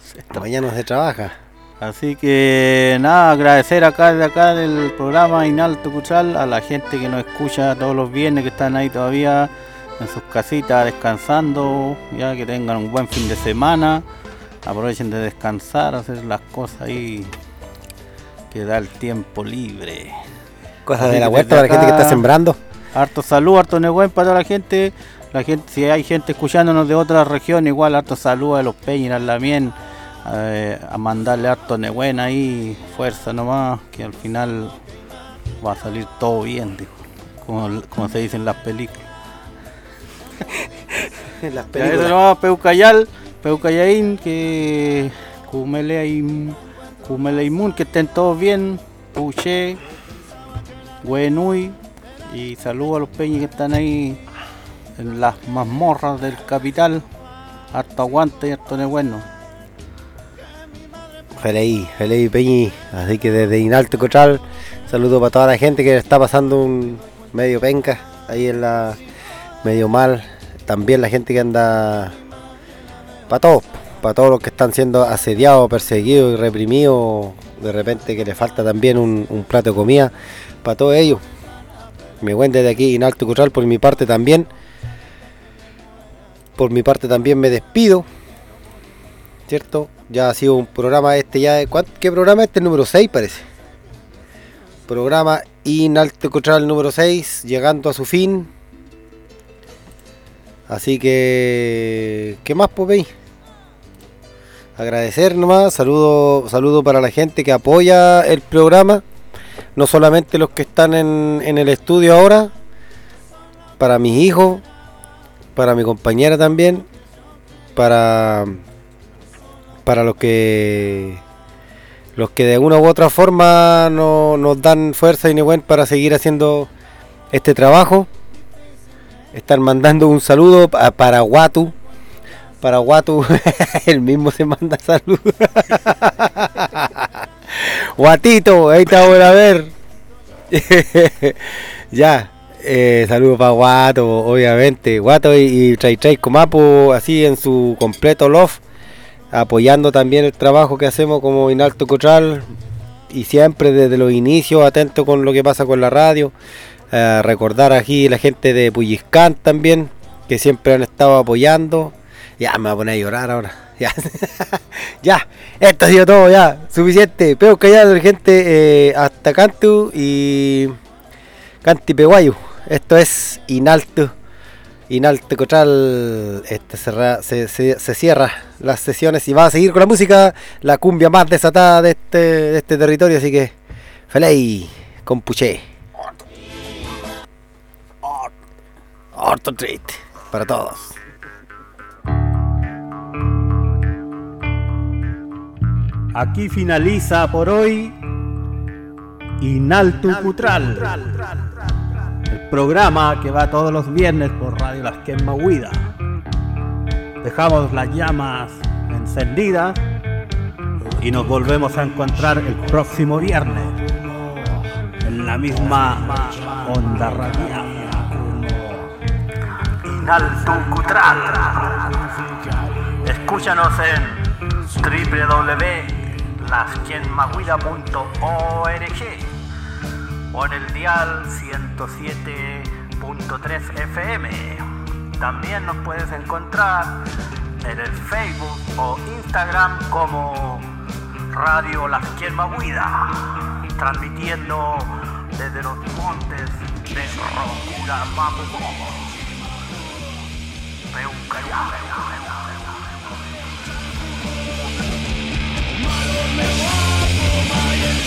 sé. Mañana no se trabaja. Así que nada, agradecer acá de acá del programa Inalto Cuchal a la gente que nos escucha todos los viernes que están ahí todavía en sus casitas descansando, ya que tengan un buen fin de semana, aprovechen de descansar, hacer las cosas ahí que da el tiempo libre. Cosas Así de la huerta para la gente que está sembrando. Harto salud, harto negüen para la gente. La gente, si hay gente escuchándonos de otras regiones, igual harto salud a los Peñas, la Mien, eh, a mandarle harto negüen ahí, fuerza nomás, que al final va a salir todo bien, dijo, como, como se dice en las películas. En las Ya, películas. Peucayal, Peucayaín, que Cumeleim, Cumeleimun, que estén todos bien, Puché, Güenui, y saludo a los peñas que están ahí en las mazmorras del capital. Harto aguante y harto de bueno. Feliz, feliz Peñi. Así que desde Inalto Cotral, saludo para toda la gente que está pasando un medio penca ahí en la medio mal. También la gente que anda para todos, para todos los que están siendo asediados, perseguidos y reprimidos. De repente que le falta también un, plato de comida para todos ellos. Me buen desde aquí Inalto Cotral por mi parte también. Por mi parte también me despido. ¿cierto? Ya ha sido un programa este ya. ¿cuán- ¿Qué programa este? El número 6 parece. Programa Inalto Cotral número 6, llegando a su fin. Así que, ¿qué más, Popey? Agradecer nomás, saludo, saludo para la gente que apoya el programa, no solamente los que están en, el estudio ahora, para mis hijos, para mi compañera también, para para los que los que de una u otra forma no- nos dan fuerza y buen para seguir haciendo este trabajo. Están mandando un saludo pa- para Watu. Para Watu, el mismo se manda saludos. Guatito, ahí está por a ver. ya, eh, saludos para Guato, obviamente. Guato y, y Comapo, así en su completo love apoyando también el trabajo que hacemos como Inalto Cotral y siempre desde los inicios atento con lo que pasa con la radio. Eh, recordar aquí la gente de Puyiscán también, que siempre han estado apoyando. Ya me voy a poner a llorar ahora. Ya, ya, esto ha sido todo, ya, suficiente. Pero callado, gente, eh, hasta Cantu y Canti Peguayu. Esto es Inalto. Inalto Cotral este, cerra- se, se- se cierra las sesiones y va a seguir con la música, la cumbia más desatada de este, de este territorio, así que feliz con Puché. Orto Treat para todos. Aquí finaliza por hoy Inaltu Cutral, el programa que va todos los viernes por Radio Las Quemahuida. Dejamos las llamas encendidas y nos volvemos a encontrar el próximo viernes en la misma onda radial. Inaltu Cutral. Escúchanos en www.lasquienmahuida.org o en el dial 107.3 FM. También nos puedes encontrar en el Facebook o Instagram como Radio Las Quien transmitiendo desde los montes de Rocura Malo me